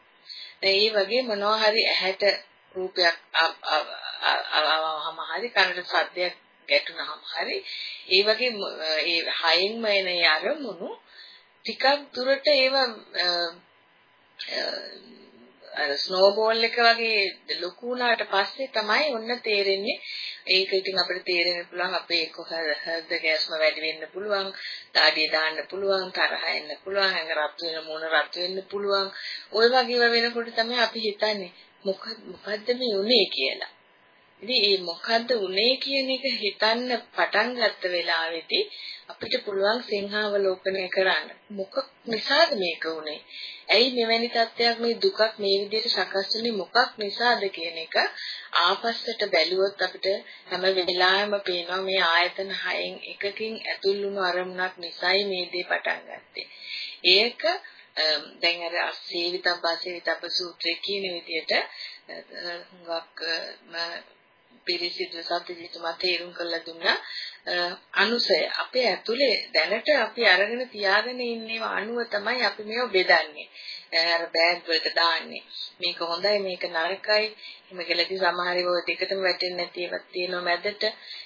ඒ වගේ මොනවා හරි ඇහැට රූපයක් ආවම හරි කනට සද්දයක් ගැටුනහම හරි ඒ වගේ ඒ හයෙන්ම එන අරමුණු ටිකක් දුරට ඒවා අර ස්නෝබෝල් එක වගේ ලොකු වුණාට පස්සේ තමයි ඔන්න තේරෙන්නේ. ඒක ඉතින් අපිට තේරෙන්න පුළුවන් අපේ එක්ක හෘද ගෑස්ම වැඩි වෙන්න පුළුවන් දාඩිය දාන්න පුළුවන් තරහ එන්න පුළුවන් ඇඟ රත් වෙන මොන රත් වෙන්න පුළුවන්. ওই වගේ වෙනකොට තමයි අපි හිතන්නේ මොකද මොකද්ද මේ උනේ කියලා. ඉතින් මේ මොකද්ද උනේ කියන එක හිතන්න පටන් ගත්ත වෙලාවේදී අපිට පුළුවන් සිංහාවලෝකනය කරන්න. මොකක් නිසාද මේක උනේ? ඇයි මෙවැනි තත්ත්වයක් මේ දුකක් මේ විදිහට සකස් වෙන්නේ මොකක් නිසාද කියන එක ආපස්සට බැලුවොත් අපිට හැම වෙලාවෙම පේනවා මේ ආයතන හයෙන් එකකින් ඇතුල් වුණු අරමුණක් නිසායි මේ දේ පටන් ගත්තේ. ඒක දැන් අර සේවිතබ්බා සේවිතබ්බ සූත්‍රයේ කියන විදිහට හුඟක් පිරිසිදු සත්‍යජිතුමා තේරුම් කරලා දුන්නා අනුසය. අපේ ඇතුලේ දැනට අපි අරගෙන තියාගෙන ඉන්නේව අණුව තමයි අපි මේව බෙදන්නේ. අර බෑග් වලට දාන්නේ. මේක හොඳයි මේක නරකයි. එහෙම කියලාදී සමහර ඒවා දෙකටම වැටෙන්නේ නැති ඒවාත් තියෙනවා මැදට.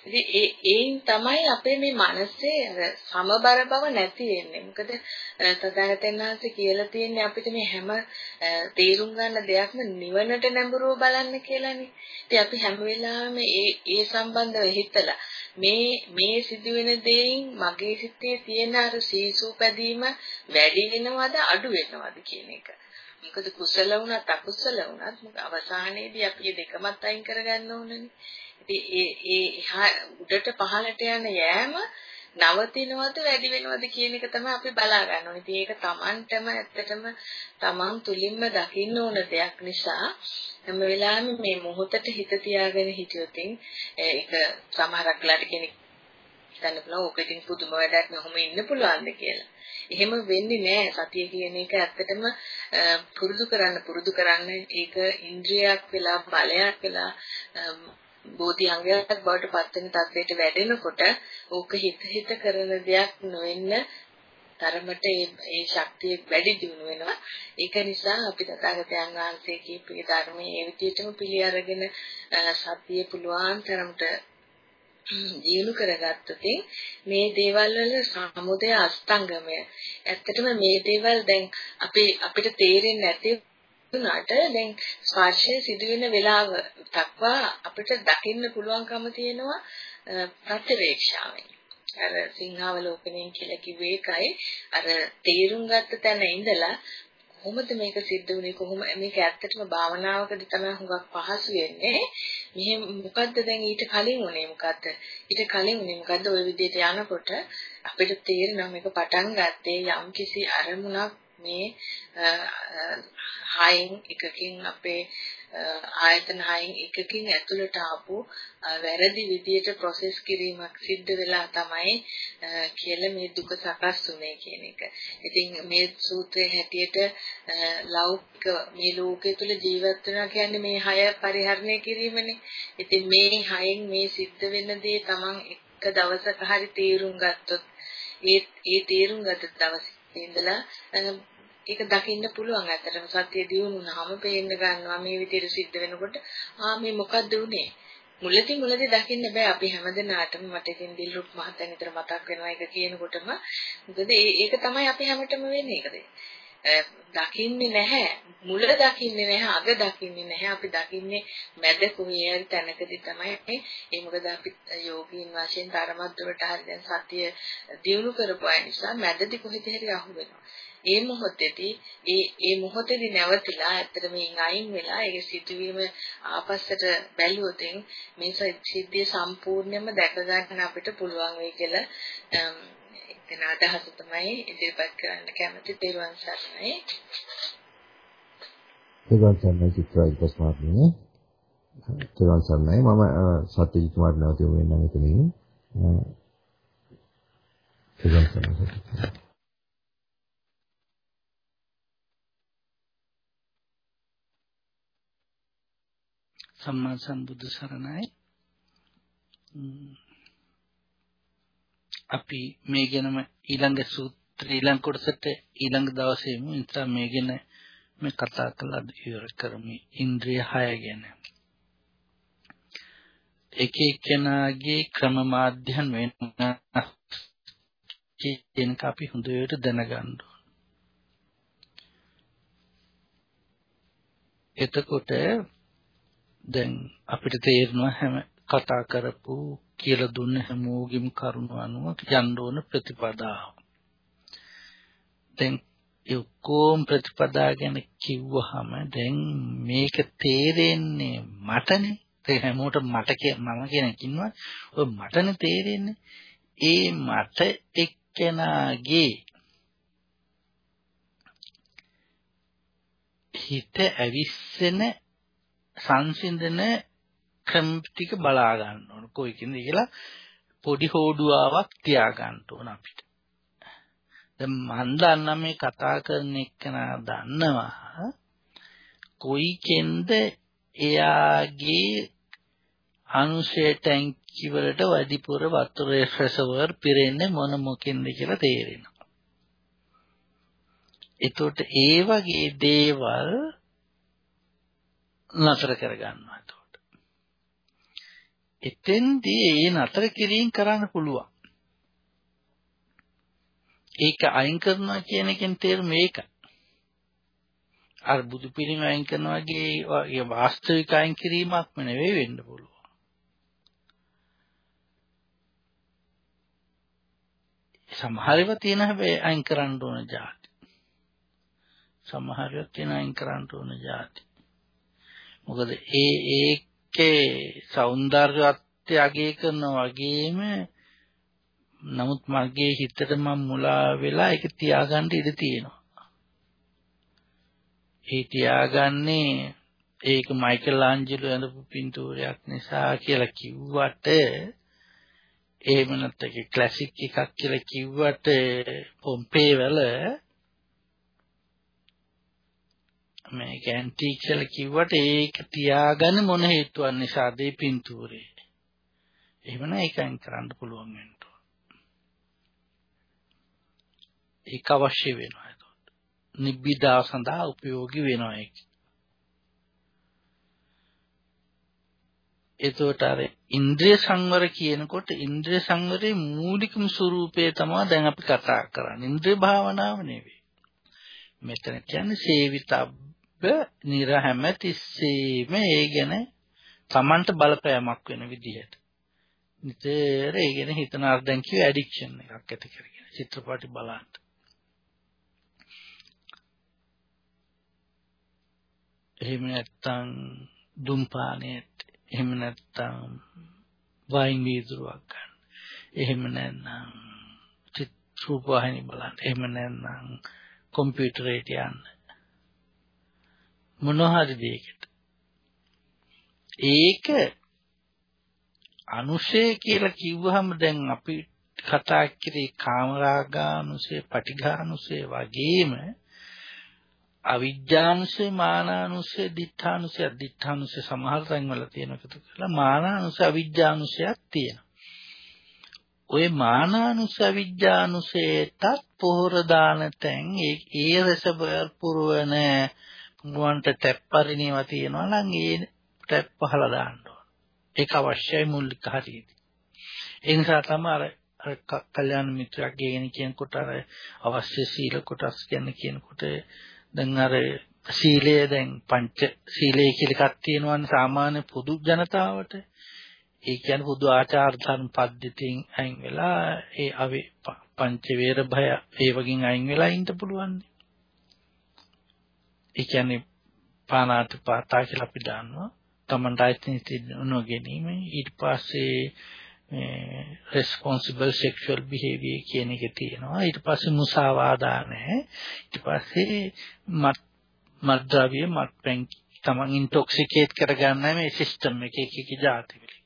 ඉතින් ඒ ඒයින් තමයි අපේ මේ මනසේ අර සමබර බව නැති වෙන්නේ. මොකද සදාගතයන්හන්සේ කියලා තියෙන්නේ අපිට මේ හැම තේරුම් ගන්න දෙයක්ම නිවනට නැඹුරුව බලන්න කියලානේ. ඉතින් අපි හැම වෙලාවෙම ඒ ඒ සම්බන්ධව හිතලා මේ මේ සිදුවෙන දේයින් මගේ සිතේ තියෙන අර සීසූ පැදීම වැඩි වෙනවද අඩු වෙනවද කියන එක. මොකද කුසල වුණත් අකුසල වුණත් මොකද අවසානයේදී අපි දෙකමත් අයින් කරගන්න ඕනනේ. ඉතින් ඒ ඒ උඩට පහළට යන යෑම නවතිනවද වැඩි වෙනවද කියන එක තමයි අපි බලා ගන්න ඕනේ. ඉතින් ඒක Tamanටම ඇත්තටම Taman තුලින්ම දකින්න ඕන දෙයක් නිසා හැම වෙලාවෙම මේ මොහොතට හිත තියාගෙන හිටියොත් ඒක සමහරක් වෙලාවට කෙනෙක් හිතන්න පුළුවන් ඕක ඉතින් පුදුම වැඩක් නෙවෙයි ඉන්න පුළුවන්ද කියලා. එහෙම වෙන්නේ නැහැ. සතිය කියන එක ඇත්තටම පුරුදු කරන්න පුරුදු කරන්න ඒක ඉන්ද්‍රියක් වෙලා බලයක් වෙලා බෝධි අංගයක් බවට පත් වෙන තත්වයට වැඩෙනකොට ඕක හිත හිත කරන දෙයක් නොවෙන්න තරමට ඒ ශක්තිය වැඩි දියුණු වෙනවා. ඒක නිසා අපි තථාගතයන් වහන්සේ කියපු ධර්මයේ ඒ විදිහටම පිළි අරගෙන සතිය පුළුවන් තරමට *clears throat* දියුණු කරගත්තොත් මේ දේවල් වල සමුදය අස්තංගමය. ඇත්තටම මේ දේවල් දැන් අපේ අපිට තේරෙන්නේ නැති වුණාට දැන් ස්පර්ශය සිදුවෙන වෙලාව දක්වා අපිට දකින්න පුළුවන්කම තියෙනවා ප්‍රතිවේක්ෂාවෙන්. අර සිංහාවලෝකණයෙන් කියලා කිව්වේ ඒකයි අර තේරුම් ගත්ත තැන ඉඳලා කොහොමද මේක සිද්ධ වුනේ? කොහොම මේක ඇත්තටම භාවනාවකදී තමයි හුඟක් පහසු වෙන්නේ. මෙහෙම මොකද්ද දැන් ඊට කලින් උනේ මොකද්ද? ඊට කලින් උනේ මොකද්ද? ওই විදිහට යනකොට අපිට තේරෙනවා මේක පටන් ගත්තේ යම්කිසි අරමුණක් මේ හයින් එකකින් අපේ ආයතන හයින් එකකින් ඇතුළට ආපු වැරදි විදියට ප්‍රොසෙස් කිරීමක් සිද්ධ වෙලා තමයි කියලා මේ දුක සකස් වුනේ කියන එක. ඉතින් මේ සූත්‍රයේ හැටියට ලෞකික මේ ලෝකයේ තුල ජීවත් වෙනවා කියන්නේ මේ හය පරිහරණය කිරීමනේ. ඉතින් මේ හයෙන් මේ සිද්ධ වෙන දේ තමන් එක දවසක හරි තේරුම් ගත්තොත් ඒ ඒ තේරුම් ගත්ත දවසේ ඉඳලා ඒක දකින්න පුළුවන්. ඇත්තටම සත්‍ය දියුණුනහම පේන්න ගන්නවා. මේ විදිහට සිද්ධ වෙනකොට ආ මේ මොකද්ද උනේ? මුලදී මුලදී දකින්න බෑ. අපි හැමදෙනාටම මට ඉතින් දිල්රුක් මහත්තයා නිතර මතක් වෙනවා. ඒක කියනකොටම මොකද ඒක තමයි අපි හැමතෙම වෙන්නේ. ඒකද? දකින්නේ නැහැ. මුල දකින්නේ නැහැ. අග දකින්නේ නැහැ. අපි දකින්නේ මැද කොහේ හරි තැනකදී තමයි. ඒ මොකද අපි යෝගීන් වශයෙන් තරමක් දුරට හරි දැන් සතිය දියුණු කරපු අය නිසා මැදදී කොහෙද හරි අහු වෙනවා ඒ මොහොතේදී ඒ ඒ මොහොතේදී නැවතිලා ඇත්තට මේන් අයින් වෙලා ඒක සිදුවීම ආපස්සට බැලුවොත් මේ සිද්ධිය සම්පූර්ණයෙන්ම දැක ගන්න අපිට පුළුවන් වෙයි කියලා එතන අදහස තමයි ඉදිරිපත් කරන්න කැමති තේරුවන් සරණයි. තේරුවන් සරණයි චිත්‍රායි ප්‍රශ්නාත්මනේ. තේරුවන් සරණයි මම සත්‍යජිත් කුමාර නැවත යොමු වෙනවා එතනින්. තේරුවන් සරණයි. සම්මා සම්බුදු සරණයි. අපි මේ ගැනම ඊළඟ සූත්‍ර ඊළඟ කොටසට ඊළඟ දවසේම ඉතින් මේ ගැන මේ කතා කළා ඉවර කරමු. ඉන්ද්‍රිය 6 ගැන. එක එක්කෙනාගේ ක්‍රම මාධ්‍යන් වෙන කියන අපි හොඳට දැනගන්න එතකොට දැන් අපිට තේරෙනවා හැම කතා කරපු කියලා දුන්න හැමෝගෙම කරුණ අනුව යන්න ඕන ප්‍රතිපදාව. දැන් ඒ ඔක්කොම ප්‍රතිපදා ගැන කිව්වහම දැන් මේක තේරෙන්නේ මටනේ. ඒ හැමෝටම මට මම කෙනෙක් ඉන්නවා. ඔය මටනේ තේරෙන්නේ. ඒ මට එක්කෙනාගේ හිත ඇවිස්සෙන සංසිඳන ක්‍රම ටික බලා ගන්න ඕන කොයිකින්ද කියලා පොඩි හෝඩුවාවක් තියා ගන්න ඕන අපිට. දැන් මන් දන්නා මේ කතා කරන එක්කනා දන්නවා කොයි කෙන්ද එයාගේ අනුශය ටැංකි වලට වැඩිපුර වතුර රෙසර්වර් පිරෙන්නේ මොන මොකෙන්ද කියලා තේරෙනවා. එතකොට ඒ වගේ දේවල් නතර කරගන්නවා එතකොට. එතෙන්දී ඒ නතර කිරීම කරන්න පුළුවන්. ඒක අයින් කරනවා කියන එකෙන් තේරුම ඒකයි. අර බුදු පිළිම අයින් කරනවා වගේ වාස්තවික අයින් කිරීමක්ම නෙවෙයි වෙන්න පුළුවන්. සමහර ඒවා තියෙන හැබැයි අයින් කරන්න ඕන જાති. සමහර ඒවා තියෙන අයින් කරන්න ඕන જાති. මොකද ඒ ඒකේ సౌందර්යත්වය අගය කරන වගේම නමුත් මගේ හිතට මම මුලා වෙලා ඒක තියාගන්න ඉඩ තියෙනවා. ඒ තියාගන්නේ ඒක මයිකල් ආන්ජලෝ ඇඳපු පින්තූරයක් නිසා කියලා කිව්වට එහෙම නැත්නම් ක්ලාසික් එකක් කියලා කිව්වට පොම්පේ වල මේ කැන්ටි කියලා කිව්වට ඒක තියාගන්න මොන හේතුවක් නිසාද මේ පින්තූරේ එහෙමනම් ඒකෙන් කරන්න පුළුවන් වෙන්න ඒක අවශ්‍ය වෙනවා එතකොට නිබ්බිදා සඳහා ප්‍රයෝගී වෙනවා ඒක එතකොට අර ඉන්ද්‍රිය සංවර කියනකොට ඉන්ද්‍රිය සංවරයේ මූලිකම ස්වરૂපය තමයි දැන් අපි කතා කරන්නේ. ඉන්ද්‍රිය භාවනාව නෙවෙයි. මෙතන කියන්නේ සේවිතබ්බ නිර්හැම තිස්සේම ඒ ගැන Tamanට බලපෑමක් වෙන විදිහට. නිතර ඒ ගැන හිතන අර්ධන් කිය ඇඩික්ෂන් එකක් ඇති කරගෙන චිත්‍රපටි බලන්න. එහෙම නැත්නම් දුම්පානයේ එහෙම නැත්නම් වයින් වීදුරුවක් ගන්න. එහෙම නැත්නම් චිත්‍රූපවාහිනී බලන්න. එහෙම නැත්නම් කම්පියුටරේට යන්න. මොනවා හරි දෙයකට. ඒක අනුශය කියලා කිව්වහම දැන් අපි කතා කරේ කාමරාගානුසය, පටිඝානුසය වගේම අවිජ්ජානුසය මානානුසය දිඨානුසය දිඨානුසය සමහර තැන්වල තියෙන එකතු කරලා මානානුසය අවිජ්ජානුසයක් තියෙනවා. ඔය මානානුසය අවිජ්ජානුසයටත් පොහොර දාන තැන් ඒ ඒ රසබර් පුරවන මුවන්ට ටැප් පරිණේවා තියෙනවා නම් ඒ ටැප් පහලා දාන්න ඕන. ඒක අවශ්‍යයි මූලික හරියදී. ඒ නිසා තමයි අර අර කල්යාණ මිත්‍රයෙක් ගෙන කියනකොට අර අවශ්‍ය සීල කොටස් ගැන කියනකොට දැන් අර සීලය දැන් පංච සීලය කියලා එකක් තියෙනවනේ සාමාන්‍ය පොදු ජනතාවට. ඒ කියන්නේ පොදු ආචාර ධර්ම පද්ධතියෙන් අයින් වෙලා ඒ අවි පංච වේර භය ඒ වගේ අයින් වෙලා ඉන්න පුළුවන්. ඒ කියන්නේ පානාති පාතා කියලා අපි දන්නවා. තමන්ට අයිති නොගැනීම ඊට පස්සේ responsible sexual behavior කියන එක තියෙනවා. ඊට පස්සේ මුසාවාදා නැහැ. ඊට පස්සේ මත් මත්ද්‍රව්‍ය මත්පැන් තමන් ඉන්ටොක්සිකේට් කරගන්න මේ සිස්ටම් එකේ එක එක જાති වලින්.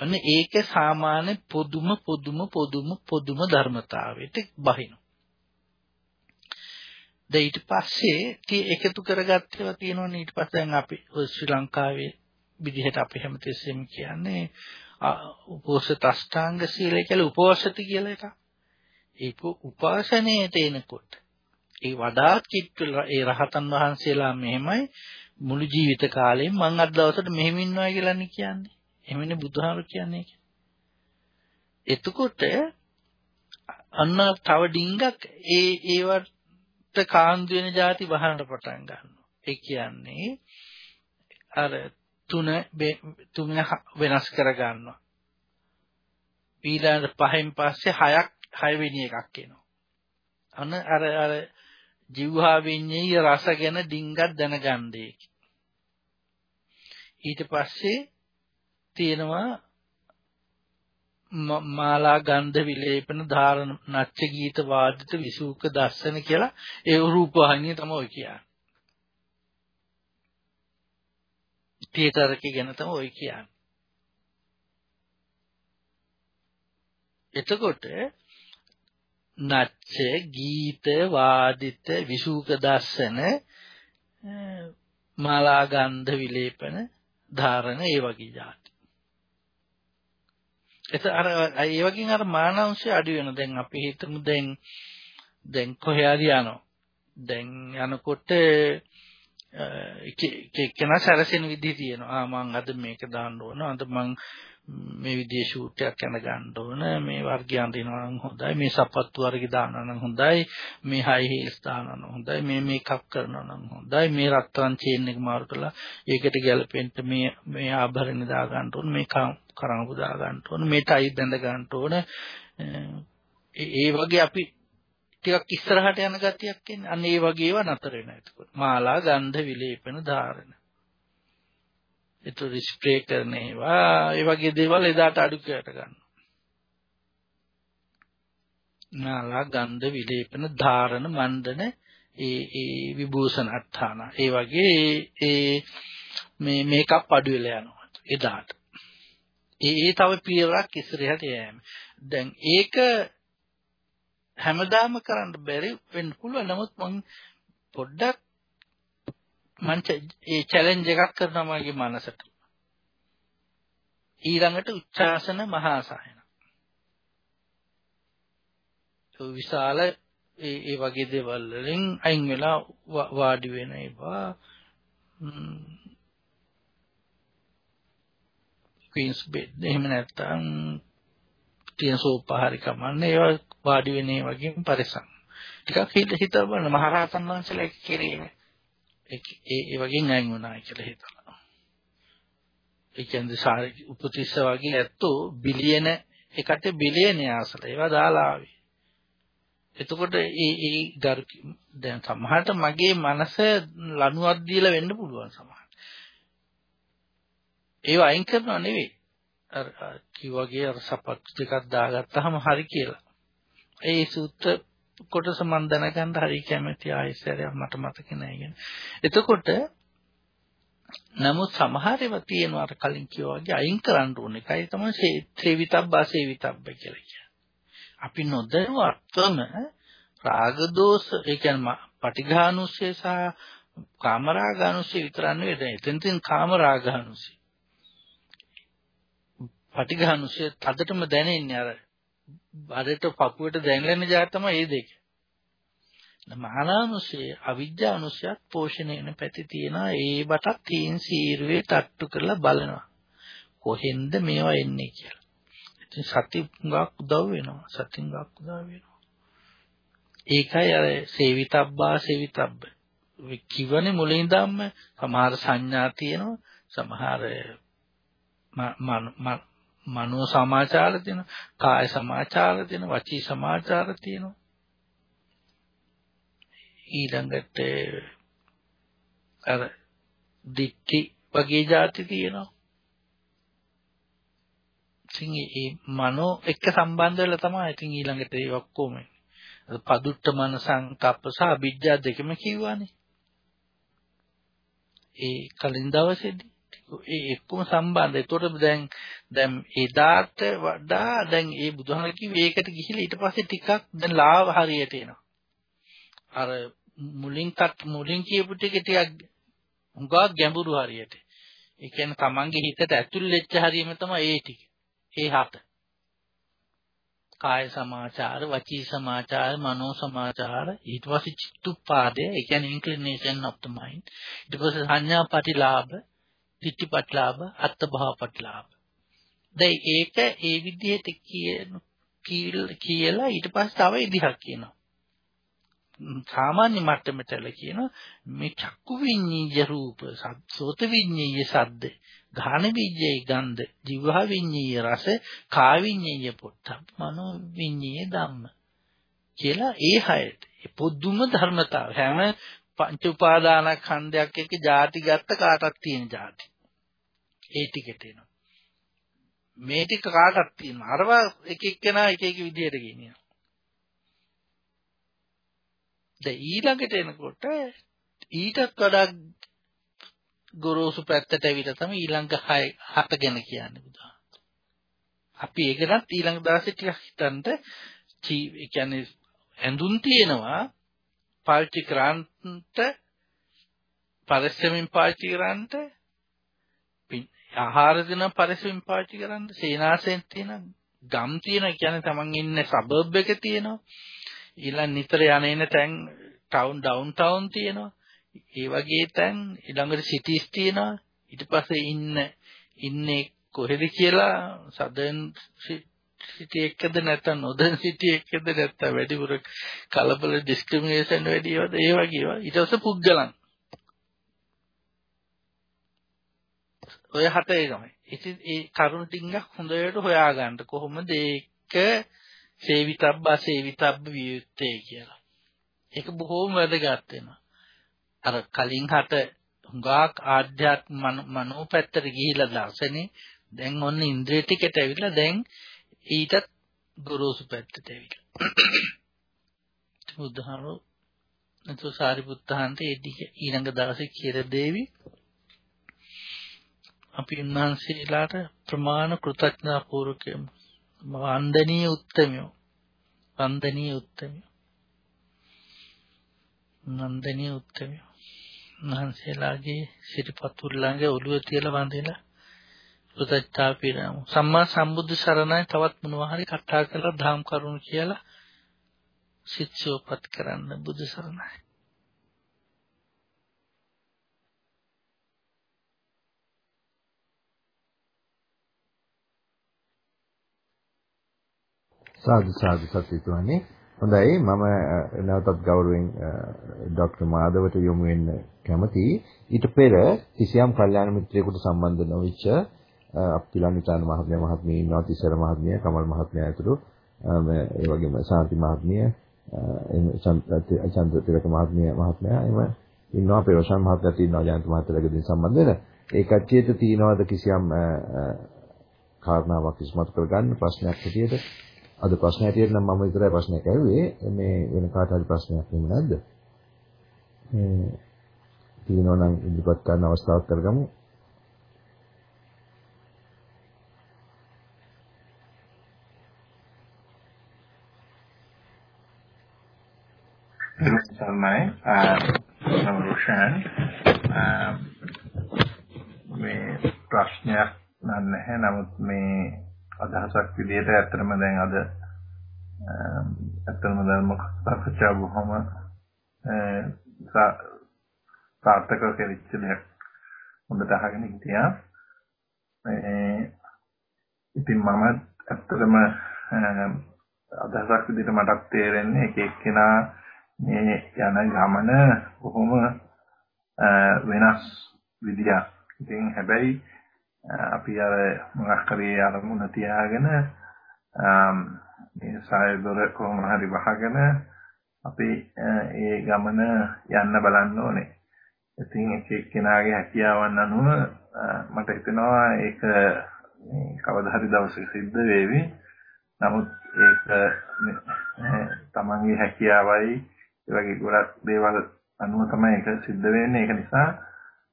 අන්න ඒක සාමාන්‍ය පොදුම පොදුම පොදුම පොදුම ධර්මතාවයට බහිනවා. දැන් ඊට පස්සේ tie එකතු කරගත්තේවා තියෙනවනේ ඊට පස්සේ දැන් අපි ශ්‍රී ලංකාවේ විදිහට අපි හැමතිස්සෙම කියන්නේ උපෝසත අෂ්ටාංග සීලය කියලා උපෝසති කියලා එකක්. ඒ උපාසනයේ තේනකොට ඒ වඩාත් කිට්ටු ඒ රහතන් වහන්සේලා මෙහෙමයි මුළු ජීවිත කාලෙම මං අද දවසට මෙහෙම ඉන්නවා කියලානේ කියන්නේ. එහෙමනේ බුදුහාම කියන්නේ. එතකොට අන්න තව ඩිංගක් ඒ ඒවට කාන්දු වෙන જાති වහන්න පටන් ගන්නවා. ඒ කියන්නේ අර තුන තුන වෙනස් කර ගන්නවා. ඊළඟ පහෙන් පස්සේ හයක් හයවෙනි එකක් එනවා. අන්න අර අර ජීවහා විඤ්ඤාය රස ගැන ඩිංගක් දැනගන්නේ. ඊට පස්සේ තියෙනවා මාලා ගන්ධ විලේපන ධාරණ නච්ච ගීත වාදිත විසූක දර්ශන කියලා ඒ රූපවාහිනිය තමයි කියන්නේ. තියටර් එක ගැන තමයි ඔය කියන්නේ. එතකොට නච්ච ගීත වාදිත විසූක දස්සන මාලා ගන්ධ විලේපන ධාරණ ඒ වගේ જાති. ඒක අර ඒ වගේ අර මානවංශය අඩු වෙන දැන් අපි හිතමු දැන් දැන් කොහේ හරි යනවා. දැන් යනකොට එක එක්කෙනා සැරසෙන විදිහ තියෙනවා. ආ මං අද මේක දාන්න ඕන. අද මං මේ විදිහේ ෂූට් එකක් යන ගන්න ඕන. මේ වර්ගය අඳිනවා නම් හොඳයි. මේ සපත්තු වර්ගය දානවා නම් හොඳයි. මේ හයි හීල්ස් දානවා නම් හොඳයි. මේ මේකප් කරනවා නම් හොඳයි. මේ රත්තරන් චේන් එක මාරු කරලා ඒකට ගැලපෙන්න මේ මේ ආභරණ දා ගන්න ඕන. මේ කරංගු දා ගන්න ඕන. මේ ටයි බැඳ ගන්න ඕන. ඒ වගේ අපි ටිකක් ඉස්සරහට යන ගතියක් එන්නේ. අන්න ඒ වගේ ඒවා නතර වෙනවා. එතකොට මාලා ගන්ධ විලේපන ධාරණ. ඒතර ස්ප්‍රේ කරන ඒවා ඒ වගේ දේවල් එදාට අඩු කරට ගන්න. නාලා ගන්ධ විලේපන ධාරණ මණ්ඩන ඒ ඒ විභූෂණ අට්ඨාන ඒ වගේ ඒ මේ මේකප් අඩු වෙලා යනවා එදාට. ඒ ඒ තව පියවරක් ඉස්සරහට යෑම. දැන් ඒක හැමදාම කරන්න බැරි වෙන්න පුළුවන්. නමුත් මම පොඩ්ඩක් මං ඒ චැලෙන්ජ් එකක් කරනවා මගේ මනසට. ඊළඟට උච්චාසන මහාසයන. ඒ විශාල ඒ ඒ වගේ දේවල් වලින් අයින් වෙලා වාඩි වෙන ඒවා queen's bed එහෙම නැත්නම් තියෙන සෝපා හරි කමන්නේ ඒවා වාඩි වෙන ඒ වගේ පරිසම්. ටිකක් හිත හිතලා බලන්න මහරහතන් වහන්සේලා කියන්නේ ඒ ඒ වගේ අයින් වුණා කියලා හිතනවා. ඒ කියන්නේ සාරි උපතිස්ස වගේ ඇත්තෝ බිලියන එකට බිලියන ආසල ඒවා දාලා ආවේ. එතකොට ඒ ඒ ගරු දැන් සමහරට මගේ මනස ලණුවක් දීලා වෙන්න පුළුවන් සමහරට. ඒව අයින් කරනව නෙවෙයි. අර කිව්වාගේ අර සපත් ටිකක් දාගත්තාම හරි කියලා. ඒ සූත්‍ර කොටස මම දැනගන්න හරි කැමති ආයෙසරයක් මට මතක නැහැ කියන. එතකොට නමුත් සමහර ඒවා තියෙනවා අර කලින් කිව්වා වගේ අයින් කරන්න ඕන එකයි තමයි සේවිතබ්බා සේවිතබ්බ කියලා කියන්නේ. අපි නොදැනුවත්වම රාග දෝෂ ඒ කියන්නේ පටිඝානුස්සය සහ කාමරාගානුස්සය විතරක් නෙවෙයි දැන් එතෙන් තින් කාමරාගානුස්සය. පටිඝානුස්සය තදටම දැනෙන්නේ අර බඩට පපුවට දැනෙන જાත තමයි මේ දෙක. මානානුසය අවිජ්ජානුසයත් පෝෂණය වෙන පැති තියෙනවා ඒ බටක් තීන් සීරුවේ තට්ටු කරලා බලනවා කොහෙන්ද මේවා එන්නේ කියලා. ඉතින් සති හුඟක් උදව් වෙනවා සති හුඟක් උදව් වෙනවා. ඒකයි අර සේවිතබ්බා සේවිතබ්බ. කිවනේ මුලින්දම්ම සමහර සංඥා තියෙනවා සමහර මනෝ සමාචාර තියෙනවා කාය සමාචාර තියෙනවා වචී සමාචාර තියෙනවා ඊළඟට අර දික්ටි වගේ જાති තියෙනවා. ඉතින් මේ මනෝ එක්ක සම්බන්ධ වෙලා තමයි ඉතින් ඊළඟට ඒ ඔක්කොම අර පදුට්ට මන සංකප්ප සහ අභිජ්ජා දෙකම කිව්වානේ. ඒ කලින් දවසේදී ඒ එක්කම සම්බන්ධයි. ඒතකොට දැන් දැන් එදාට වඩා දැන් ඒ බුදුහාමර කිව්වේ ඒකට ගිහිලා ඊට පස්සේ ටිකක් දැන් ලාව හරියට එනවා. අර මුලින් කත් මුලින් කියපු ටික ටිකක් හුඟක් ගැඹුරු හරියට. ඒ කියන්නේ තමන්ගේ හිතට ඇතුල් වෙච්ච හරියම තමයි ඒ ටික. ඒ හත. කාය සමාචාර, වචී සමාචාර, මනෝ සමාචාර, ඊට පස්සේ චිත්තුපාදය, ඒ කියන්නේ inclination of the mind. ඊට පස්සේ සංඥා පටිලාභ දිට්ඨිපට්ලාභ අත්භවපට්ලාභ දැන් ඒක ඒ විදිහට කියන කියලා ඊට පස්සේ තව ඉදිහක් කියනවා. සාමාන්‍ය මට්ටමටල කියනවා මේ චක්කු විඤ්ඤීය රූප සෝත විඤ්ඤීය සද්ද ධාන විඤ්ඤීය ගන්ධ ජීවහ විඤ්ඤීය රස කා විඤ්ඤීය පොට්ටබ් මනෝ විඤ්ඤීය ධම්ම කියලා ඒ හයට පොදුම ධර්මතාව හැම පංච උපාදානස්කන්ධයක් එක්ක ಜಾති ගත්ත කාටක් තියෙන ಜಾති. ඒ ටිකට එනවා. මේ ටික කාටක් තියෙනවා. අරවා එක එක්කෙනා එක එක විදිහට ගෙනියනවා. දැන් ඊළඟට එනකොට ඊටත් වඩා ගොරෝසු පැත්තට ඇවිල්ලා තමයි ඊළඟ 6 7 ගැන කියන්නේ බුදුහාම. අපි ඒකටත් ඊළඟ දවසේ ටිකක් හිතන්න ඒ කියන්නේ ඇඳුම් තියෙනවා පාවිච්චි කරන්නට පරිස්සමින් පාවිච්චි කරන්නට ආහාර දෙන පරිස්සමින් පාවිච්චි කරන්න සේනාසෙන් තියෙන ගම් තියෙන කියන්නේ තමන් ඉන්න සබර්බ් එක තියෙනවා. ඊළඟ නිතර යන එන තැන් ටවුන් ඩවුන් ටවුන් තියෙනවා. ඒ වගේ තැන් ඊළඟට සිටිස් තියෙනවා. ඊට පස්සේ ඉන්න ඉන්නේ කොහෙද කියලා සදර්න් සිටි එකද නැත්නම් නොදන් සිටි එකද නැත්නම් වැඩිපුර කලබල ඩිස්ක්‍රිමිනේෂන් වැඩිවද ඒ වගේ ඊට පස්සේ පුද්ගලන් ඔය හත ඒකමයි ඉතින් ඒ කරුණ ටිකක් හොඳට හොයාගන්න. කොහොමද ඒක සේවිතබ්බා සේවිතබ්බ විය යුත්තේ කියලා. ඒක බොහෝම වැදගත් වෙනවා. අර කලින් හත හුඟක් ආධ්‍යාත්ම මනෝ පැත්තට ගිහිලා දර්ශනේ දැන් ඔන්න ඉන්ද්‍රිය ටිකට ඇවිල්ලා දැන් ඊටත් ගොරෝසු පැත්තට ඇවිල්ලා. බුද්ධහරෝ නැතු සාරිපුත්තහන්ට ඊළඟ දවසේ කියලා දේවි අපි උන්වහන්සේලාට ප්‍රමාණ කෘතඥා පූර්වකයම වන්දනීය උත්තමයෝ වන්දනීය උත්තමයෝ වන්දනීය උත්තමයෝ. උන්වහන්සේලාගේ සිරිපතුල් ළඟ ඔළුව තියලා වඳිලා කෘතඥතා පිරමු සම්මා සම්බුද්ධ සරණයි තවත් මොනවා හරි කතා කරලා ධම් කරුණු කියලා සිත්සෝපත් කරන්න බුදු සරණයි සාදු සාදු සත්‍යතුමනි හොඳයි මම නැවතත් ගෞරවයෙන් ડોક્ટર මාධවට යොමු වෙන්න කැමතියි ඊට පෙර කිසියම් කල්යාණ මිත්‍රයෙකුට සම්බන්ධ නොවිච්ච අප්තිලන්විතාන මහත්මයා මහත්මිය ඉන්නවා තිසර මහත්මිය කමල් මහත්මයා ඇතුළු. ඒ වගේම ශාන්ති මහත්මිය එම චන්ද්‍ර තිලක මහත්මිය මහත්මයා එම ඉන්නවා. පෙරෝෂන් මහත්මයාත් ඉන්නවා ජයන්ත මහත්මයාගේ දින සම්බන්ධ වෙන ඒ කච්චියට තියනවාද කිසියම් කාරණාවක් ඉස්මතු කරගන්න ප්‍රශ්නයක් හැටියට? අද ප්‍රශ්න හැටියට නම් මම විතරයි ප්‍රශ්නයක් ඇහුවේ. මේ වෙන කාට හරි ප්‍රශ්නයක් නෙමෙයි නැද්ද? මේ තියෙනවා නම් ඉදිරිපත් කරන්න අවස්ථාවක් කරගමු. සර්ණයි නමරුෂන් මේ ප්‍රශ්නයක් නැහැ නමුත් මේ අදහසක් විදිහට ඇත්තටම දැන් අද ඇත්තටම ධර්ම සාකච්ඡා බොහොම සාර්ථකව කෙරිච්ච දෙයක් හොඳට අහගෙන හිටියා. ඉතින් මම ඇත්තටම අදහසක් විදිහට මටත් තේරෙන්නේ එක එක්කෙනා මේ යන ගමන බොහොම වෙනස් විදියක්. ඉතින් හැබැයි අපි අර මොකක් කරේ අරමුණ තියාගෙන මේ සායදොර කොහොම හරි වහගෙන අපි ඒ ගමන යන්න බලන්න ඕනේ. ඉතින් එක එක්කෙනාගේ හැකියාවන් අනුව මට හිතෙනවා ඒක මේ කවදා හරි දවසක සිද්ධ වේවි. නමුත් ඒක තමන්ගේ හැකියාවයි ඒ වගේ ගොඩක් දේවල් අනුව තමයි ඒක සිද්ධ වෙන්නේ. ඒක නිසා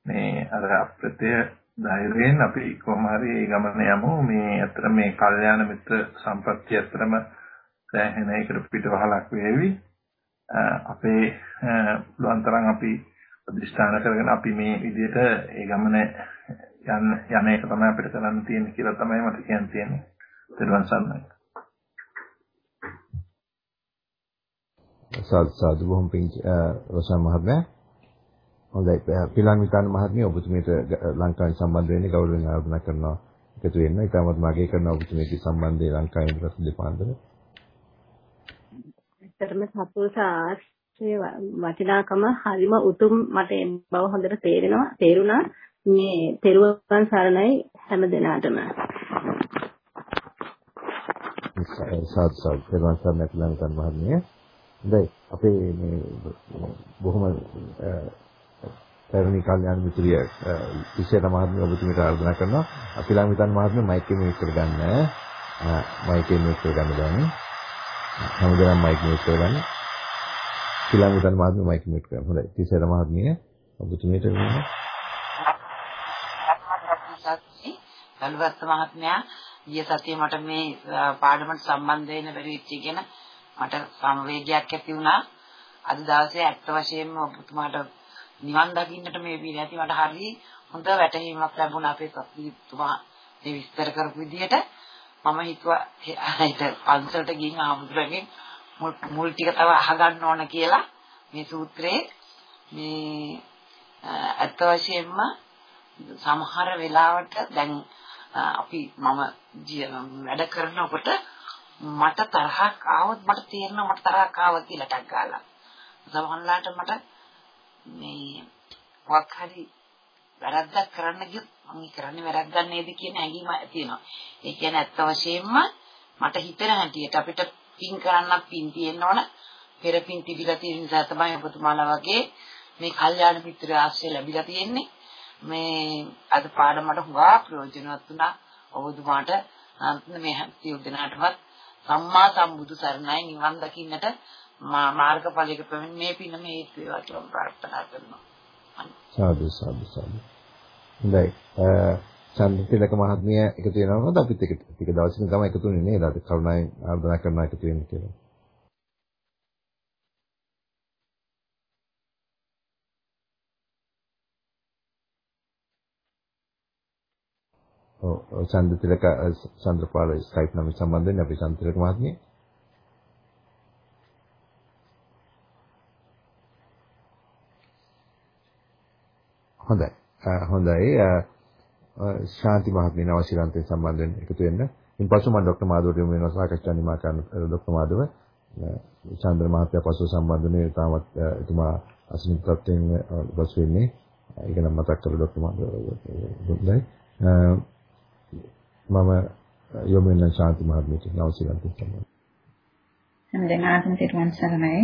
මේ අර අප්‍රත්‍ය ධෛර්යයෙන් අපි කොහොම හරි මේ ගමන යමු මේ අතර මේ කල්යාණ මිත්‍ර සම්පත්තිය අතරම සෑහෙන එකට පිටවහලක් වේවි අපේ පුළුවන් තරම් අපි අධිෂ්ඨාන කරගෙන අපි මේ විදිහට ඒ ගමන යන්න යන එක තමයි අපිට කරන්න තියෙන්නේ කියලා තමයි මට කියන්න තියෙන්නේ. ඊට සාදු සාදු බොහොම පිං රොෂන් මහත්මයා හොඳයි පිලන් විකාන මහත්මිය ඔබතුමීට ලංකාවේ සම්බන්ධ වෙන්නේ ගෞරවයෙන් ආරාධනා කරනවා එකතු වෙන්න. ඊටමත් මාගේ කරන ඔබතුමීගේ සම්බන්ධය ලංකාවේ ඉඳලා දෙපාන්දර. ඇත්තටම සතුල් සාස්ත්‍රයේ වටිනාකම හරිම උතුම් මට බව හොඳට තේරෙනවා. තේරුණා. මේ තෙරුවන් සරණයි හැම දිනාටම. සාදු සාදු තෙරුවන් සරණයි පිලන් විකාන මහත්මිය. හොඳයි. අපේ මේ බොහොම පැරණි කල්යාණ මිත්‍රිය විශේෂ මහත්මිය ඔබතුමීට ආරාධනා කරනවා. අපි ළඟ හිටන් මහත්මිය මයික් එක මියුට් කරගන්න. මයික් එක මියුට් කරගන්න දැන් හැමදාම මයික් මියුට් කරගන්න. ඊළඟ හිටන් මහත්මිය මයික් මියුට් කරගන්න. හොඳයි. විශේෂ මහත්මිය ඔබතුමීට වෙනවා. කල්වත් මහත්මයා ගිය සතියේ මට මේ පාඩමට සම්බන්ධ වෙන්න බැරි වෙච්ච කියන මට සංවේගයක් ඇති වුණා. අද දවසේ ඇත්ත වශයෙන්ම ඔබතුමාට නිවන් දකින්නට මේ පිළ ඇති මට හරි හොඳ වැටහීමක් ලැබුණා අපේ කපිතුමා මේ විස්තර කරපු විදිහට මම හිතුවා හිත පන්සලට ගිහින් ආමුදුරගෙන් මුල් ටික තව අහගන්න ඕන කියලා මේ සූත්‍රයේ මේ ඇත්ත වශයෙන්ම සමහර වෙලාවට දැන් අපි මම වැඩ කරනකොට මට තරහක් ආවොත් මට තේරෙනවා මට තරහක් ආවා කියලා ටක් ගාලා. සමහරවිට මට මේ මොකක් හරි වැරද්දක් කරන්න ගියොත් මම කරන්නේ වැරද්දක් නේද කියන හැඟීම තියෙනවා. ඒ කියන්නේ ඇත්ත වශයෙන්ම මට හිතෙන හැටියට අපිට පින් කරන්නත් පින් තියෙන්න ඕන. පෙර පින් තිබිලා තියෙන නිසා තමයි ඔබතුමාලා වගේ මේ කල්යාණ මිත්‍ර ආශ්‍රය ලැබිලා තියෙන්නේ. මේ අද පාඩමට හුඟා ප්‍රයෝජනවත් වුණා. ඔබතුමාට මේ සියලු දෙනාටවත් සම්මා සම්බුදු සරණයි නිවන් දකින්නට මාර්ගඵලයක පැමිණ මේ පින මේ හේතු වේවා කියලා ප්‍රාර්ථනා කරනවා. සාදු සාදු සාදු. හොඳයි. චන්ද්‍රතිලක මහත්මිය එකතු වෙනවද අපිත් එක ටික දවසකින් තමයි එකතු වෙන්නේ නේද? අද කරුණාවෙන් ආර්දනා කරනවා එකතු වෙන්න කියලා. ඔව් චන්ද්‍රතිලක චන්ද්‍රපාල ස්කයිප් නම් සම්බන්ධ වෙන්නේ අපි චන්ද්‍රතිලක මහත්මිය. හොඳයි. හොඳයි. ශාන්ති මහත්මිය නවශීලන්තේ සම්බන්ධ වෙන්න එකතු වෙන්න. ඉන්පසු මම ડોક્ટર මාධවට යොමු වෙනවා සාකච්ඡා නිමා කරන ડોક્ટર මාධව චන්ද්‍ර මහත්මයා පසු සම්බන්ධ වෙන්නේ තාමත් එතුමා අසනීප තත්ත්වයෙන් බස් වෙන්නේ. ඒක නම් මතක් කරලා ડોક્ટર මාධව දුන්නයි. මම යොමු වෙන ශාන්ති මහත්මියට නවශීලන්තේ සම්බන්ධ හැම දෙනාටම තිරුවන් සරණයි.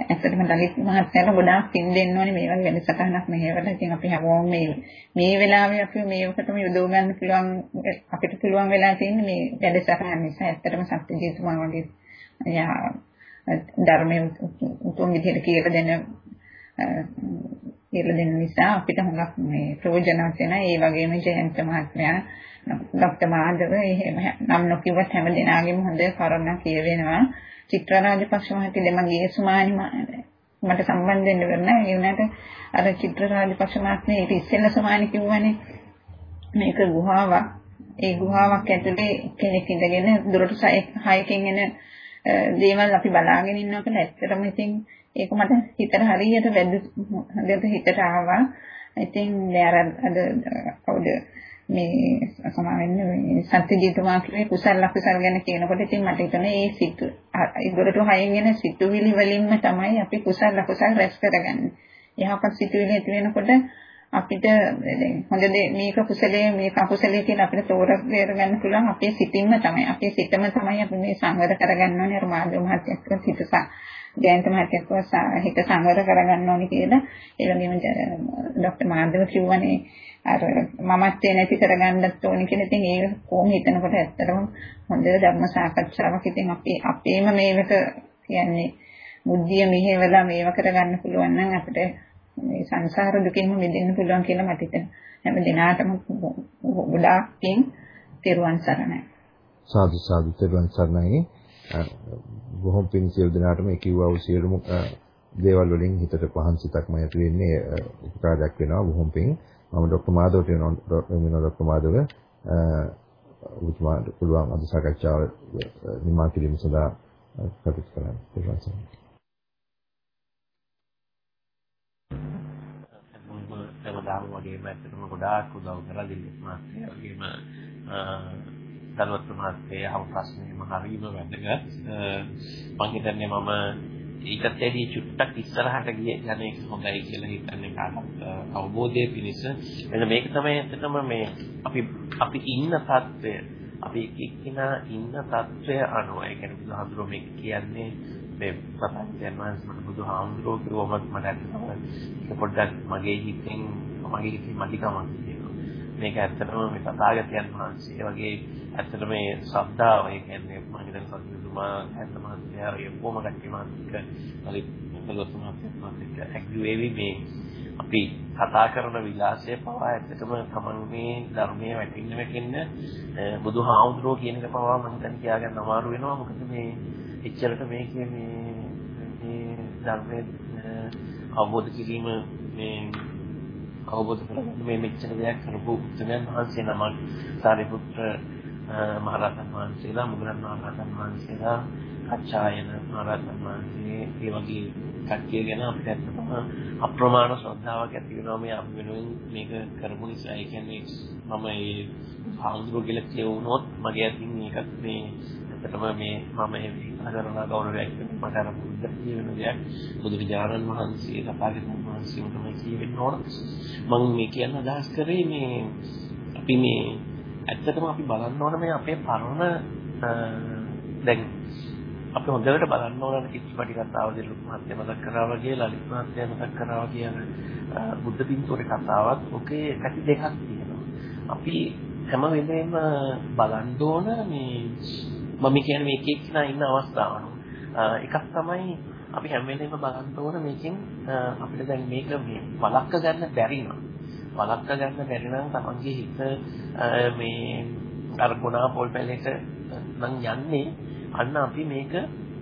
ඇත්තටම ලලිත් මහත්තයාට ගොඩාක් පින් දෙන්න ඕනේ මේ වගේ වැඩසටහනක් මෙහෙවලා. ඉතින් අපි හැමෝම මේ මේ වෙලාවේ අපි මේකටම යොදව ගන්න පුළුවන් අපිට පුළුවන් වෙලා තියෙන්නේ මේ වැඩසටහන නිසා. ඇත්තටම සත්‍යජීතුමා වගේ යා ධර්මයේ උතුම් විදිහට කියලා දෙන කියලා දෙන නිසා අපිට හුඟක් මේ ප්‍රයෝජනවත් වෙන ඒ වගේම ජයන්ත මහත්මයා ડොක්ටර් මාධව එහෙම නම් නොකියවත් හැම දිනාගෙම හොඳ කරුණා කියවෙනවා. චිත්‍ර රාජපක්ෂ මහත්මිය මගේ සුමානි මට සම්බන්ධ වෙන්න වෙන නෑ. ඒ වුණාට අර චිත්‍ර රාජපක්ෂ මහත්මිය ඊට ඉස්සෙල්ලා සුමානි කිව්වනේ මේක ගුහාවක්. ඒ ගුහාවක් ඇතුලේ කෙනෙක් ඉඳගෙන දුරට 6කින් එන දේවල් අපි බලාගෙන ඉන්නවා කියලා ඇත්තටම ඉතින් ඒක මට හිතට හරියට වැද හදට හිතට ආවා. ඉතින් දැන් අර කවුද මේ සමාවෙන්න මේ සත්‍ය ජීතුමාගේ කුසල ලක්ෂණ ගැන කියනකොට ඉතින් මට හිතෙනවා මේ සිත් ඉදොරට හයෙන් එන සිතුවිලි වලින්ම තමයි අපි කුසල ලක්ෂණ රැස් කරගන්නේ. යහපත් සිතුවිලි ඇති වෙනකොට අපිට හොඳ දේ මේක කුසලයේ මේක අකුසලයේ කියලා අපිට තෝරස් බේරගන්න පුළුවන් අපේ සිතින්ම තමයි. අපේ සිතම තමයි අපි මේ සංවර කරගන්න ඕනේ. අර මාර්ග මහත්යක්ව සිතස ජයන්ත මහත්යක්ව හිත සංවර කරගන්න ඕනේ කියලා. ඊළඟින් ડોක්ටර් මාන්දව කිව්වනේ අර මමත්වේ නැති කරගන්නත් ඕනේ කියලා. ඉතින් ඒක කොහොම හිතනකොට ඇත්තටම හොඳ ධර්ම සාකච්ඡාවක්. ඉතින් අපි අපේම මේකට කියන්නේ බුද්ධිය මෙහෙवला මේව කරගන්න පුළුවන් නම් අපිට මේ සංසාර දුකින්ම මිදෙන්න පුළුවන් කියලා මට හිතෙනවා. හැම දිනාටම ගොඩාක් පින් තෙරුවන් සරණයි. සාදු සාදු තෙරුවන් සරණයි. බොහොම පින් සියලු දිනාටම ඒ කිව්වා වූ සියලුම දේවල් වලින් හිතට පහන් සිතක්ම ඇති වෙන්නේ උපකාරයක් වෙනවා බොහොම පින්. මම ડોક્ટર මාධවට වෙනවා ડોક્ટર මාධව ඔබතුමාට පුළුවන් අද සාකච්ඡාව නිමා කිරීම සඳහා කටයුතු කරන්න. ඒක තමයි. හැමදාම වගේම ඇත්තටම ගොඩාක් උදව් කරලා දිල්ලස් මාස්ටර් වගේම දලවත් මාස්ටර් අහපු ප්‍රශ්නේම හරීම වැදගත් මම හිතන්නේ මම ඊටත් වැඩි චුට්ටක් ඉස්සරහට ගිය යන එක හොඳයි කියලා හිතන්නේ කාටත් අවබෝධය පිණිස. එන්න මේක තමයි ඇත්තටම මේ අපි අපි ඉන්න තත්ත්වය අපි එක්කිනා ඉන්න තත්ත්වය අනුව. ඒ කියන්නේ බුදුහාමුදුරුවෝ මේක කියන්නේ මේ ප්‍රපංචයන් වහන්සේ බුදුහාමුදුරුවෝ කිව්වම මට ඇත්තටම ඒක පොඩ්ඩක් මගේ හිතෙන් මගේ හිතේ මදිකමක් තියෙනවා මේක ඇත්තටම මේ තථාගතයන් වහන්සේ. වගේ ඇත්තට මේ ශ්‍රද්ධාව ඒ කියන්නේ මම හිතන්නේ සතුටුමා ඇත්ත මහත්මයා ඒ කොහොම ගැටි මානසික හරි පොළොස් මහත්මයා ඇග්‍රී වෙවි මේ අපි කතා කරන විලාසය පවා ඇත්තටම තමන් මේ ධර්මයේ වැටෙන්න වැටෙන්න බුදුහාමුදුරුවෝ කියන එක පවා මම හිතන්නේ කියාගන්න අමාරු වෙනවා. මොකද මේ එච්චරට මේකේ මේ මේ ධර්මයේ අවබෝධ කිරීම මේ අවබෝධ කරගන්න මේ මෙච්චර දෙයක් කරපු උත්තරයන් වහන්සේ නමක් සාරිපුත්‍ර මහරහතන් වහන්සේලා මුගලන් මහරහතන් වහන්සේලා කච්චායන මහරහතන් වහන්සේ ඒ වගේ කට්ටිය ගැන අපිට ඇත්තටම අප්‍රමාණ ශ්‍රද්ධාවක් ඇති වෙනවා මේ අපි වෙනුවෙන් මේක කරපු නිසා. ඒ කියන්නේ මම ඒ හාමුදුරුවෝ කියලා කියවුනොත් මගේ අතින් මේකත් මේ ඇත්තටම මේ මම මේ කරන ගෞරවයක් මට අර බුද්ධ කියන දෙයක් බුදුරජාණන් වහන්සේ තථාගතයන් වහන්සේ තමයි කියවෙන්න ඕන. මම මේ කියන්න අදහස් කරේ මේ අපි මේ ඇත්තටම අපි බලන්න ඕන මේ අපේ පරණ දැන් අපි හොඳට බලන්න ඕන කිච්චපටි කතාව දිලුක් මහත්මයා මතක් කරා වගේ ලලිත් මහත්මයා මතක් කරා වගේ අර බුද්ධ පින්තූරේ කතාවත් ඔකේ පැති දෙකක් තියෙනවා. අපි හැම වෙලේම බලන්න ඕන මේ මම කියන්නේ මේ එක එක්කෙනා ඉන්න අවස්ථාවන. එකක් තමයි අපි හැම වෙලේම බලන්න ඕන මේකෙන් අපිට දැන් මේක මේ වළක්ක ගන්න බැරි නම් වළක්ක ගන්න බැරි නම් තමන්ගේ හිත මේ අර ගුණා පොල් පැලෙට නම් යන්නේ අන්න අපි මේක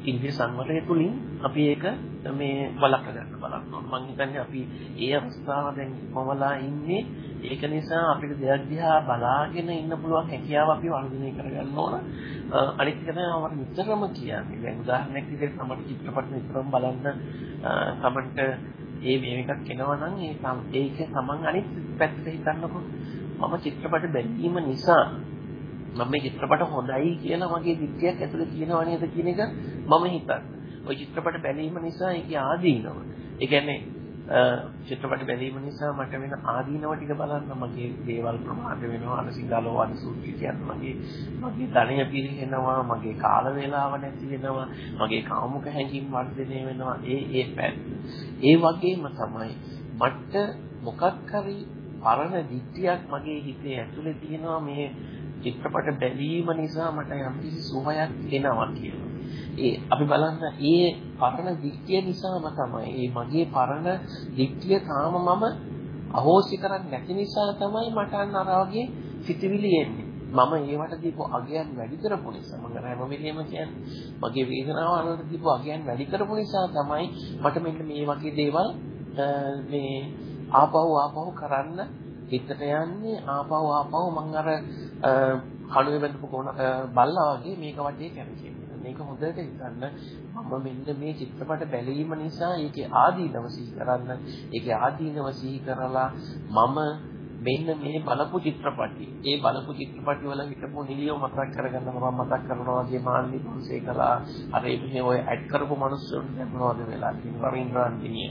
ඉන්ද්‍රිය සංවරය තුලින් අපි ඒක මේ වළක්ව ගන්න බලන්න ඕන. මම හිතන්නේ අපි ඒ අවස්ථාව දැන් කොමලා ඉන්නේ ඒක නිසා අපිට දෙයක් දිහා බලාගෙන ඉන්න පුළුවන් හැකියාව අපි වර්ධනය කරගන්න ඕන. අනිත් එක තමයි මම නිතරම කියන්නේ. දැන් උදාහරණයක් විදිහට තමයි චිත්‍රපට නිතරම බලන්න තමන්ට ඒ මේ එකක් එනවා නම් ඒ ඒක තමන් අනිත් පැත්තට හිතන්නකො. මම චිත්‍රපට බැලීම නිසා මම මේ චිත්‍රපට හොඳයි කියලා මගේ දික්තියක් ඇතුලේ තියෙනව නේද කියන එක මම හිතන්නේ. ওই චිත්‍රපට බැලීම නිසා ඒකේ ආදීනව. ඒ කියන්නේ චිත්‍රපට බැලීම නිසා මට වෙන ආදීනව ටික බලන්න මගේ දේවල් ප්‍රමාද වෙනවා අර සිංහලෝ අර සූත්‍රය කියන්නේ මගේ මගේ ධනය පිරිහෙනවා මගේ කාල වේලාව නැති වෙනවා මගේ කාමුක හැඟීම් වර්ධනය වෙනවා ඒ ඒ පැත්ත. ඒ වගේම තමයි මට මොකක් හරි පරණ දිට්ඨියක් මගේ හිතේ ඇතුලේ තියෙනවා මේ චිත්‍රපට බැලීම නිසා මට යම්කිසි සුවයක් එනවා කියලා. ඒ අපි බලන්න ඒ පරණ දික්තිය නිසාම තමයි ඒ මගේ පරණ දික්තිය තාම මම අහෝසි කරන්නේ නැති නිසා තමයි මට අන්න අර වගේ සිතිවිලි එන්නේ. මම ඒවට දීපු අගයන් වැඩි කරපු නිසා මම හැම වෙලෙම කියන්නේ මගේ වේදනාව වලට දීපු අගයන් වැඩි කරපු නිසා තමයි මට මෙන්න මේ වගේ දේවල් මේ ආපහු ආපහු කරන්න හිතට යන්නේ ආපහු ආපහු මම අර කණුවේ බඳපු කොන බල්ලා වගේ මේක වටේ කැරකෙන්නේ. මේක හොඳට හිතන්න මම මෙන්න මේ චිත්‍රපට බැලීම නිසා ඒකේ ආදීනව සිහි කරන්න ඒකේ ආදීනව සිහි කරලා මම මෙන්න මේ බලපු චිත්‍රපටි ඒ බලපු චිත්‍රපටි වල හිටපු නිලියව මතක් කරගන්න මම මතක් කරනවා වගේ මාන්ලි පොන්සේකලා අර මේ ඔය ඇඩ් කරපු මිනිස්සුන් දැන් මොනවද වෙලා තියෙන්නේ? රවීන්ද්‍රාන්තිනිය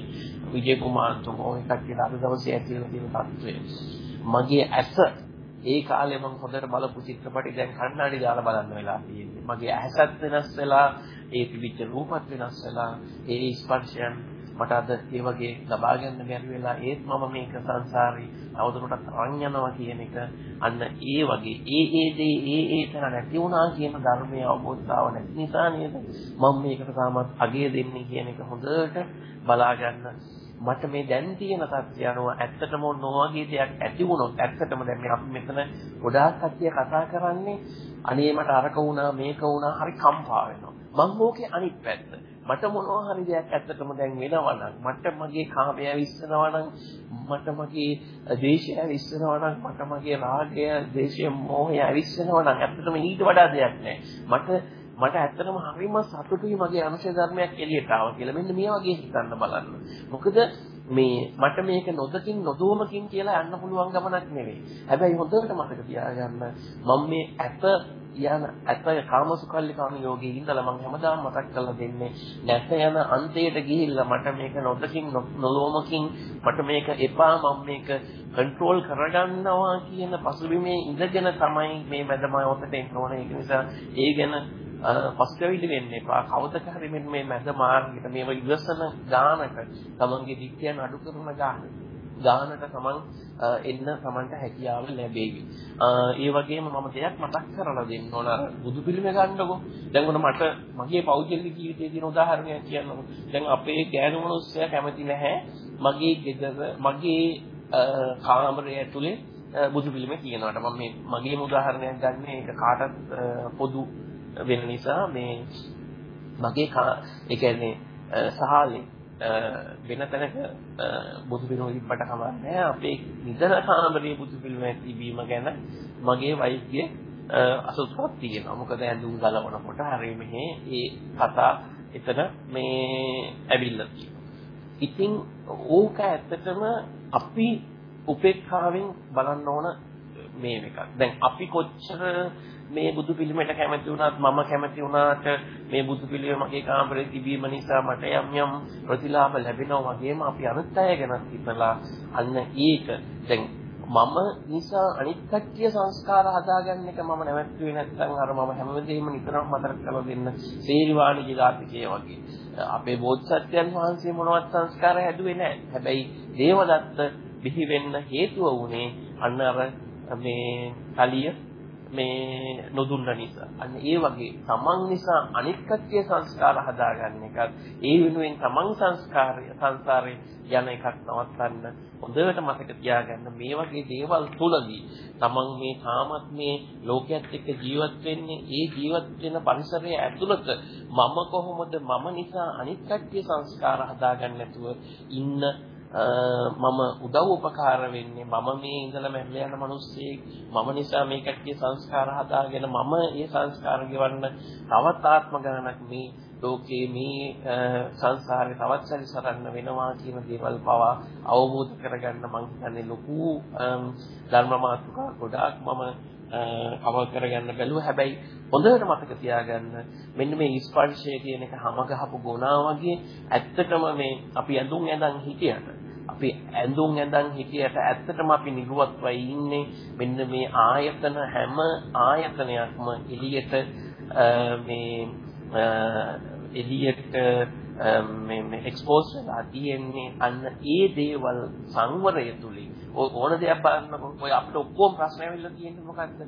විජේ කුමාරතුමෝ ඔය කට්ටිය අද දවසේ ඇතුළේ තියෙන තත්ත්වය. මගේ ඇස ඒ කාලේ මම හොඳට බලපු චිත්‍රපටි දැන් කණ්ණාඩි දාලා බලන්න වෙලා තියෙන්නේ. මගේ ඇහසත් වෙනස් වෙලා, ඒ තිබිච්ච රූපත් වෙනස් වෙලා, ඒ ස්පර්ශයන් මට අද ඒ වගේ ලබා ගන්න බැරි වෙලා ඒත් මම මේක සංසාරේ අවුරුදුකට අරන් යනවා කියන එක අන්න ඒ වගේ ඒ ඒ දේ ඒ ඒ තැන නැති වුණා කියන ධර්මයේ අවබෝධතාව නැති නිසා නේද මම මේකට තාමත් අගය දෙන්නේ කියන එක හොඳට බලා ගන්න මට මේ දැන් තියෙන තත්ත්වය අනුව ඇත්තටම නොවගේ දෙයක් ඇති වුණොත් ඇත්තටම දැන් මේ අපි මෙතන ගොඩාක් කට්ටිය කතා කරන්නේ අනේ මට අරක වුණා මේක වුණා හරි කම්පා වෙනවා. මම ඕකේ අනිත් පැත්ත. මට මොනවා හරි දෙයක් ඇත්තටම දැන් වෙනවා නම් මට මගේ කාමය විශ්සනවා නම් මට මගේ දේශය විශ්සනවා නම් මට මගේ රාගය දේශය මොහය විශ්සනවා නම් ඇත්තටම ඊට වඩා දෙයක් නැහැ මට මට ඇත්තටම හරිම සතුටුයි මගේ අනුශය ධර්මයක් එළියට ආවා කියලා. මෙන්න මේ වගේ හිතන්න බලන්න. මොකද මේ මට මේක නොදකින් නොදොමකින් කියලා යන්න පුළුවන් ගමනක් නෙවෙයි. හැබැයි හොඳට මතක තියාගන්න මම මේ ඇත යන ඇත කාමසුකල්ලි කාම යෝගී ඉඳලා මම හැමදාම මතක් කරලා දෙන්නේ නැත යන අන්තයට ගිහිල්ලා මට මේක නොදකින් නොලෝමකින් මට මේක එපා මම මේක කන්ට්‍රෝල් කරගන්නවා කියන පසුබිමේ ඉඳගෙන තමයි මේ මැදම ඔතට එන්න ඕනේ. ඒක නිසා ඒ ගැන පස්කවිලි වෙන්න එපා. කවදක හරි මෙන්න මේ මැද මාර්ගයට මේව ඉවසන ගානක තමන්ගේ දික්කයන් අඩු කරන ගානක ගානට තමන් එන්න තමන්ට හැකියාව ලැබෙවි. ඒ වගේම මම දෙයක් මතක් කරලා දෙන්න ඕන අර බුදු පිළිම ගන්නකො. දැන් උන මට මගේ පෞද්ගලික ජීවිතයේ තියෙන උදාහරණයක් කියන්නකො. දැන් අපේ ගෑනු මිනිස්සයා කැමති නැහැ මගේ ගෙදර මගේ කාමරය ඇතුලේ බුදු පිළිම තියෙනවට මම මේ මගේම උදාහරණයක් ගන්න ඒක කාටත් පොදු වෙන නිසා මේ මගේ ඒ කියන්නේ සහාලේ වෙන තැනක බුදු පිළිම තිබ්බට කමන්නේ අපේ නිදන කාමරයේ බුදු පිළිම තිබීම ගැන මගේ වෛද්‍ය අසතුටක් තියෙනවා. මොකද ඇඳුම් ගලවනකොට හරිය මෙහි ඒ කතා එතන මේ ඇවිල්ලා තියෙනවා. ඉතින් ඕක ඇත්තටම අපි උපේක්ෂාවෙන් බලන්න ඕන මේ එකක්. දැන් අපි කොච්චර මේ බුදු පිළිමයට කැමති වුණත් මම කැමති වුණාට මේ බුදු පිළිම මගේ කාමරේ තිබීම නිසා මට යම් යම් ප්‍රතිලාභ ලැබෙනවා වගේම අපි අනිත් අය ගැන හිතලා අන්න ඒක දැන් මම නිසා අනිත් කට්ටිය සංස්කාර හදාගන්න එක මම නැවැත්තුවේ නැත්නම් අර මම හැමදේම නිතරම මතක කරලා දෙන්න සේරිවාණි ජාතිකයේ වගේ අපේ බෝධිසත්වයන් වහන්සේ මොනවත් සංස්කාර හැදුවේ නැහැ. හැබැයි දේවදත්ත බිහි වෙන්න හේතුව වුණේ අන්න අර මේ කලිය මේ නොදුන්න නිසා. අන්න ඒ වගේ තමන් නිසා අනිත් කට්ටිය සංස්කාර හදාගන්න එකත් ඒ වෙනුවෙන් තමන් සංස්කාරය සංසාරේ යන එකක් නවත්තන්න හොඳට මතක තියාගන්න මේ වගේ දේවල් තුලදී තමන් මේ තාමත් මේ ලෝකයේත් එක්ක ජීවත් වෙන්නේ ඒ ජීවත් වෙන පරිසරය ඇතුළත මම කොහොමද මම නිසා අනිත් කට්ටිය සංස්කාර හදාගන්න නැතුව ඉන්න මම උදව් උපකාර වෙන්නේ මම මේ ඉඳලා මැරලා යන මිනිස්සෙක් මම නිසා මේ කට්ටිය සංස්කාර හදාගෙන මම ඒ සංස්කාර ගෙවන්න තවත් ආත්ම ගණනක් මේ ලෝකේ මේ සංසාරේ තවත් සැරිසරන්න වෙනවා කියන දේවල් පවා අවබෝධ කරගන්න මම හිතන්නේ ලොකු ධර්ම මාතෘකා ගොඩාක් මම කවර් කරගන්න බැලුවා. හැබැයි හොඳට මතක තියාගන්න. මෙන්න මේ ස්පර්ශය කියන එක හැම ගහපු ගුණා වගේ ඇත්තටම මේ අපි ඇඳුම් ඇඳන් හිටියට අපි ඇඳුම් ඇඳන් හිටියට ඇත්තටම අපි නිරුවත්වයි ඉන්නේ. මෙන්න මේ ආයතන හැම ආයතනයක්ම එළියට මේ එළියට මේ මේ එක්ස්පෝස් වෙලා තියෙන්නේ අන්න ඒ දේවල් සංවරය තුලින්. ඕන දෙයක් බලන්නකො ඔය අපිට ඔක්කොම ප්‍රශ්න ඇවිල්ලා තියෙන්නේ මොකද්ද?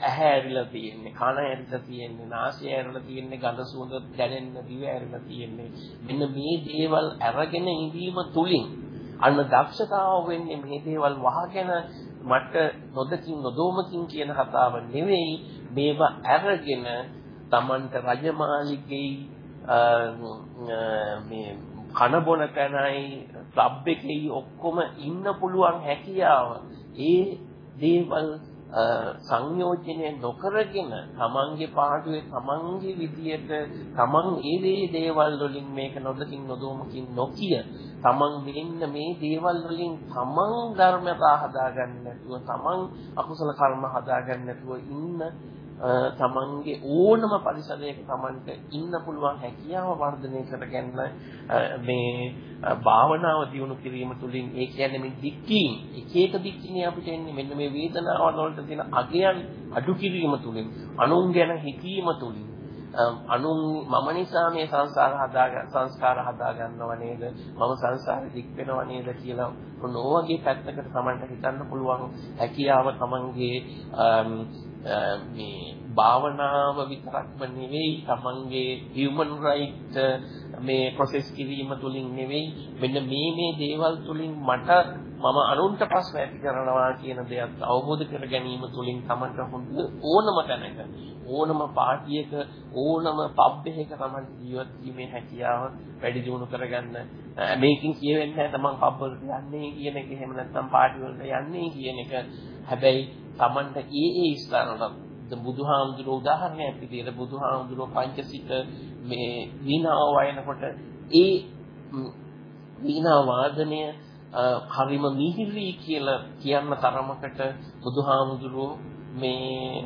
ඇහැ ඇරිලා තියෙන්නේ කන ඇරිලා තියෙන්නේ නාසය ඇරිලා තියෙන්නේ ගඳ සුවඳ දැනෙන්න දිව ඇරිලා තියෙන්නේ. මෙන්න මේ දේවල් අරගෙන ඉඳීම තුලින් අන්න දක්ෂතාව වෙන්නේ මේ දේවල් වහගෙන මට නොදකින් නොදෝමකින් කියන කතාව නෙවෙයි. මේවා අරගෙන Tamanට රජමාලිගේ මේ කන බොන තැනයි ක්ලබ් එකේ ඔක්කොම ඉන්න පුළුවන් හැකියාව. ඒ දේවල් සංයෝජනය නොකරගෙන තමන්ගේ පාඩුවේ තමන්ගේ විදියට තමන් ඒ දේවල් වලින් මේක නොදකින් නොදොමකින් නොකිය තමන් වෙන්න මේ දේවල් වලින් තමන් ධර්මතා හදාගන්න නැතුව තමන් අකුසල කර්ම හදාගන්න නැතුව ඉන්න තමන්ගේ ඕනම පරිසරයක තමන්ට ඉන්න පුළුවන් හැකියාව වර්ධනය කරගන්න මේ භාවනාව දියුණු කිරීම තුළින් ඒ කියන්නේ මේ දික්කීම් එක එක දික්කිනේ අපිට එන්නේ මෙන්න මේ වේදනාව වලට තියෙන අගයන් අඩු කිරීම තුළින් අනුන් ගැන හිතීම තුළින්. අනුන් මම නිසා මේ සංසාර හදා සංස්කාර හදා ගන්නව නේද? මම සංසාරෙ දික් වෙනව නේද කියලා මොනෝවගේ පැත්තකට Tamanට හිතන්න පුළුවන් හැකියාව Tamanගේ මේ භාවනාව විතරක්ම නෙවෙයි තමන්ගේ human right මේ process කිරීම තුලින් නෙවෙයි. මෙන්න මේ මේ දේවල් තුලින් මට මම අනුන්ට ප්‍රශ්න ඇති කරනවා කියන දෙයක් අවබෝධ කර ගැනීම තුලින් තමන්ට හොඳ ඕනම තැනක ඕනම පාටියක ඕනම පබ් එකක තමන් ජීවත් වීමේ හැකියාව වැඩි දියුණු කරගන්න. මේකෙන් කියවෙන්නේ නැහැ තමන් පබ් වලට යන්නේ කියන එක. එහෙම නැත්නම් පාටි වලට යන්නේ කියන එක. හැබැයි තමන්ට ඒ ඒ ස්ථානවල බුදුහාමුදුරුවෝ උදාහරණයක් විදිහට බුදුහාමුදුරුවෝ පංචසිත මේ වීණාව වයනකොට ඒ වීණා වාදනය හරිම මිහිරි කියලා කියන්න තරමකට බුදුහාමුදුරුවෝ මේ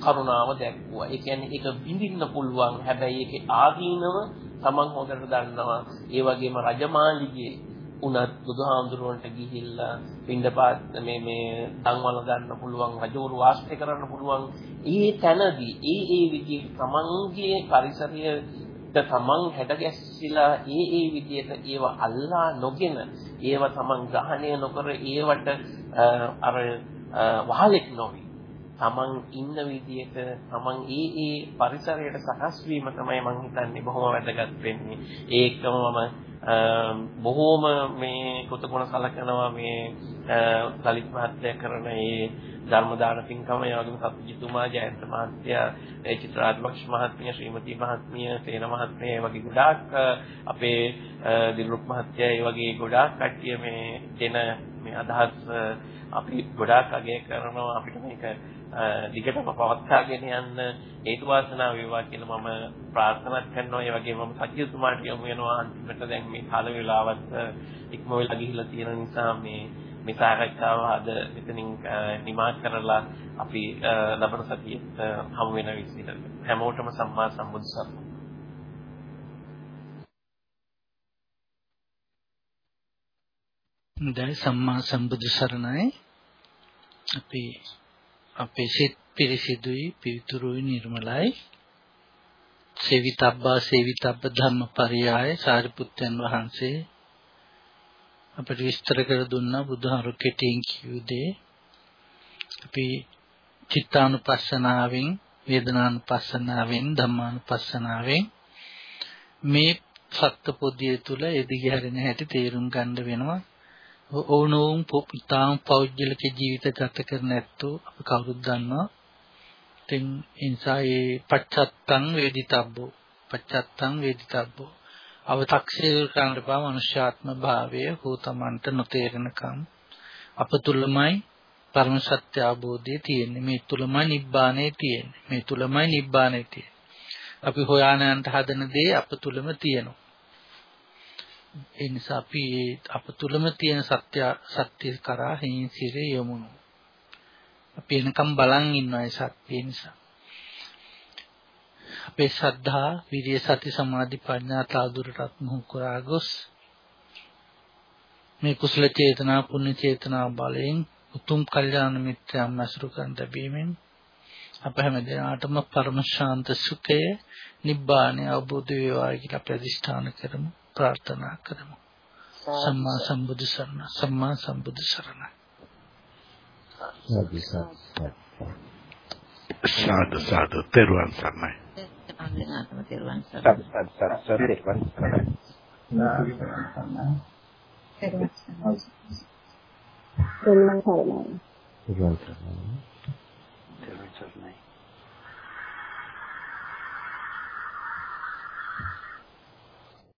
කරුණාව දැක්වුවා. ඒ කියන්නේ ඒක විඳින්න පුළුවන්. හැබැයි ඒකේ ආදීනව තමන් හොඳට දන්නවා. ඒ වගේම රජමාලිගේ උනත් බුදුහාමුදුරුවන්ට ගිහිල්ලා පින්ඩපාත මේ මේ ධම්වල ගන්න පුළුවන් රජවරු වාසය කරන්න පුළුවන්. ඒ තැනදී ඒ ඒ විදිහේ තමන්ගේ පරිසරය තමන් හැඩගැස්සිලා ඒ ඒ විදිහට ඒව අල්ලා නොගෙන ඒව තමන් ග්‍රහණය නොකර ඒවට අර වහලෙක් නොවි තමන් ඉන්න විදිහට තමන් ඒ ඒ පරිසරයට සකස් වීම තමයි මම හිතන්නේ බොහොම වැදගත් වෙන්නේ. ඒකම මම බොහෝම මේ කුතගුණ සලකනවා මේ ලලිත් මහත්තයා කරන මේ ධර්ම දාන පින්කම ඒ වගේම සත්‍යජිතුමා ජයන්ත මහත්තයා ඒ චිත්‍රාත්මක්ෂ මහත්මිය ශ්‍රීමති මහත්මිය සේන මහත්මිය ඒ වගේ ගොඩාක් අපේ දිලුක් මහත්තයා ඒ වගේ ගොඩාක් කට්ටිය මේ දෙන මේ අදහස් අපි ගොඩාක් අගය කරනවා. අපිට මේක දිගටම පවත්වාගෙන යන්න හේතු වාසනා වේවා කියලා මම ප්‍රාර්ථනා කරනවා. ඒ වගේම මම සත්‍යතුමාට යොමු වෙනවා අන්තිමට දැන් මේ කාල වේලාවත් ඉක්ම වෙලා ගිහිල්ලා තියෙන නිසා මේ මේ සාකච්ඡාව අද මෙතනින් නිමා කරලා අපි ලබන සතියේත් හමු වෙන විදිහට හැමෝටම සම්මා සම්බුදු සරණයි. දැන් සම්මා සම්බුදු සරණයි අපි අපේ සිත් පිරිසිදුයි පිවිතුරුයි නිර්මලයි. සේවිතබ්බා සේවිතබ්බ ධම්මපරියාය සාරිපුත්තයන් වහන්සේ අපිට විස්තර කර දුන්නා බුදුහාරු කෙටියෙන් කියු දේ. අපි චිත්තානුපස්සනාවෙන් වේදනානුපස්සනාවෙන් ධම්මානුපස්සනාවෙන් මේ සත්පොදිය තුල එදිගහැරෙන හැටි තේරුම් ගන්න වෙනවා. ඕනෝම් තාම පෞද්ගලික ජීවිත ගත කරන ඇත්තෝ අප කවුරුත් දන්නවා. ඉතින් ඉන්සා ඒ පච්චත්තං වේදිතබ්බෝ. පච්චත්තං වේදිතබ්බෝ. අව탁සිර කරන්න බා මනුෂ්‍යාත්ම භාවය. හෝ තමන්ට නොතේරෙනකම්. අප තුලමයි පරම සත්‍ය අවබෝධය තියෙන්නේ. මේ තුලමයි නිබ්බාණය තියෙන්නේ. මේ තුලමයි නිබ්බාණය තියෙන්නේ. අපි හොයානන්ට හදන දේ අප තුලම තියෙනවා. ඒ නිසා අපි අප තුලම තියෙන සත්‍ය සත්‍ය කරා හිමින් සිරේ යමුණු. අපි එනකම් බලන් ඉන්නවා ඒ සත්‍ය නිසා. අපේ ශ්‍රද්ධා, විරිය, සති, සමාධි, ප්‍රඥා තාදුරටත් මොහු කරා ගොස් මේ කුසල චේතනා, පුණ්‍ය චේතනා බලයෙන් උතුම් කල්යාණ මිත්‍රයන් ඇසුරු කරන් ලැබීමෙන් අප හැම දිනාටම පරම ශාන්ත සුඛය, නිබ්බාණය අවබෝධ වේවා කියලා ප්‍රතිෂ්ඨාන කරමු. ප්‍රාර්ථනා කරමු. සම්මා සම්බුදු සරණ සම්මා සම්බුදු සරණ සාදු සාදු තෙරුවන් සරණයි. අන්දනාතම තෙරුවන් සරණයි. සාදු සාදු සාදු තෙරුවන් සරණයි. තෙරුවන් සරණයි. තෙරුවන් සරණයි. තෙරුවන් සරණයි